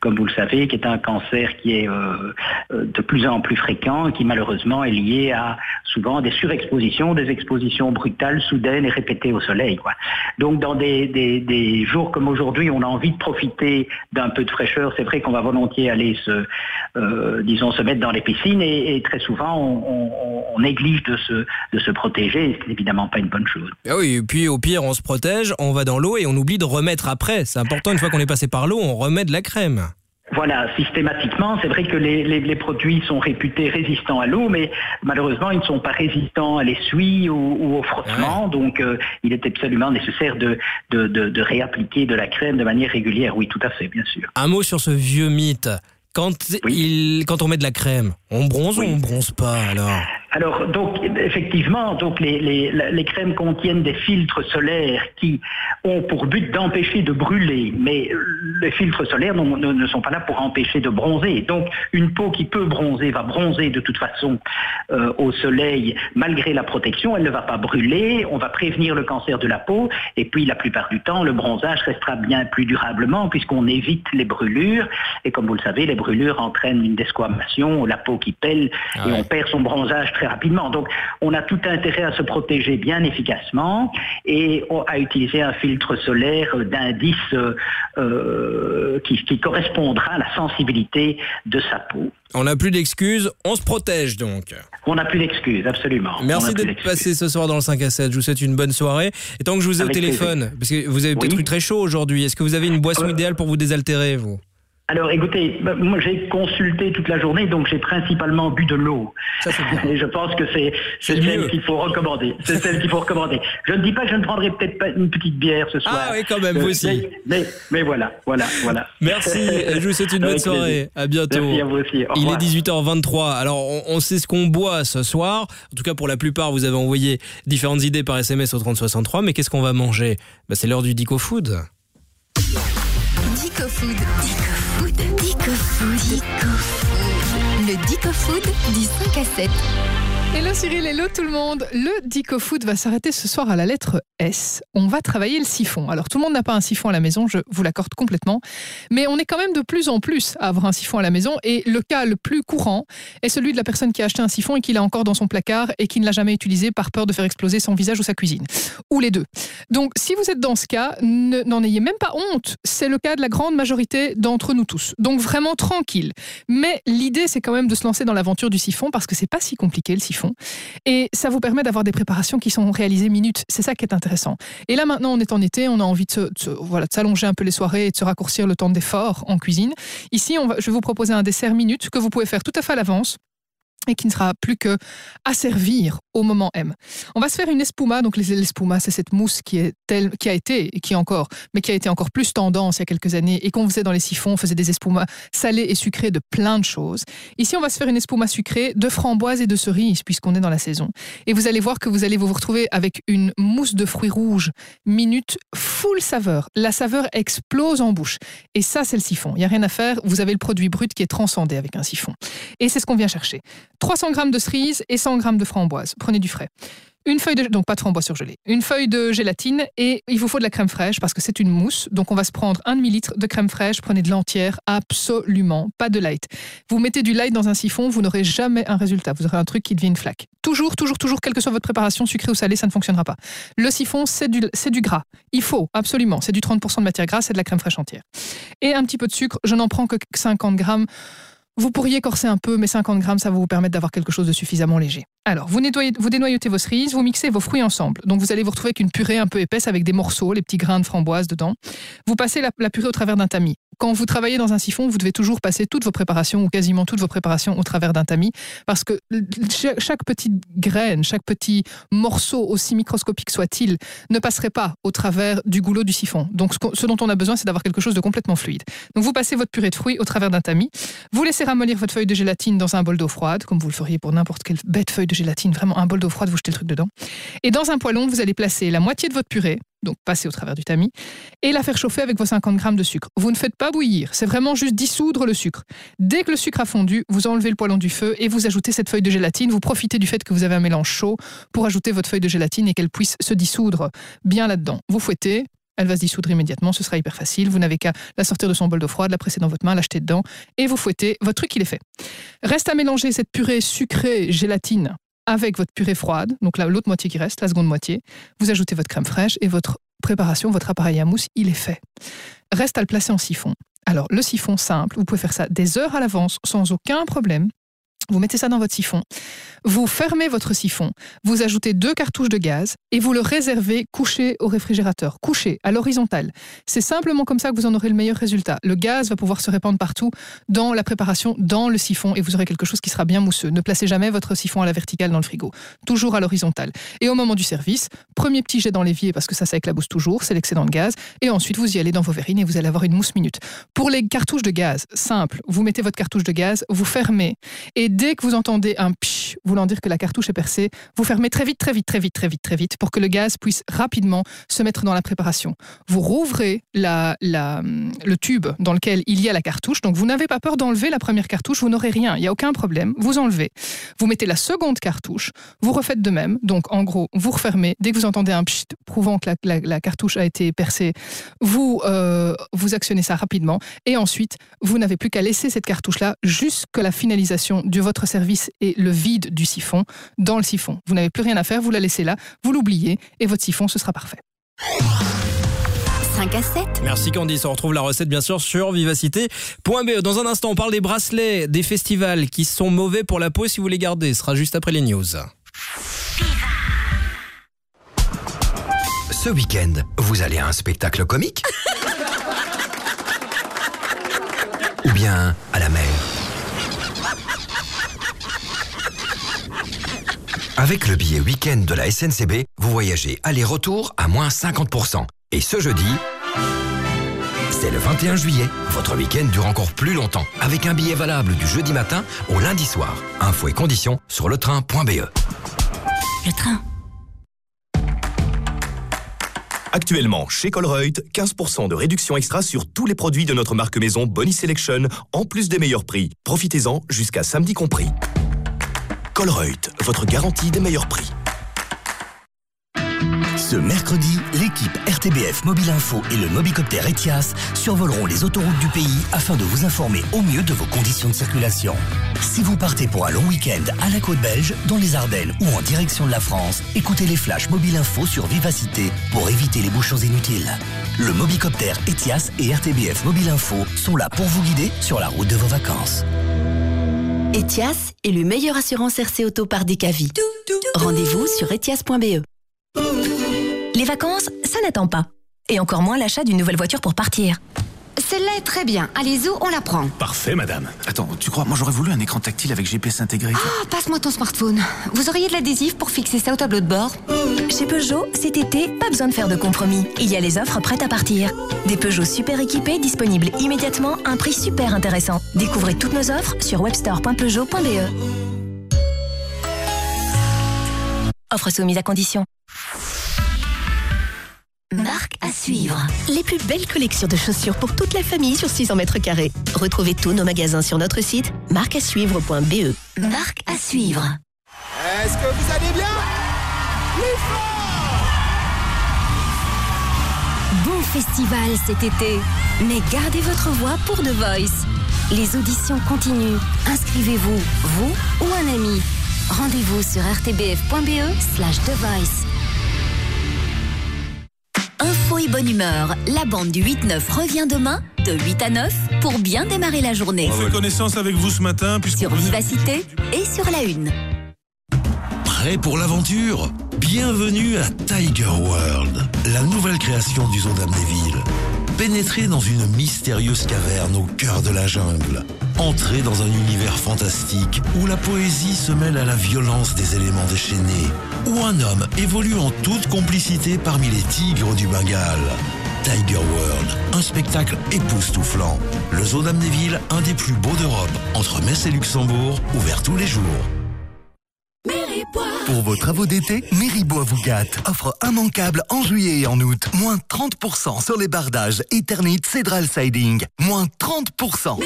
comme vous le savez, qui est un cancer qui est euh, euh, de plus en plus fréquent qui malheureusement est lié à souvent des surexpositions, des expositions brutales, soudaines et répétées au soleil. Donc, dans des, jours comme aujourd'hui, on a envie de profiter d'un peu de fraîcheur. C'est vrai qu'on va volontiers aller se, euh, disons, se mettre dans les et, et très souvent on, on- on néglige de se, de se protéger et c'est évidemment pas une bonne chose. Ah oui, et puis au pire on se protège, on va dans l'eau et on oublie de remettre après. C'est important une fois qu'on est passé par l'eau, on remet de la crème. Voilà, systématiquement, c'est vrai que les, les- les produits sont réputés résistants à l'eau, mais malheureusement, ils ne sont pas résistants à l'essuie ou, ou au frottement. Donc, euh, il est absolument nécessaire de, de, de- de réappliquer de la crème de manière régulière. Oui, tout à fait, bien sûr. Un mot sur ce vieux mythe. Quand, il, quand on met de la crème, on bronze ou on bronze pas alors? Alors, donc, effectivement, donc les, les, les, crèmes contiennent des filtres solaires qui ont pour but d'empêcher de brûler, mais les filtres solaires ne, ne, sont pas là pour empêcher de bronzer. Donc, une peau qui peut bronzer va bronzer de toute façon euh, au soleil malgré la protection. Elle ne va pas brûler. On va prévenir le cancer de la peau. Et puis, la plupart du temps, le bronzage restera bien plus durablement puisqu'on évite les brûlures. Et comme vous le savez, les brûlures entraînent une desquamation, la peau qui pèle et on perd son bronzage très rapidement. Donc, on a tout intérêt à se protéger bien efficacement et à utiliser un filtre solaire d'indice euh, euh, qui, qui correspondra à la sensibilité de sa peau. On n'a plus d'excuses, on se protège donc. On n'a plus d'excuses, absolument. Merci d'être passé ce soir dans le 5 à 7. Je vous souhaite une bonne soirée. Et tant que je vous ai au téléphone, parce que vous avez peut-être eu très chaud aujourd'hui, est-ce que vous avez une boisson idéale pour vous désaltérer, vous? Alors écoutez, bah, moi j'ai consulté toute la journée, donc j'ai principalement bu de l'eau. [LAUGHS] Et je pense que c'est celle qu'il faut recommander. C'est celle qu'il faut recommander. Je ne dis pas que je ne prendrai peut-être pas une petite bière ce soir. Ah oui, quand même, vous aussi. Mais, mais, voilà, voilà, voilà. [LAUGHS] Merci, je vous souhaite une bonne soirée. À bientôt. Merci à vous aussi. Il est 18h23. Alors on, sait ce qu'on boit ce soir. En tout cas pour la plupart, vous avez envoyé différentes idées par SMS au 3063. Mais qu'est-ce qu'on va manger? Bah, C'est l'heure du Dico Food. Dico Food. Dico Food. Le Dico Food du 5 à 7. Hello Cyril, hello tout le monde. Le Dico Food va s'arrêter ce soir à la lettre S. On va travailler le siphon. Alors tout le monde n'a pas un siphon à la maison, je vous l'accorde complètement. Mais on est quand même de plus en plus à avoir un siphon à la maison. Et le cas le plus courant est celui de la personne qui a acheté un siphon et qui l'a encore dans son placard et qui ne l'a jamais utilisé par peur de faire exploser son visage ou sa cuisine. Ou les deux. Donc si vous êtes dans ce cas, n'en ayez même pas honte. C'est le cas de la grande majorité d'entre nous tous. Donc vraiment tranquille. Mais l'idée c'est quand même de se lancer dans l'aventure du siphon parce que c'est pas si compliqué le siphon. Et ça vous permet d'avoir des préparations qui sont réalisées minutes. C'est ça qui est intéressant. Et là, maintenant, on est en été, on a envie de, voilà, de s'allonger un peu les soirées et de se raccourcir le temps d'effort en cuisine. Ici, je vais vous proposer un dessert minute que vous pouvez faire tout à fait à l'avance et qui ne sera plus que à servir au moment M. On va se faire une espuma, donc l'espuma c'est cette mousse qui a été et qui encore, mais qui a été encore plus tendance il y a quelques années et qu'on faisait dans les siphons, on faisait des espumas salés et sucrés de plein de choses. Ici on va se faire une espuma sucrée de framboise et de cerises puisqu'on est dans la saison. Et vous allez voir que vous allez vous retrouver avec une mousse de fruits rouges minute full saveur. La saveur explose en bouche. Et ça c'est le siphon. Il y a rien à faire. Vous avez le produit brut qui est transcendé avec un siphon. Et c'est ce qu'on vient chercher. 300 g de cerises et 100 g de framboise. Prenez du frais. Une feuille de, donc pas de framboise surgelée, une feuille de gélatine et il vous faut de la crème fraîche parce que c'est une mousse. Donc on va se prendre un demi-litre de crème fraîche, prenez de l'entière, absolument, pas de light. Vous mettez du light dans un siphon, vous n'aurez jamais un résultat, vous aurez un truc qui devient une flaque. Toujours, toujours, toujours, quelle que soit votre préparation, sucrée ou salée, ça ne fonctionnera pas. Le siphon, c'est du, c'est du gras. Il faut, absolument, c'est du 30% de matière grasse, c'est de la crème fraîche entière. Et un petit peu de sucre, je n'en prends que 50 grammes. Vous pourriez corser un peu, mais 50 grammes, ça va vous permettre d'avoir quelque chose de suffisamment léger. Alors, vous, nettoyez, vous dénoyautez vos cerises, vous mixez vos fruits ensemble. Donc, vous allez vous retrouver avec une purée un peu épaisse avec des morceaux, les petits grains de framboise dedans. Vous passez la, purée au travers d'un tamis. Quand vous travaillez dans un siphon, vous devez toujours passer toutes vos préparations ou quasiment toutes vos préparations au travers d'un tamis parce que chaque petite graine, chaque petit morceau, aussi microscopique soit-il, ne passerait pas au travers du goulot du siphon. Donc, ce dont on a besoin, c'est d'avoir quelque chose de complètement fluide. Donc, vous passez votre purée de fruits au travers d'un tamis. Vous laissez ramollir votre feuille de gélatine dans un bol d'eau froide, comme vous le feriez pour n'importe quelle bête feuille de gélatine, vraiment un bol d'eau froide, vous jetez le truc dedans. Et dans un poêlon, vous allez placer la moitié de votre purée, donc passer au travers du tamis, et la faire chauffer avec vos 50 grammes de sucre. Vous ne faites pas bouillir, c'est vraiment juste dissoudre le sucre. Dès que le sucre a fondu, vous enlevez le poêlon du feu et vous ajoutez cette feuille de gélatine. Vous profitez du fait que vous avez un mélange chaud pour ajouter votre feuille de gélatine et qu'elle puisse se dissoudre bien là-dedans. Vous fouettez, elle va se dissoudre immédiatement, ce sera hyper facile. Vous n'avez qu'à la sortir de son bol d'eau froide, la presser dans votre main, l'acheter dedans et vous fouettez. Votre truc, il est fait. Reste à mélanger cette purée sucrée gélatine avec votre purée froide, donc l'autre moitié qui reste, la seconde moitié. Vous ajoutez votre crème fraîche et votre préparation, votre appareil à mousse, il est fait. Reste à le placer en siphon. Alors, le siphon simple, vous pouvez faire ça des heures à l'avance sans aucun problème. Vous mettez ça dans votre siphon. Vous fermez votre siphon, vous ajoutez deux cartouches de gaz et vous le réservez couché au réfrigérateur, couché à l'horizontale. C'est simplement comme ça que vous en aurez le meilleur résultat. Le gaz va pouvoir se répandre partout dans la préparation, dans le siphon et vous aurez quelque chose qui sera bien mousseux. Ne placez jamais votre siphon à la verticale dans le frigo, toujours à l'horizontale. Et au moment du service, premier petit jet dans l'évier parce que ça, ça éclabousse toujours, c'est l'excédent de gaz. Et ensuite, vous y allez dans vos verrines et vous allez avoir une mousse minute. Pour les cartouches de gaz, simple, vous mettez votre cartouche de gaz, vous fermez et dès que vous entendez un voulant dire que la cartouche est percée, vous fermez très vite, très vite, très vite, très vite, très vite pour que le gaz puisse rapidement se mettre dans la préparation. Vous rouvrez le tube dans lequel il y a la cartouche, donc vous n'avez pas peur d'enlever la première cartouche, vous n'aurez rien, il n'y a aucun problème, vous enlevez. Vous mettez la seconde cartouche, vous refaites de même, donc en gros, vous refermez, dès que vous entendez un pchit prouvant que la cartouche a été percée, vous, euh, vous actionnez ça rapidement et ensuite, vous n'avez plus qu'à laisser cette cartouche-là jusqu'à la finalisation de votre service et le vide du siphon dans le siphon. Vous n'avez plus rien à faire, vous la laissez là, vous l'oubliez et votre siphon, ce sera parfait. 5 à 7. Merci Candice, on retrouve la recette bien sûr sur vivacité.be. Dans un instant, on parle des bracelets, des festivals qui sont mauvais pour la peau si vous les gardez. Ce sera juste après les news. Ce week-end, vous allez à un spectacle comique? [LAUGHS] Ou bien à la mer Avec le billet week-end de la SNCB, vous voyagez aller-retour à moins 50%. Et ce jeudi, c'est le 21 juillet. Votre week-end dure encore plus longtemps, avec un billet valable du jeudi matin au lundi soir. Infos et conditions sur letrain.be. Le train. Actuellement, chez Colreuth, 15% de réduction extra sur tous les produits de notre marque maison Bonnie Selection, en plus des meilleurs prix. Profitez-en jusqu'à samedi compris. Colreuth, votre garantie des meilleurs prix. Ce mercredi, l'équipe RTBF Mobile Info et le Mobicopter Etias survoleront les autoroutes du pays afin de vous informer au mieux de vos conditions de circulation. Si vous partez pour un long week-end à la côte belge, dans les Ardennes ou en direction de la France, écoutez les flashs Mobile Info sur Vivacité pour éviter les bouchons inutiles. Le Mobicopter Etias et RTBF Mobile Info sont là pour vous guider sur la route de vos vacances. Etias est le meilleur assurance RC Auto par Decavi. Rendez-vous sur etias.be. Les vacances, ça n'attend pas. Et encore moins l'achat d'une nouvelle voiture pour partir. Celle-là est très bien. Allez-y, on la prend. Parfait, madame. Attends, tu crois, moi j'aurais voulu un écran tactile avec GPS intégré. Ah, passe-moi ton smartphone. Vous auriez de l'adhésif pour fixer ça au tableau de bord Chez Peugeot, cet été, pas besoin de faire de compromis. Il y a les offres prêtes à partir. Des Peugeot super équipés disponibles immédiatement à un prix super intéressant. Découvrez toutes nos offres sur webstore.peugeot.be. Offre soumise à condition. Marque à suivre. Les plus belles collections de chaussures pour toute la famille sur 600 mètres carrés. Retrouvez tous nos magasins sur notre site marqueasuivre.be. Marque à suivre. Est-ce que vous allez bien? Bon festival cet été. Mais gardez votre voix pour The Voice. Les auditions continuent. Inscrivez-vous, vous ou un ami. Rendez-vous sur rtbf.be slash The Voice. Info et bonne humeur. La bande du 8-9 revient demain de 8 à 9 pour bien démarrer la journée. On fait connaissance avec vous ce matin puisqu'on Sur Vivacité et sur la Une. Prêt pour l'aventure? Bienvenue à Tiger World, la nouvelle création du zoo d'Amnéville. Pénétrez dans une mystérieuse caverne au cœur de la jungle. Entrez dans un univers fantastique où la poésie se mêle à la violence des éléments déchaînés, où un homme évolue en toute complicité parmi les tigres du Bengale. Tiger World, un spectacle époustouflant. Le zoo d'Amnéville, un des plus beaux d'Europe, entre Metz et Luxembourg, ouvert tous les jours. Pour vos travaux d'été, Méribois vous gâte. Offre immanquable en juillet et en août. Moins 30% sur les bardages Eternit Cédral Siding. Moins 30%.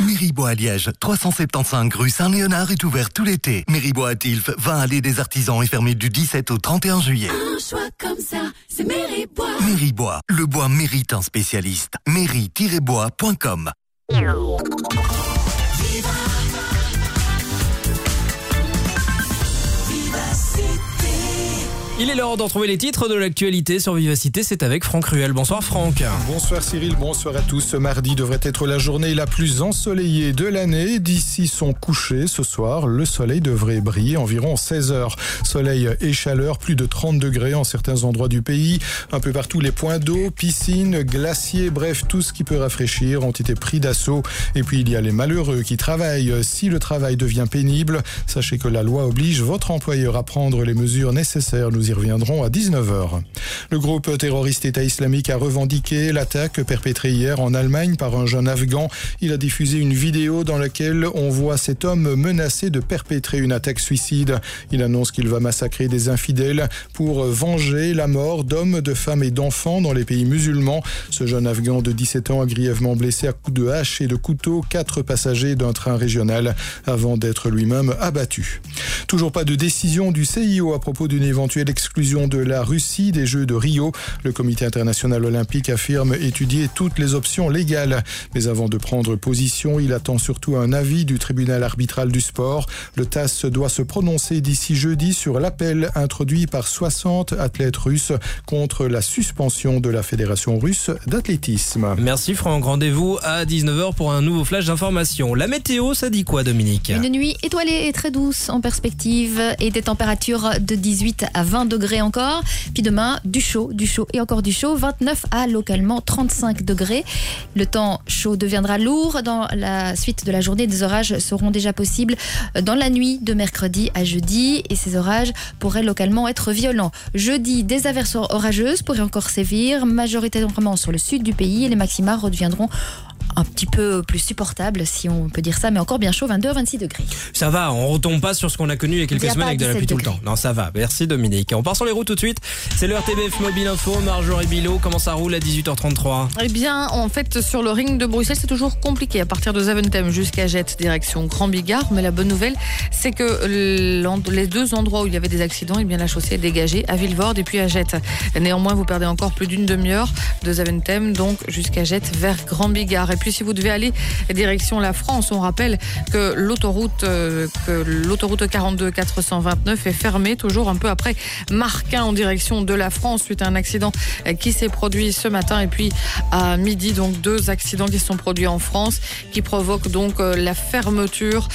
Méribois à Liège, 375 rue Saint-Léonard est ouvert tout l'été. Méribois à Tilf, 20 allées des artisans est fermé du 17 au 31 juillet. Un choix comme ça, c'est Méribois. Méribois, le bois mérite un spécialiste. Mairie-bois.com Il est l'heure d'en trouver les titres de l'actualité sur Vivacité. C'est avec Franck Ruel. Bonsoir Franck. Bonsoir Cyril, bonsoir à tous. Ce mardi devrait être la journée la plus ensoleillée de l'année. D'ici son coucher ce soir, le soleil devrait briller environ 16 heures. Soleil et chaleur, plus de 30 degrés en certains endroits du pays. Un peu partout, les points d'eau, piscines, glaciers, bref, tout ce qui peut rafraîchir ont été pris d'assaut. Et puis il y a les malheureux qui travaillent. Si le travail devient pénible, sachez que la loi oblige votre employeur à prendre les mesures nécessaires. Y reviendrons à 19h. Le groupe terroriste État islamique a revendiqué l'attaque perpétrée hier en Allemagne par un jeune Afghan. Il a diffusé une vidéo dans laquelle on voit cet homme menacé de perpétrer une attaque suicide. Il annonce qu'il va massacrer des infidèles pour venger la mort d'hommes, de femmes et d'enfants dans les pays musulmans. Ce jeune Afghan de 17 ans a grièvement blessé à coups de hache et de couteau quatre passagers d'un train régional avant d'être lui-même abattu. Toujours pas de décision du CIO à propos d'une éventuelle exclusion de la Russie des Jeux de Rio. Le comité international olympique affirme étudier toutes les options légales. Mais avant de prendre position, il attend surtout un avis du tribunal arbitral du sport. Le TAS doit se prononcer d'ici jeudi sur l'appel introduit par 60 athlètes russes contre la suspension de la Fédération russe d'athlétisme. Merci Franck. Rendez-vous à 19h pour un nouveau flash d'information. La météo, ça dit quoi Dominique? Une nuit étoilée et très douce en perspective et des températures de 18 à 20 degrés encore. Puis demain, du chaud, du chaud et encore du chaud. 29 à localement 35 degrés. Le temps chaud deviendra lourd. Dans la suite de la journée, des orages seront déjà possibles dans la nuit de mercredi à jeudi. Et ces orages pourraient localement être violents. Jeudi, des averses orageuses pourraient encore sévir, majoritairement sur le sud du pays. Et les maxima redeviendront un petit peu plus supportable, si on peut dire ça, mais encore bien chaud, 22-26 degrés. Ça va, on retombe pas sur ce qu'on a connu il y a quelques Il y a semaines avec de la 17 pluie tout le temps. Non, ça va. Merci Dominique. On part sur les routes tout de suite. C'est le RTBF Mobile Info, Marjorie Bilot. Comment ça roule à 18h33 Eh bien, en fait, sur le ring de Bruxelles, c'est toujours compliqué. À partir de Zaventem jusqu'à Jette, direction Grand Bigard. Mais la bonne nouvelle, c'est que les deux endroits où il y avait des accidents, eh bien, la chaussée est dégagée à Villevorde et puis à Jette. Néanmoins, vous perdez encore plus d'une demi-heure de Zaventem, donc jusqu'à Jette vers Grand Bigard. Et puis, si vous devez aller direction la France, on rappelle que l'autoroute, euh, l'autoroute 42 429 est fermée toujours un peu après Marquin en direction de la France suite à un accident euh, qui s'est produit ce matin et puis à midi donc deux accidents qui se sont produits en France qui provoquent donc euh, la fermeture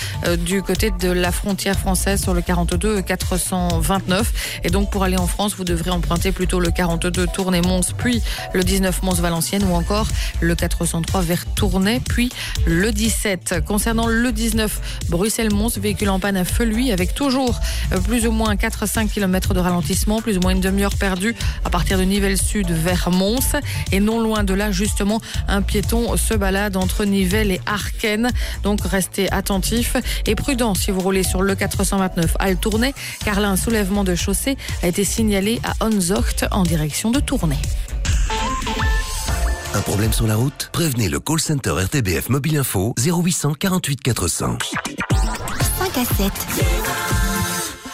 du côté de la frontière française sur le 42 429 et donc pour aller en France vous devrez emprunter plutôt le 42 Tournai-Mons puis le 19 Mons-Valenciennes ou encore le 403 vers Tournai puis le 17 concernant le 19 Bruxelles-Mons véhicule en panne à Feluy avec toujours euh, plus ou moins 4-5 km de ralentissement plus ou moins une demi-heure perdue à partir de Nivelles Sud vers Mons. Et non loin de là justement un piéton se balade entre Nivelles et Arken. Donc restez attentifs et prudents si vous roulez sur le 429 à Tournai car là un soulèvement de chaussée a été signalé à Onzocht en direction de Tournai. Problème sur la route? Prévenez le call center RTBF Mobile Info 0800 48 400. 5 à 7.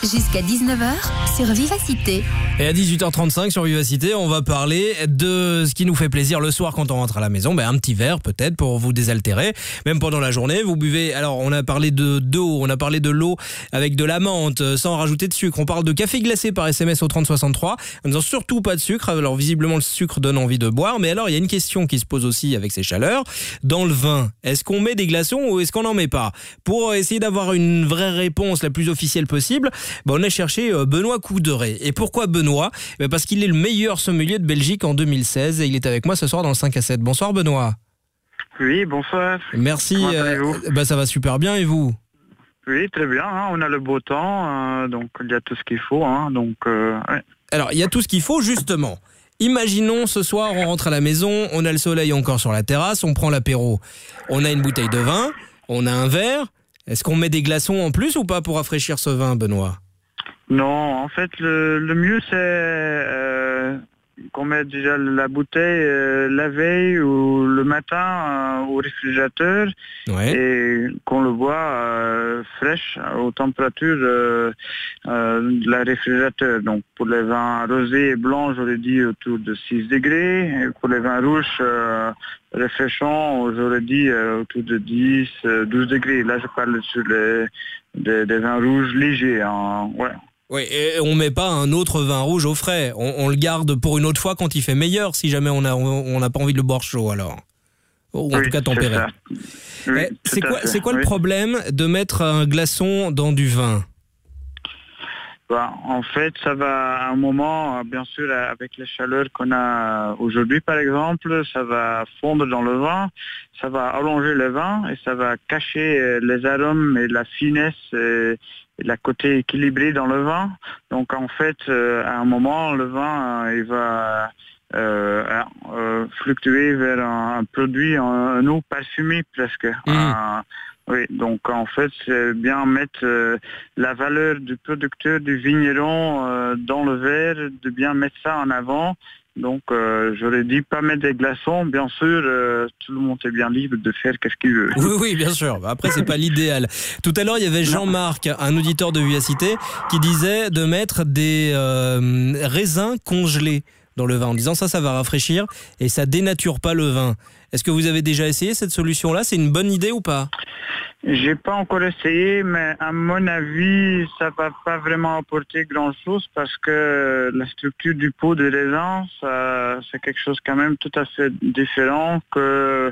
Jusqu'à 19h sur Vivacité. Et à 18h35 sur Vivacité, on va parler de ce qui nous fait plaisir le soir quand on rentre à la maison. Ben, un petit verre peut-être pour vous désaltérer. Même pendant la journée, vous buvez. Alors, on a parlé de d'eau, on a parlé de l'eau avec de la menthe, euh, sans rajouter de sucre. On parle de café glacé par SMS au 3063, en disant surtout pas de sucre. Alors, visiblement, le sucre donne envie de boire. Mais alors, il y a une question qui se pose aussi avec ces chaleurs. Dans le vin, est-ce qu'on met des glaçons ou est-ce qu'on n'en met pas? Pour essayer d'avoir une vraie réponse la plus officielle possible, ben, on a cherché euh, Benoît Couderet. Et pourquoi Benoît? Ben, Parce qu'il est le meilleur sommelier de Belgique en 2016 et il est avec moi ce soir dans le 5 à 7. Bonsoir Benoît. Oui, bonsoir. Merci. Euh, ben, ça va super bien et vous? Oui, très bien. hein, on a le beau temps, euh, donc il y a tout ce qu'il faut. hein, donc, euh, ouais. Alors, il y a tout ce qu'il faut, justement. Imaginons ce soir, on rentre à la maison, on a le soleil encore sur la terrasse, on prend l'apéro. On a une bouteille de vin, on a un verre. Est-ce qu'on met des glaçons en plus ou pas pour rafraîchir ce vin, Benoît? Non, en fait, le, le mieux, c'est euh, qu'on mette déjà la bouteille euh, la veille ou le matin euh, au réfrigérateur et qu'on le boit fraîche aux températures de la réfrigérateur. Donc pour les vins rosés et blancs, j'aurais dit autour de 6 degrés. Et pour les vins rouges réfléchants, j'aurais dit euh, autour de 10, euh, 12 degrés. Là, je parle sur les, des, des vins rouges légers. hein. Ouais. Oui, et on met pas un autre vin rouge au frais. On, on le garde pour une autre fois quand il fait meilleur, si jamais on a on n'a pas envie de le boire chaud alors. Ou en Oui, tout cas tempéré. Oui, Eh, c'est quoi, le problème de mettre un glaçon dans du vin? Bah, en fait, ça va à un moment, euh, bien sûr, euh, avec les chaleurs qu'on a euh, aujourd'hui, par exemple, ça va fondre dans le vin, ça va allonger le vin et ça va cacher euh, les arômes et la finesse et la côté équilibré dans le vin. Donc, en fait, euh, à un moment, le vin, euh, il va euh, fluctuer vers un, un produit, un, un eau parfumée presque. Un- oui, donc en fait, c'est bien mettre euh, la valeur du producteur, du vigneron euh, dans le verre, de bien mettre ça en avant. Donc euh, j'aurais dit pas mettre des glaçons, bien sûr, euh, tout le monde est bien libre de faire qu'est-ce qu'il veut. Oui, oui, bien sûr. Après, c'est pas l'idéal. Tout à l'heure, il y avait Jean-Marc, un auditeur de Vivacité, qui disait de mettre des euh, raisins congelés dans le vin, en disant ça, ça va rafraîchir et ça dénature pas le vin. Est-ce que vous avez déjà essayé cette solution-là? C'est une bonne idée ou pas? J'ai pas encore essayé, mais à mon avis, ça va pas vraiment apporter grand-chose parce que la structure du pot de raisin, c'est quelque chose quand même tout à fait différent que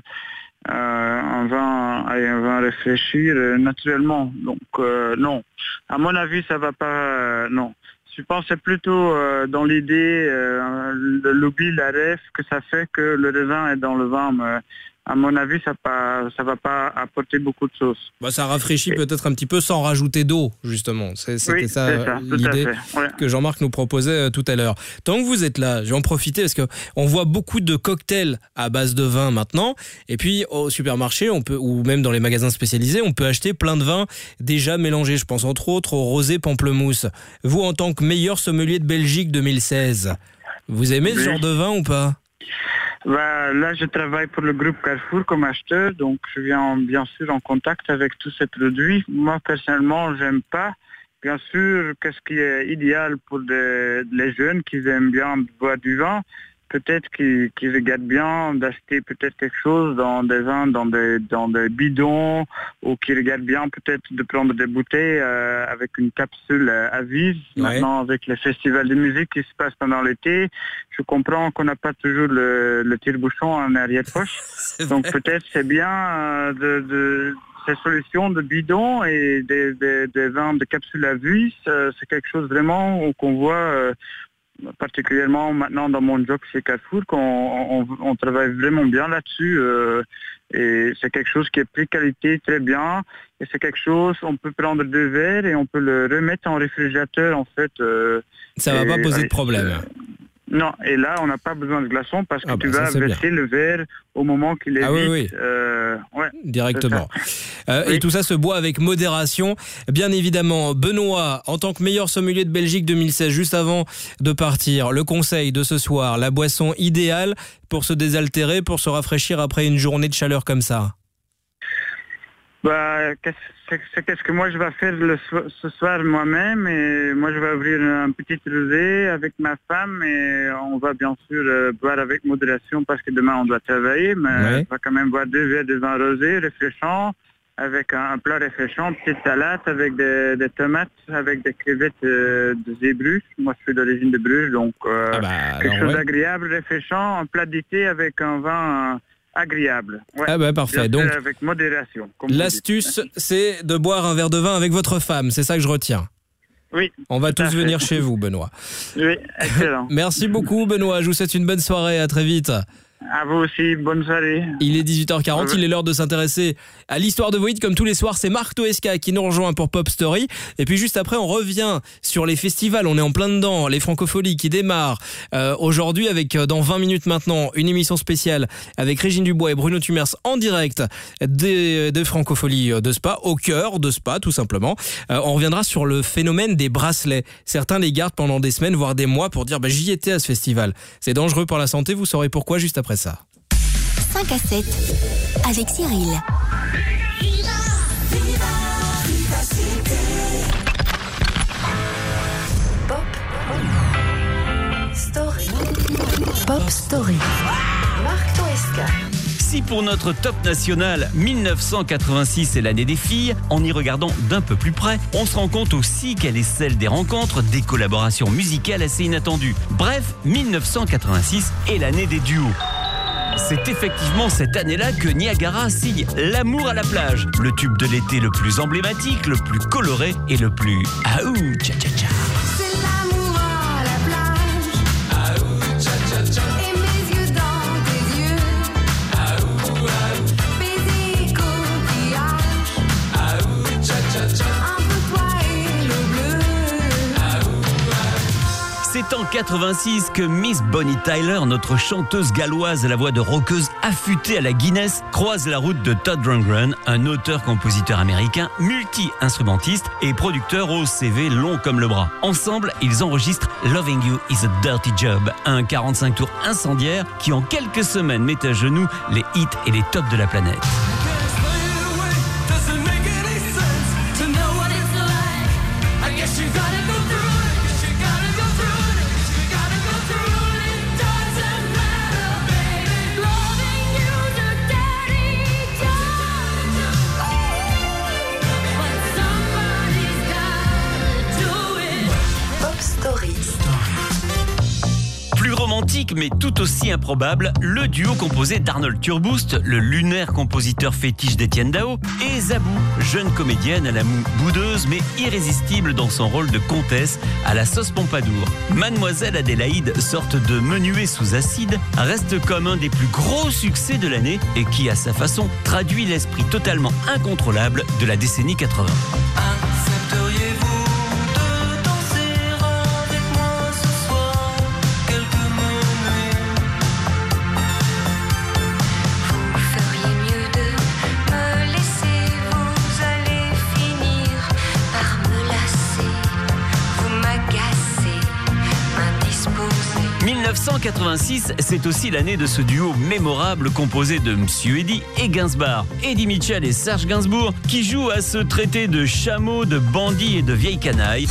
euh, vin, vin réfléchir euh, naturellement. Donc euh, non, à mon avis, ça va pas. euh, non. Je c'est plutôt euh, dans l'idée, euh, lobby, la ref, que ça fait que le raisin est dans le vin. À mon avis, ça ça va pas apporter beaucoup de choses. bah, Ça rafraîchit peut-être un petit peu sans rajouter d'eau, justement. C'était Oui, ça, l'idée ouais. que Jean-Marc nous proposait euh, tout à l'heure. Tant que vous êtes là, je vais en profiter parce que on voit beaucoup de cocktails à base de vin maintenant. Et puis au supermarché, on peut ou même dans les magasins spécialisés, on peut acheter plein de vins déjà mélangés. Je pense entre autres au rosé pamplemousse. Vous, en tant que meilleur sommelier de Belgique 2016, vous aimez ce genre de vin ou pas? Bah, là, je travaille pour le groupe Carrefour comme acheteur, donc je viens bien sûr en contact avec tous ces produits. Moi, personnellement, j'aime pas. Bien sûr, qu'est-ce qui est idéal pour les jeunes qui aiment bien boire du vin? Peut-être qu'ils qu'ils regardent bien d'acheter peut-être quelque chose dans des vins, dans des, dans des bidons, ou qui regardent bien peut-être de prendre des bouteilles euh, avec une capsule euh, à vide. Ouais. Maintenant, avec les festivals de musique qui se passent pendant l'été, je comprends qu'on n'a pas toujours le, le tire-bouchon en arrière-poche. [LAUGHS] Donc peut-être c'est bien euh, de, de ces solutions de bidons et des, des, des vins de capsules à vis, euh, c'est quelque chose vraiment qu'on voit euh, particulièrement maintenant dans mon job chez Carrefour, qu'on on, on travaille vraiment bien là-dessus. euh, et c'est quelque chose qui est prix qualité très bien. Et c'est quelque chose, on peut prendre deux verres et on peut le remettre en réfrigérateur en fait. euh, Ça va et- pas poser de problème. Non, et là, on n'a pas besoin de glaçons parce que Ah tu bah, vas verser le verre au moment qu'il est Ah oui, oui. Euh, ouais, directement. Euh, Oui. Et tout ça se boit avec modération. Bien évidemment, Benoît, en tant que meilleur sommelier de Belgique 2016, juste avant de partir, le conseil de ce soir, la boisson idéale pour se désaltérer, pour se rafraîchir après une journée de chaleur comme ça. Bah, c'est qu'est-ce que moi je vais faire le so- ce soir moi-même et moi je vais ouvrir un petit rosé avec ma femme et on va bien sûr euh, boire avec modération parce que demain on doit travailler mais Ouais. on va quand même boire deux verres de vin rosé réfléchissant avec un, un plat réfléchissant, petite salade avec des, des tomates, avec des crevettes euh, de Zébruges. Moi je suis d'origine de Bruges donc euh, Ah bah, quelque chose ouais. d'agréable, réfléchissant, un plat d'été avec un vin agréable. Ouais. Ah bah, parfait. Donc, avec modération. L'astuce, c'est de boire un verre de vin avec votre femme. C'est ça que je retiens. Oui. On va tous venir chez vous, Benoît. Oui, excellent. [LAUGHS] Merci beaucoup, Benoît. Je vous souhaite une bonne soirée. À très vite. À vous aussi, bonne soirée. Il est 18h40, Ouais. il est l'heure de s'intéresser à l'histoire de Void. Comme tous les soirs, c'est Marc Toesca qui nous rejoint pour Pop Story. Et puis juste après, on revient sur les festivals. On est en plein dedans, les francopholies qui démarrent euh, aujourd'hui avec, euh, dans 20 minutes maintenant, une émission spéciale avec Régine Dubois et Bruno Tumers en direct des, des francopholies de Spa, au cœur de Spa, tout simplement. Euh, on reviendra sur le phénomène des bracelets. Certains les gardent pendant des semaines, voire des mois pour dire bah, j'y étais à ce festival. C'est dangereux pour la santé, vous saurez pourquoi juste après ça. 5 à 7 avec Cyril. Story. Pop Story. Marc Toesca. Si pour notre top national, 1986 est l'année des filles, en y regardant d'un peu plus près, on se rend compte aussi qu'elle est celle des rencontres, des collaborations musicales assez inattendues. Bref, 1986 est l'année des duos. C'est effectivement cette année-là que Niagara signe L'amour à la plage, le tube de l'été le plus emblématique, le plus coloré et le plus. C'est En 86 que Miss Bonnie Tyler, notre chanteuse galloise à la voix de rockeuse affûtée à la Guinness, croise la route de Todd Rundgren, un auteur-compositeur américain, multi-instrumentiste et producteur au CV long comme le bras. Ensemble, ils enregistrent Loving You is a Dirty Job, un 45 tours incendiaire qui en quelques semaines met à genoux les hits et les tops de la planète. Mais tout aussi improbable, le duo composé d'Arnold Turboost, le lunaire compositeur fétiche d'Étienne Dao, et Zabou, jeune comédienne à la moue boudeuse mais irrésistible dans son rôle de comtesse à la sauce Pompadour. Mademoiselle Adélaïde, sorte de menuet sous acide, reste comme un des plus gros succès de l'année et qui, à sa façon, traduit l'esprit totalement incontrôlable de la décennie 80. 1986, c'est aussi l'année de ce duo mémorable composé de Monsieur Eddy et Gainsbourg. Eddie Mitchell et Serge Gainsbourg qui jouent à se traiter de chameaux, de bandits et de vieilles canailles.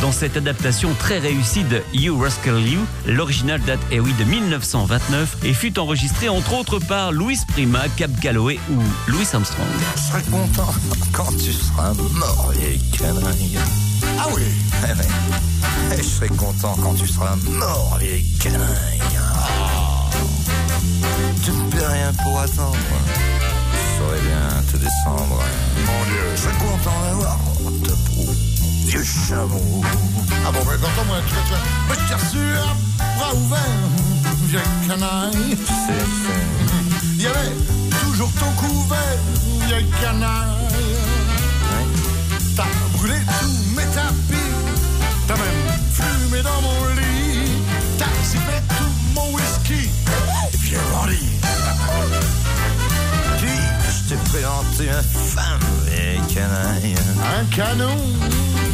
Dans cette adaptation très réussie de You Rascal You, l'original date eh oui, de 1929 et fut enregistré entre autres par Louis Prima, Cab Calloway ou Louis Armstrong. Ah oui Eh oui. Et je serai content quand tu seras mort, vieille canaille. Ah. Tu ne peux rien pour attendre. Je saurais bien te descendre. Mon Dieu, je serais content d'avoir ta peau. Vieux chameau. Ah bon, ben content, moi, tu tu vois. Moi, je t'ai reçu à bras ouverts, vieille canaille. Il y avait toujours ton couvert, vieille canaille. T'as brûlé je t'ai présenté ma femme, vieille canaille. Un canon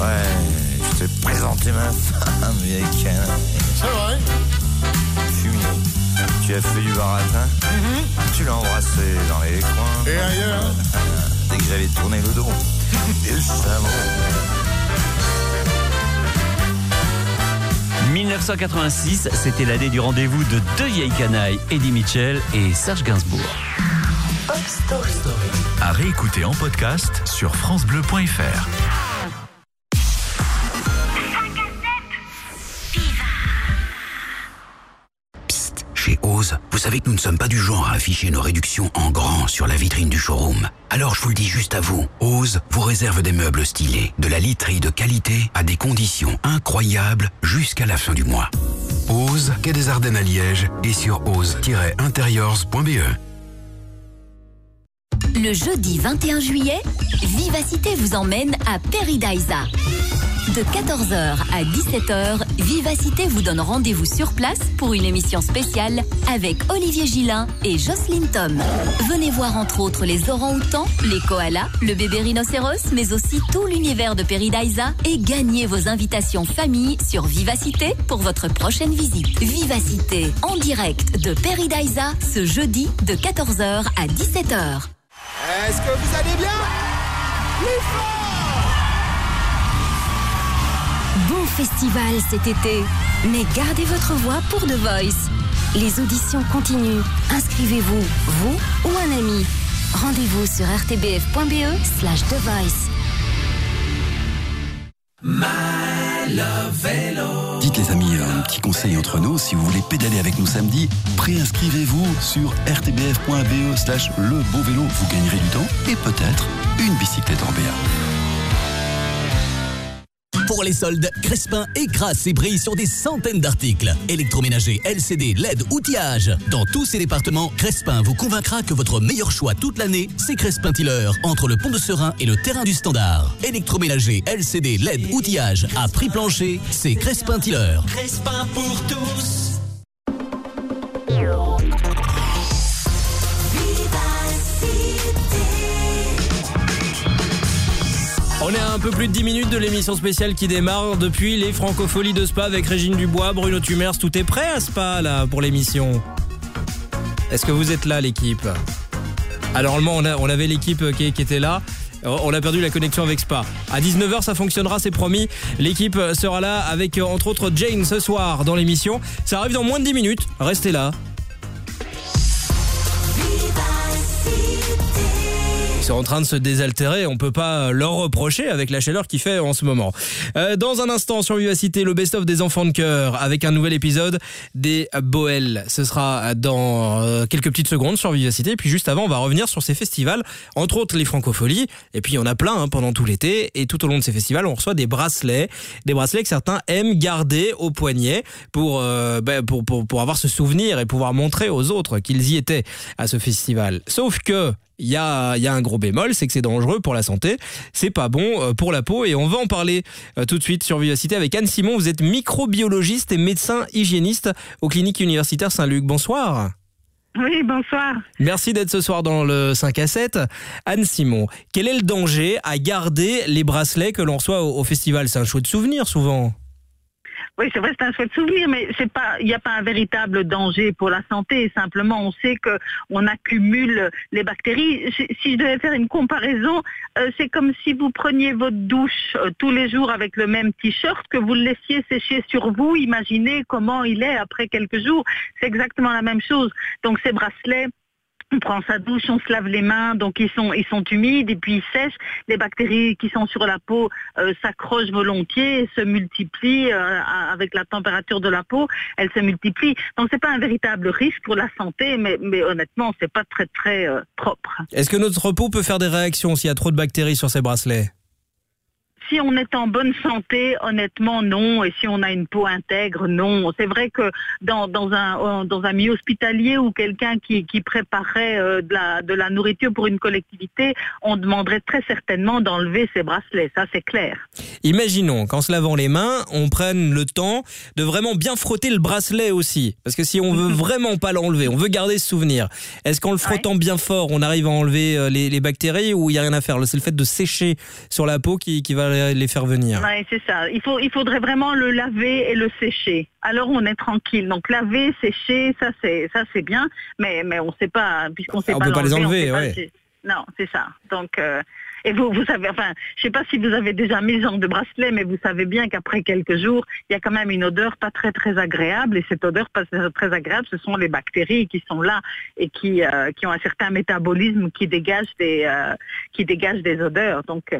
Ouais, je t'ai présenté ma femme, vieille canaille. C'est vrai Fumier, tu as fait du baratin, tu l'as embrassé dans les coins? Et ailleurs? Dès que j'avais tourné le dos. [LAUGHS] Et le savon. 1986, c'était l'année du rendez-vous de deux vieilles canailles, Eddie Mitchell et Serge Gainsbourg. À réécouter en podcast sur FranceBleu.fr. Chez Ose, vous savez que nous ne sommes pas du genre à afficher nos réductions en grand sur la vitrine du showroom. Alors je vous le dis juste à vous, Ose vous réserve des meubles stylés, de la literie de qualité à des conditions incroyables jusqu'à la fin du mois. Ose, quai des Ardennes à Liège et sur ose-interiors.be. Le jeudi 21 juillet, Vivacité vous emmène à Peridaisa. De 14h à 17h, Vivacité vous donne rendez-vous sur place pour une émission spéciale avec Olivier Gillin et Jocelyne Tom. Venez voir entre autres les orang-outans, les koalas, le bébé rhinocéros, mais aussi tout l'univers de Peridaisa et gagnez vos invitations famille sur Vivacité pour votre prochaine visite. Vivacité en direct de Peridaisa ce jeudi de 14h à 17h. Est-ce que vous allez bien? Plus fort Bon festival cet été, mais gardez votre voix pour The Voice. Les auditions continuent. Inscrivez-vous, vous ou un ami. Rendez-vous sur rtbf.be slash The Voice. Dites les amis, un petit conseil entre nous, si vous voulez pédaler avec nous samedi, préinscrivez-vous sur rtbf.be slash le beau vélo, vous gagnerez du temps et peut-être une bicyclette en BA. Pour les soldes, Crespin écrase ses brilles sur des centaines d'articles. Électroménager, LCD, LED, outillage. Dans tous ces départements, Crespin vous convaincra que votre meilleur choix toute l'année, c'est Crespin Tiller, entre le pont de Serein et le terrain du Standard. Électroménager, LCD, LED, outillage, à prix plancher, c'est Crespin Tiller. Crespin pour tous. On est à un peu plus de 10 minutes de l'émission spéciale qui démarre depuis les Francopholies de Spa avec Régine Dubois, Bruno Tumers. Tout est prêt à Spa là pour l'émission. Est-ce que vous êtes là l'équipe? Alors normalement on, avait l'équipe qui, qui était là. On a perdu la connexion avec Spa. À 19h, ça fonctionnera, c'est promis. L'équipe sera là avec, entre autres, Jane ce soir dans l'émission. Ça arrive dans moins de 10 minutes. Restez là. Sont en train de se désaltérer, on peut pas leur reprocher avec la chaleur qu'il fait en ce moment. Euh, dans un instant sur Vivacité, le best-of des enfants de cœur avec un nouvel épisode des Boels. Ce sera dans euh, quelques petites secondes sur Vivacité. Puis juste avant, on va revenir sur ces festivals, entre autres les Francopholies. Et puis il y en a plein hein, pendant tout l'été. Et tout au long de ces festivals, on reçoit des bracelets, des bracelets que certains aiment garder au poignet pour, euh, ben, pour, pour, pour avoir ce souvenir et pouvoir montrer aux autres qu'ils y étaient à ce festival. Sauf que il y a, il y a un gros bémol, c'est que c'est dangereux pour la santé, c'est pas bon euh, pour la peau et on va en parler euh, tout de suite sur Vivacité avec Anne Simon. Vous êtes microbiologiste et médecin hygiéniste aux cliniques universitaires Saint-Luc. Bonsoir. Oui, bonsoir. Merci d'être ce soir dans le 5 à 7. Anne Simon, quel est le danger à garder les bracelets que l'on reçoit au, au festival? C'est un chouette souvenir souvent. Oui, c'est vrai, c'est un chouette souvenir, mais c'est pas, il n'y a pas un véritable danger pour la santé. Simplement, on sait que on accumule les bactéries. Si si je devais faire une comparaison, euh, c'est comme si vous preniez votre douche euh, tous les jours avec le même t-shirt, que vous le laissiez sécher sur vous. Imaginez comment il est après quelques jours. C'est exactement la même chose. Donc ces bracelets. On prend sa douche, on se lave les mains, donc ils sont, humides et puis ils sèchent. Les bactéries qui sont sur la peau euh, s'accrochent volontiers, se multiplient euh, avec la température de la peau, elles se multiplient. Donc c'est pas un véritable risque pour la santé, mais, mais honnêtement c'est pas très très euh, propre. Est-ce que notre peau peut faire des réactions s'il y a trop de bactéries sur ces bracelets? Si on est en bonne santé, honnêtement, non. Et si on a une peau intègre, non. C'est vrai que dans, dans, un, dans un milieu hospitalier ou quelqu'un qui, qui préparait euh, de, la, de la nourriture pour une collectivité, on demanderait très certainement d'enlever ses bracelets. Ça, c'est clair. Imaginons qu'en se lavant les mains, on prenne le temps de vraiment bien frotter le bracelet aussi. Parce que si on veut [LAUGHS] vraiment pas l'enlever, on veut garder ce souvenir, est-ce qu'en le frottant bien fort, on arrive à enlever euh, les, les bactéries ou il n'y a rien à faire? C'est le fait de sécher sur la peau qui, qui va les faire venir. Ouais, c'est ça. Il, faut, il faudrait vraiment le laver et le sécher. Alors on est tranquille. Donc laver, sécher, ça c'est ça c'est bien, mais mais on sait pas puisqu'on sait Ah, on pas peut pas les enlever, on pas Non, c'est ça. Donc euh, et vous vous savez enfin, je sais pas si vous avez déjà mis ce genre de bracelet, mais vous savez bien qu'après quelques jours, il y a quand même une odeur pas très très agréable et cette odeur pas très, agréable, ce sont les bactéries qui sont là et qui euh, qui ont un certain métabolisme qui dégage des euh, qui dégage des odeurs. Donc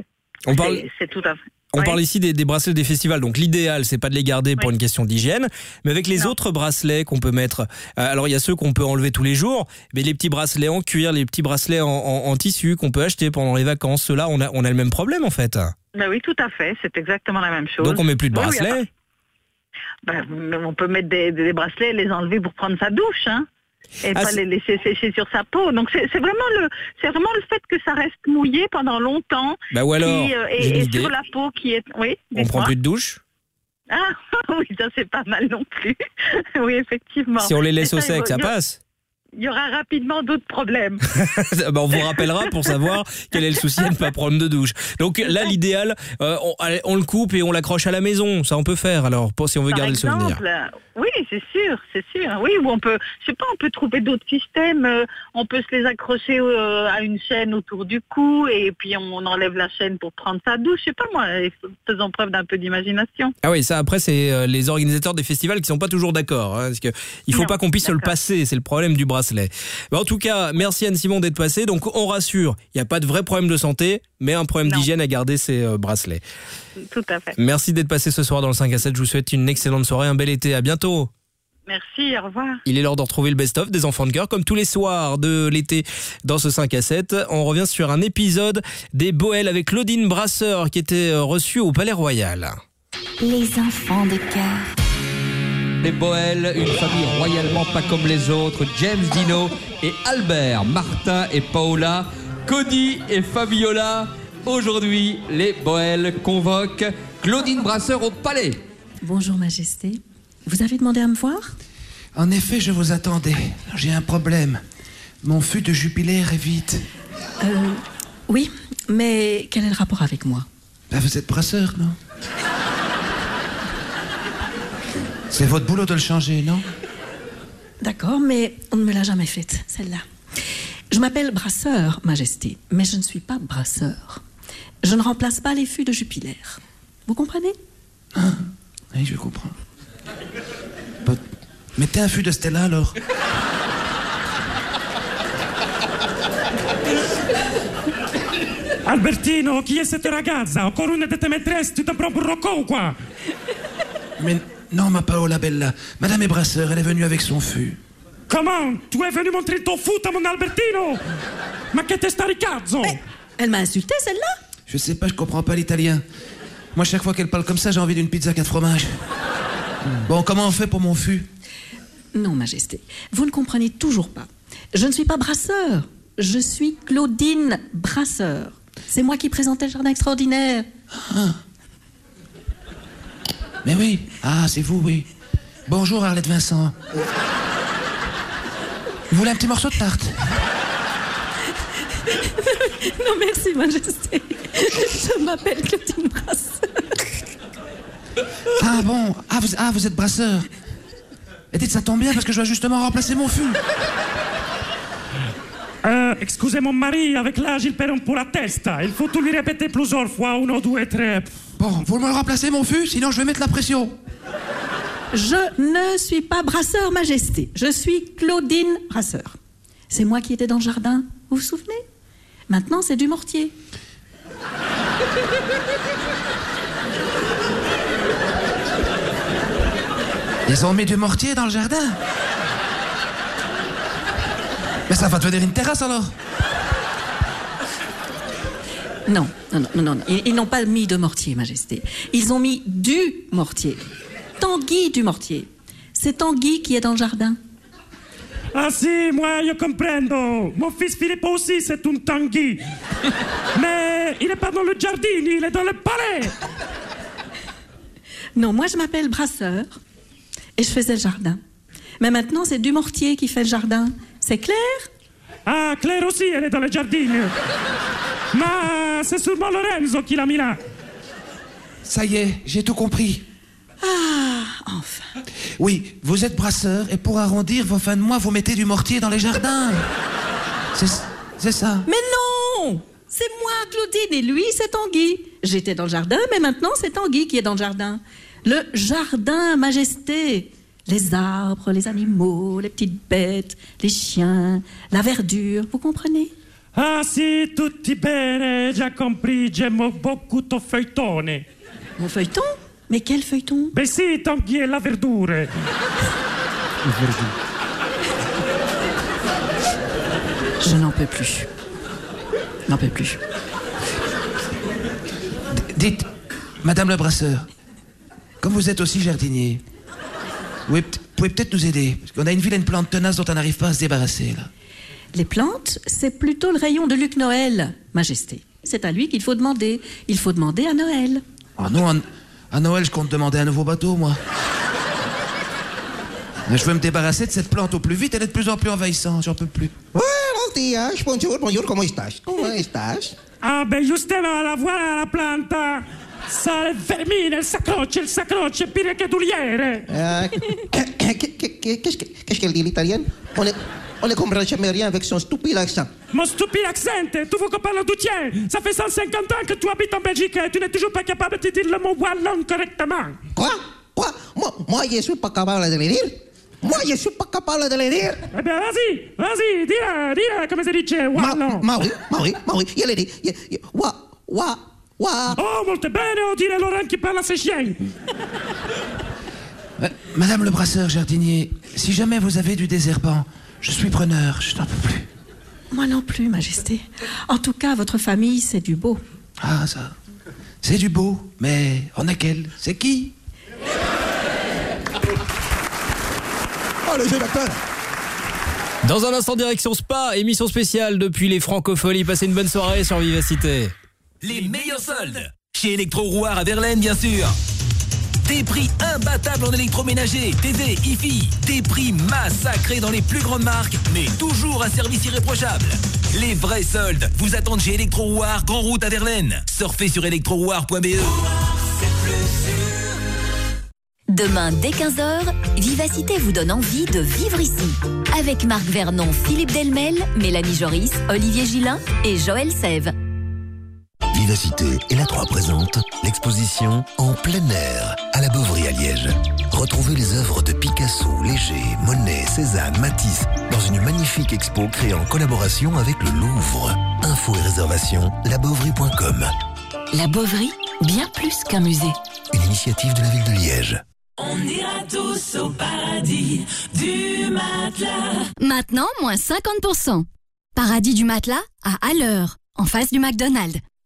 On parle- c'est- c'est tout à fait On Ouais. parle ici des, des bracelets des festivals, donc l'idéal c'est pas de les garder pour une question d'hygiène, mais avec les autres bracelets qu'on peut mettre. euh, alors il y a ceux qu'on peut enlever tous les jours, mais les petits bracelets en cuir, les petits bracelets en, en- en tissu qu'on peut acheter pendant les vacances, ceux-là on a, on a le même problème en fait. Ben oui, tout à fait, c'est exactement la même chose. Donc on met plus de Oui, oui, bracelets. Ben, on peut mettre des, des bracelets, les enlever pour prendre sa douche, hein, et Ah, pas les laisser sécher sur sa peau. Donc c'est vraiment le, c'est vraiment le fait que ça reste mouillé pendant longtemps. Bah ou alors, qui, euh, et, sur la peau qui est, oui. on prend plus de douche? Ah [LAUGHS] oui, ça c'est pas mal non plus. [LAUGHS] oui, effectivement. Si on les laisse au ça, sec, ça passe. il y aura rapidement d'autres problèmes. [LAUGHS] Bah, on vous rappellera pour savoir quel est le souci à ne pas prendre de douche. Donc là, l'idéal, euh, on, le coupe et on l'accroche à la maison. Ça, on peut faire alors, pour, si on veut Par garder exemple, le souvenir. Oui, c'est sûr, c'est sûr. Oui, ou on peut, je sais pas, on peut trouver d'autres systèmes. euh, on peut se les accrocher euh, à une chaîne autour du cou et puis on enlève la chaîne pour prendre sa douche. Je sais pas moi, faisons preuve d'un peu d'imagination. Ah oui, ça après c'est euh, les organisateurs des festivals qui sont pas toujours d'accord, hein, parce que il faut Non, pas qu'on puisse se le passer, c'est le problème du bracelet. Mais en tout cas, merci Anne Simon d'être passée. Donc on rassure, il n'y a pas de vrai problème de santé, mais un problème d'hygiène à garder ces euh, bracelets. Tout à fait. Merci d'être passé ce soir dans le 5 à 7. Je vous souhaite une excellente soirée, un bel été. À bientôt. Merci, au revoir. Il est l'heure de retrouver le best-of des enfants de cœur, comme tous les soirs de l'été dans ce 5 à 7. On revient sur un épisode des Boels avec Claudine Brasseur qui était euh, reçue au Palais Royal. Les enfants de cœur. Les Boels, une famille royalement pas comme les autres. James Dino et Albert, Martin et Paola, Cody et Fabiola. Aujourd'hui, les Boels convoquent Claudine Brasseur au palais. Bonjour Majesté. Vous avez demandé à me voir? En effet, je vous attendais. J'ai un problème. Mon fût de Jupiler est vide. Euh, Oui, mais quel est le rapport avec moi? Bah, vous êtes brasseur, non? C'est votre boulot de le changer, non? D'accord, mais on ne me l'a jamais faite, celle-là. Je m'appelle Brasseur, Majesté, mais je ne suis pas brasseur. Je ne remplace pas les fûts de Jupiler. Vous comprenez? Oui, je comprends. Mettez un fût de Stella alors. Albertino, chi è cette ragazza? Ancora una de tes maîtresses? Tu te prends pour Rocco ou quoi? Mais non, ma Paola Bella. Madame est brasseur, elle est venue avec son fût. Comment? Tu es venu montrer ton foot à mon Albertino? Ma che te sta ricazzo? Elle m'a insulté, celle-là Je sais pas, je comprends pas l'italien. Moi, chaque fois qu'elle parle comme ça, j'ai envie d'une pizza quatre fromages. Bon, comment on fait pour mon fût? Non, Majesté, vous ne comprenez toujours pas. Je ne suis pas brasseur. Je suis Claudine Brasseur. C'est moi qui présentais le jardin extraordinaire. Mais oui. Ah, c'est vous, oui. Bonjour, Arlette Vincent. Vous voulez un petit morceau de tarte? Non, merci, Majesté. Je m'appelle Claudine Brasseur. Ah bon? Ah vous, ah, vous êtes brasseur. Et dites, ça tombe bien parce que je dois justement remplacer mon fût. Euh, excusez mon mari, avec l'âge il perd un peu la testa. Il faut tout lui répéter plusieurs fois, uno, deux, tre. Bon, vous me le remplacez mon fût, sinon je vais mettre la pression. Je ne suis pas Brasseur, Majesté. Je suis Claudine Brasseur. C'est moi qui étais dans le jardin. Vous vous souvenez? Maintenant, c'est du mortier. Ils ont mis du mortier dans le jardin. Mais ça va devenir une terrasse alors Non, non, non, non, non. Ils, ils n'ont pas mis de mortier, Majesté. Ils ont mis du mortier. Tanguy du mortier. C'est Tanguy qui est dans le jardin. Ah si, moi je comprendo. Mon fils Philippe aussi, c'est un tanguy. Mais il n'est pas dans le jardin, il est dans le palais. Non, moi je m'appelle Brasseur et je faisais le jardin. Mais maintenant, c'est du mortier qui fait le jardin. C'est clair Ah, Claire aussi, elle est dans le jardin. Mais c'est sûrement Lorenzo qui l'a mis là. Ça y est, j'ai tout compris. Ah, enfin. Oui, vous êtes brasseur et pour arrondir vos fins de mois, vous mettez du mortier dans les jardins. C'est ça. Mais non C'est moi, Claudine, et lui, c'est Tanguy. J'étais dans le jardin, mais maintenant, c'est Tanguy qui est dans le jardin. Le jardin, majesté. Les arbres, les animaux, les petites bêtes, les chiens, la verdure, vous comprenez? Ah si, tutti bene, già compris, j'aime beaucoup ton feuilletone. Mon feuilleton? Mais quel feuilleton? Ben si, tanguy et la verdure. Je n'en peux plus. N'en peux plus. Dites, Madame le brasseur, comme vous êtes aussi jardinier, vous pouvez- peut-être nous aider. Parce qu'on a une vilaine plante tenace dont on n'arrive pas à se débarrasser. Là. Les plantes, c'est plutôt le rayon de Luc Noël, Majesté. C'est à lui qu'il faut demander. Il faut demander à Noël. Oh non, à, à Noël, je compte demander un nouveau bateau, moi. Je veux me débarrasser de cette plante au plus vite, elle est de plus en plus envahissante, j'en peux plus. Buenos días, bonjour, bonjour, ¿cómo estás? ¿Cómo estás? Ah, ben justement, la voilà la planta. Sale vermine, elle s'accroche, elle s'accroche, pire que. Euh, qu'est- qu'est- qu'est- Qu'est-ce que- qu'est-ce qu'elle dit l'italienne? On on ne comprend jamais rien avec son stupide accent. Mon stupide accent, tu veux qu'on parle du tien Ça fait 150 ans que tu habites en Belgique et tu n'es toujours pas capable de dire le mot wallon correctement. Quoi? Quoi? Moi, moi, je suis pas capable de le dire. Moi, je suis pas capable de le dire. Eh bien, vas-y, vas-y, dis-le, dis-le, come si dice wallon. Ma oui, ma oui, ma oui, je l'ai dit. Je- je- Wa, wa, wa. Oh, molto bene, on dirait Laurent qui parle à ses chiens. Euh, Madame le brasseur jardinier, si jamais vous avez du désherbant, je suis preneur, je n'en peux plus. Moi non plus, Majesté. En tout cas, votre famille, c'est du beau. Ah, ça. C'est du beau, mais on a quel? C'est qui? Oh, le jeu d'acteur Dans un instant, direction Spa, émission spéciale depuis les Francopholies. Passez une bonne soirée sur Vivacité. Les meilleurs soldes Chez Electro Rouard à Verlaine, bien sûr. Des prix imbattables en électroménager, TV, IFI. Des prix massacrés dans les plus grandes marques, mais toujours un service irréprochable. Les vrais soldes vous attendent chez Electro Rouard, Grand Route à Verlaine. Surfez sur electrorouard.be. Demain, dès 15h, Vivacité vous donne envie de vivre ici. Avec Marc Vernon, Philippe Delmel, Mélanie Joris, Olivier Gillin et Joël Sève. Vivacité et la 3 présente l'exposition En plein air à la Beauvry à Liège. Retrouvez les œuvres de Picasso, Léger, Monet, Cézanne, Matisse dans une magnifique expo créée en collaboration avec le Louvre. Infos et réservations, labeauvry.com. La Beauvry, bien plus qu'un musée. Une initiative de la ville de Liège. On ira tous au paradis du matelas. Maintenant, moins 50%. Paradis du matelas à à l'heure, en face du McDonald's.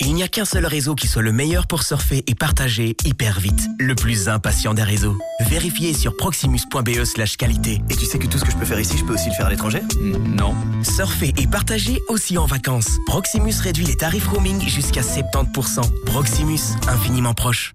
Il n'y a qu'un seul réseau qui soit le meilleur pour surfer et partager hyper vite. Le plus impatient des réseaux. Vérifiez sur proximus.be slash qualité. Et tu sais que tout ce que je peux faire ici, je peux aussi le faire à l'étranger? Non. Surfer et partager aussi en vacances. Proximus réduit les tarifs roaming jusqu'à 70%. Proximus, infiniment proche.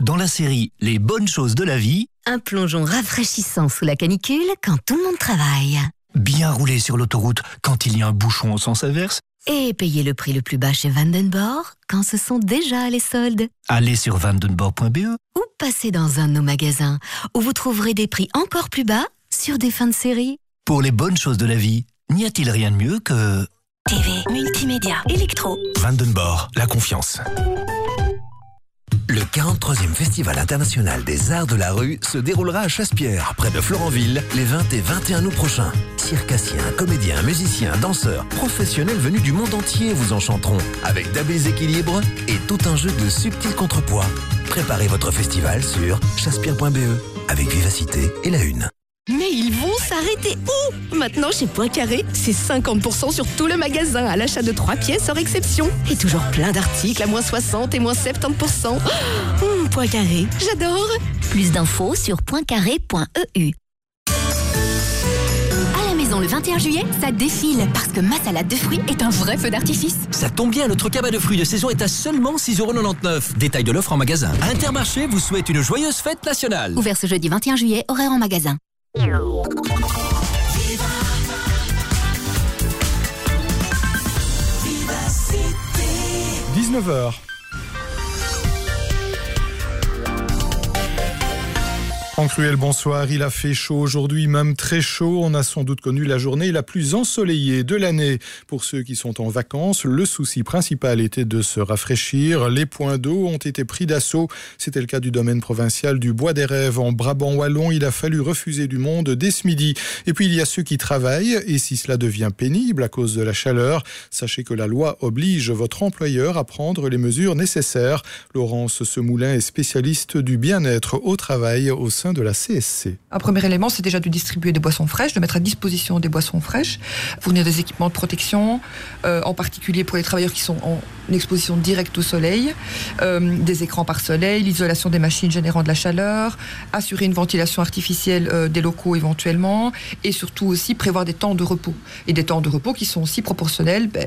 Dans la série Les bonnes choses de la vie, Un plongeon rafraîchissant sous la canicule quand tout le monde travaille. bien rouler sur l'autoroute quand il y a un bouchon au sens inverse, Et payer le prix le plus bas chez Vandenborg quand ce sont déjà les soldes. aller sur vandenborg.be, Ou passer dans un de nos magasins où vous trouverez des prix encore plus bas sur des fins de série. pour les bonnes choses de la vie, n'y a-t-il rien de mieux que TV, multimédia, électro. Vandenborg, la confiance. Le 43e Festival international des arts de la rue se déroulera à Chaspierre, près de Florenville, les 20 et 21 août prochains. Circassiens, comédiens, musiciens, danseurs, professionnels venus du monde entier vous enchanteront, avec d'habiles équilibres et tout un jeu de subtils contrepoids. Préparez votre festival sur chaspierre.be, avec vivacité et la une. Mais ils vont s'arrêter où? Maintenant, chez Poincaré, c'est 50% sur tout le magasin à l'achat de 3 pièces hors exception. Et toujours plein d'articles à moins 60 et moins 70%. Oh, Poincaré, j'adore Plus d'infos sur pointcarré.eu. À la maison le 21 juillet, ça défile parce que ma salade de fruits est un vrai feu d'artifice. Ça tombe bien, notre cabas de fruits de saison est à seulement 6,99€. Détail de l'offre en magasin. Intermarché vous souhaite une joyeuse fête nationale. Ouvert ce jeudi 21 juillet, horaire en magasin. 19h. Franck Ruel, bonsoir. Il a fait chaud aujourd'hui, même très chaud. On a sans doute connu la journée la plus ensoleillée de l'année. Pour ceux qui sont en vacances, le souci principal était de se rafraîchir. Les points d'eau ont été pris d'assaut. C'était le cas du domaine provincial du Bois des Rêves en Brabant Wallon. Il a fallu refuser du monde dès ce midi. Et puis il y a ceux qui travaillent. Et si cela devient pénible à cause de la chaleur, sachez que la loi oblige votre employeur à prendre les mesures nécessaires. Laurence Semoulin est spécialiste du bien-être au travail au sein de la CSC. Un premier élément, c'est déjà de distribuer des boissons fraîches, de mettre à disposition des boissons fraîches, fournir des équipements de protection, euh, en particulier pour les travailleurs qui sont en exposition directe au soleil, euh, des écrans par soleil, l'isolation des machines générant de la chaleur, assurer une ventilation artificielle euh, des locaux éventuellement, et surtout aussi prévoir des temps de repos. Et des temps de repos qui sont aussi proportionnels ben,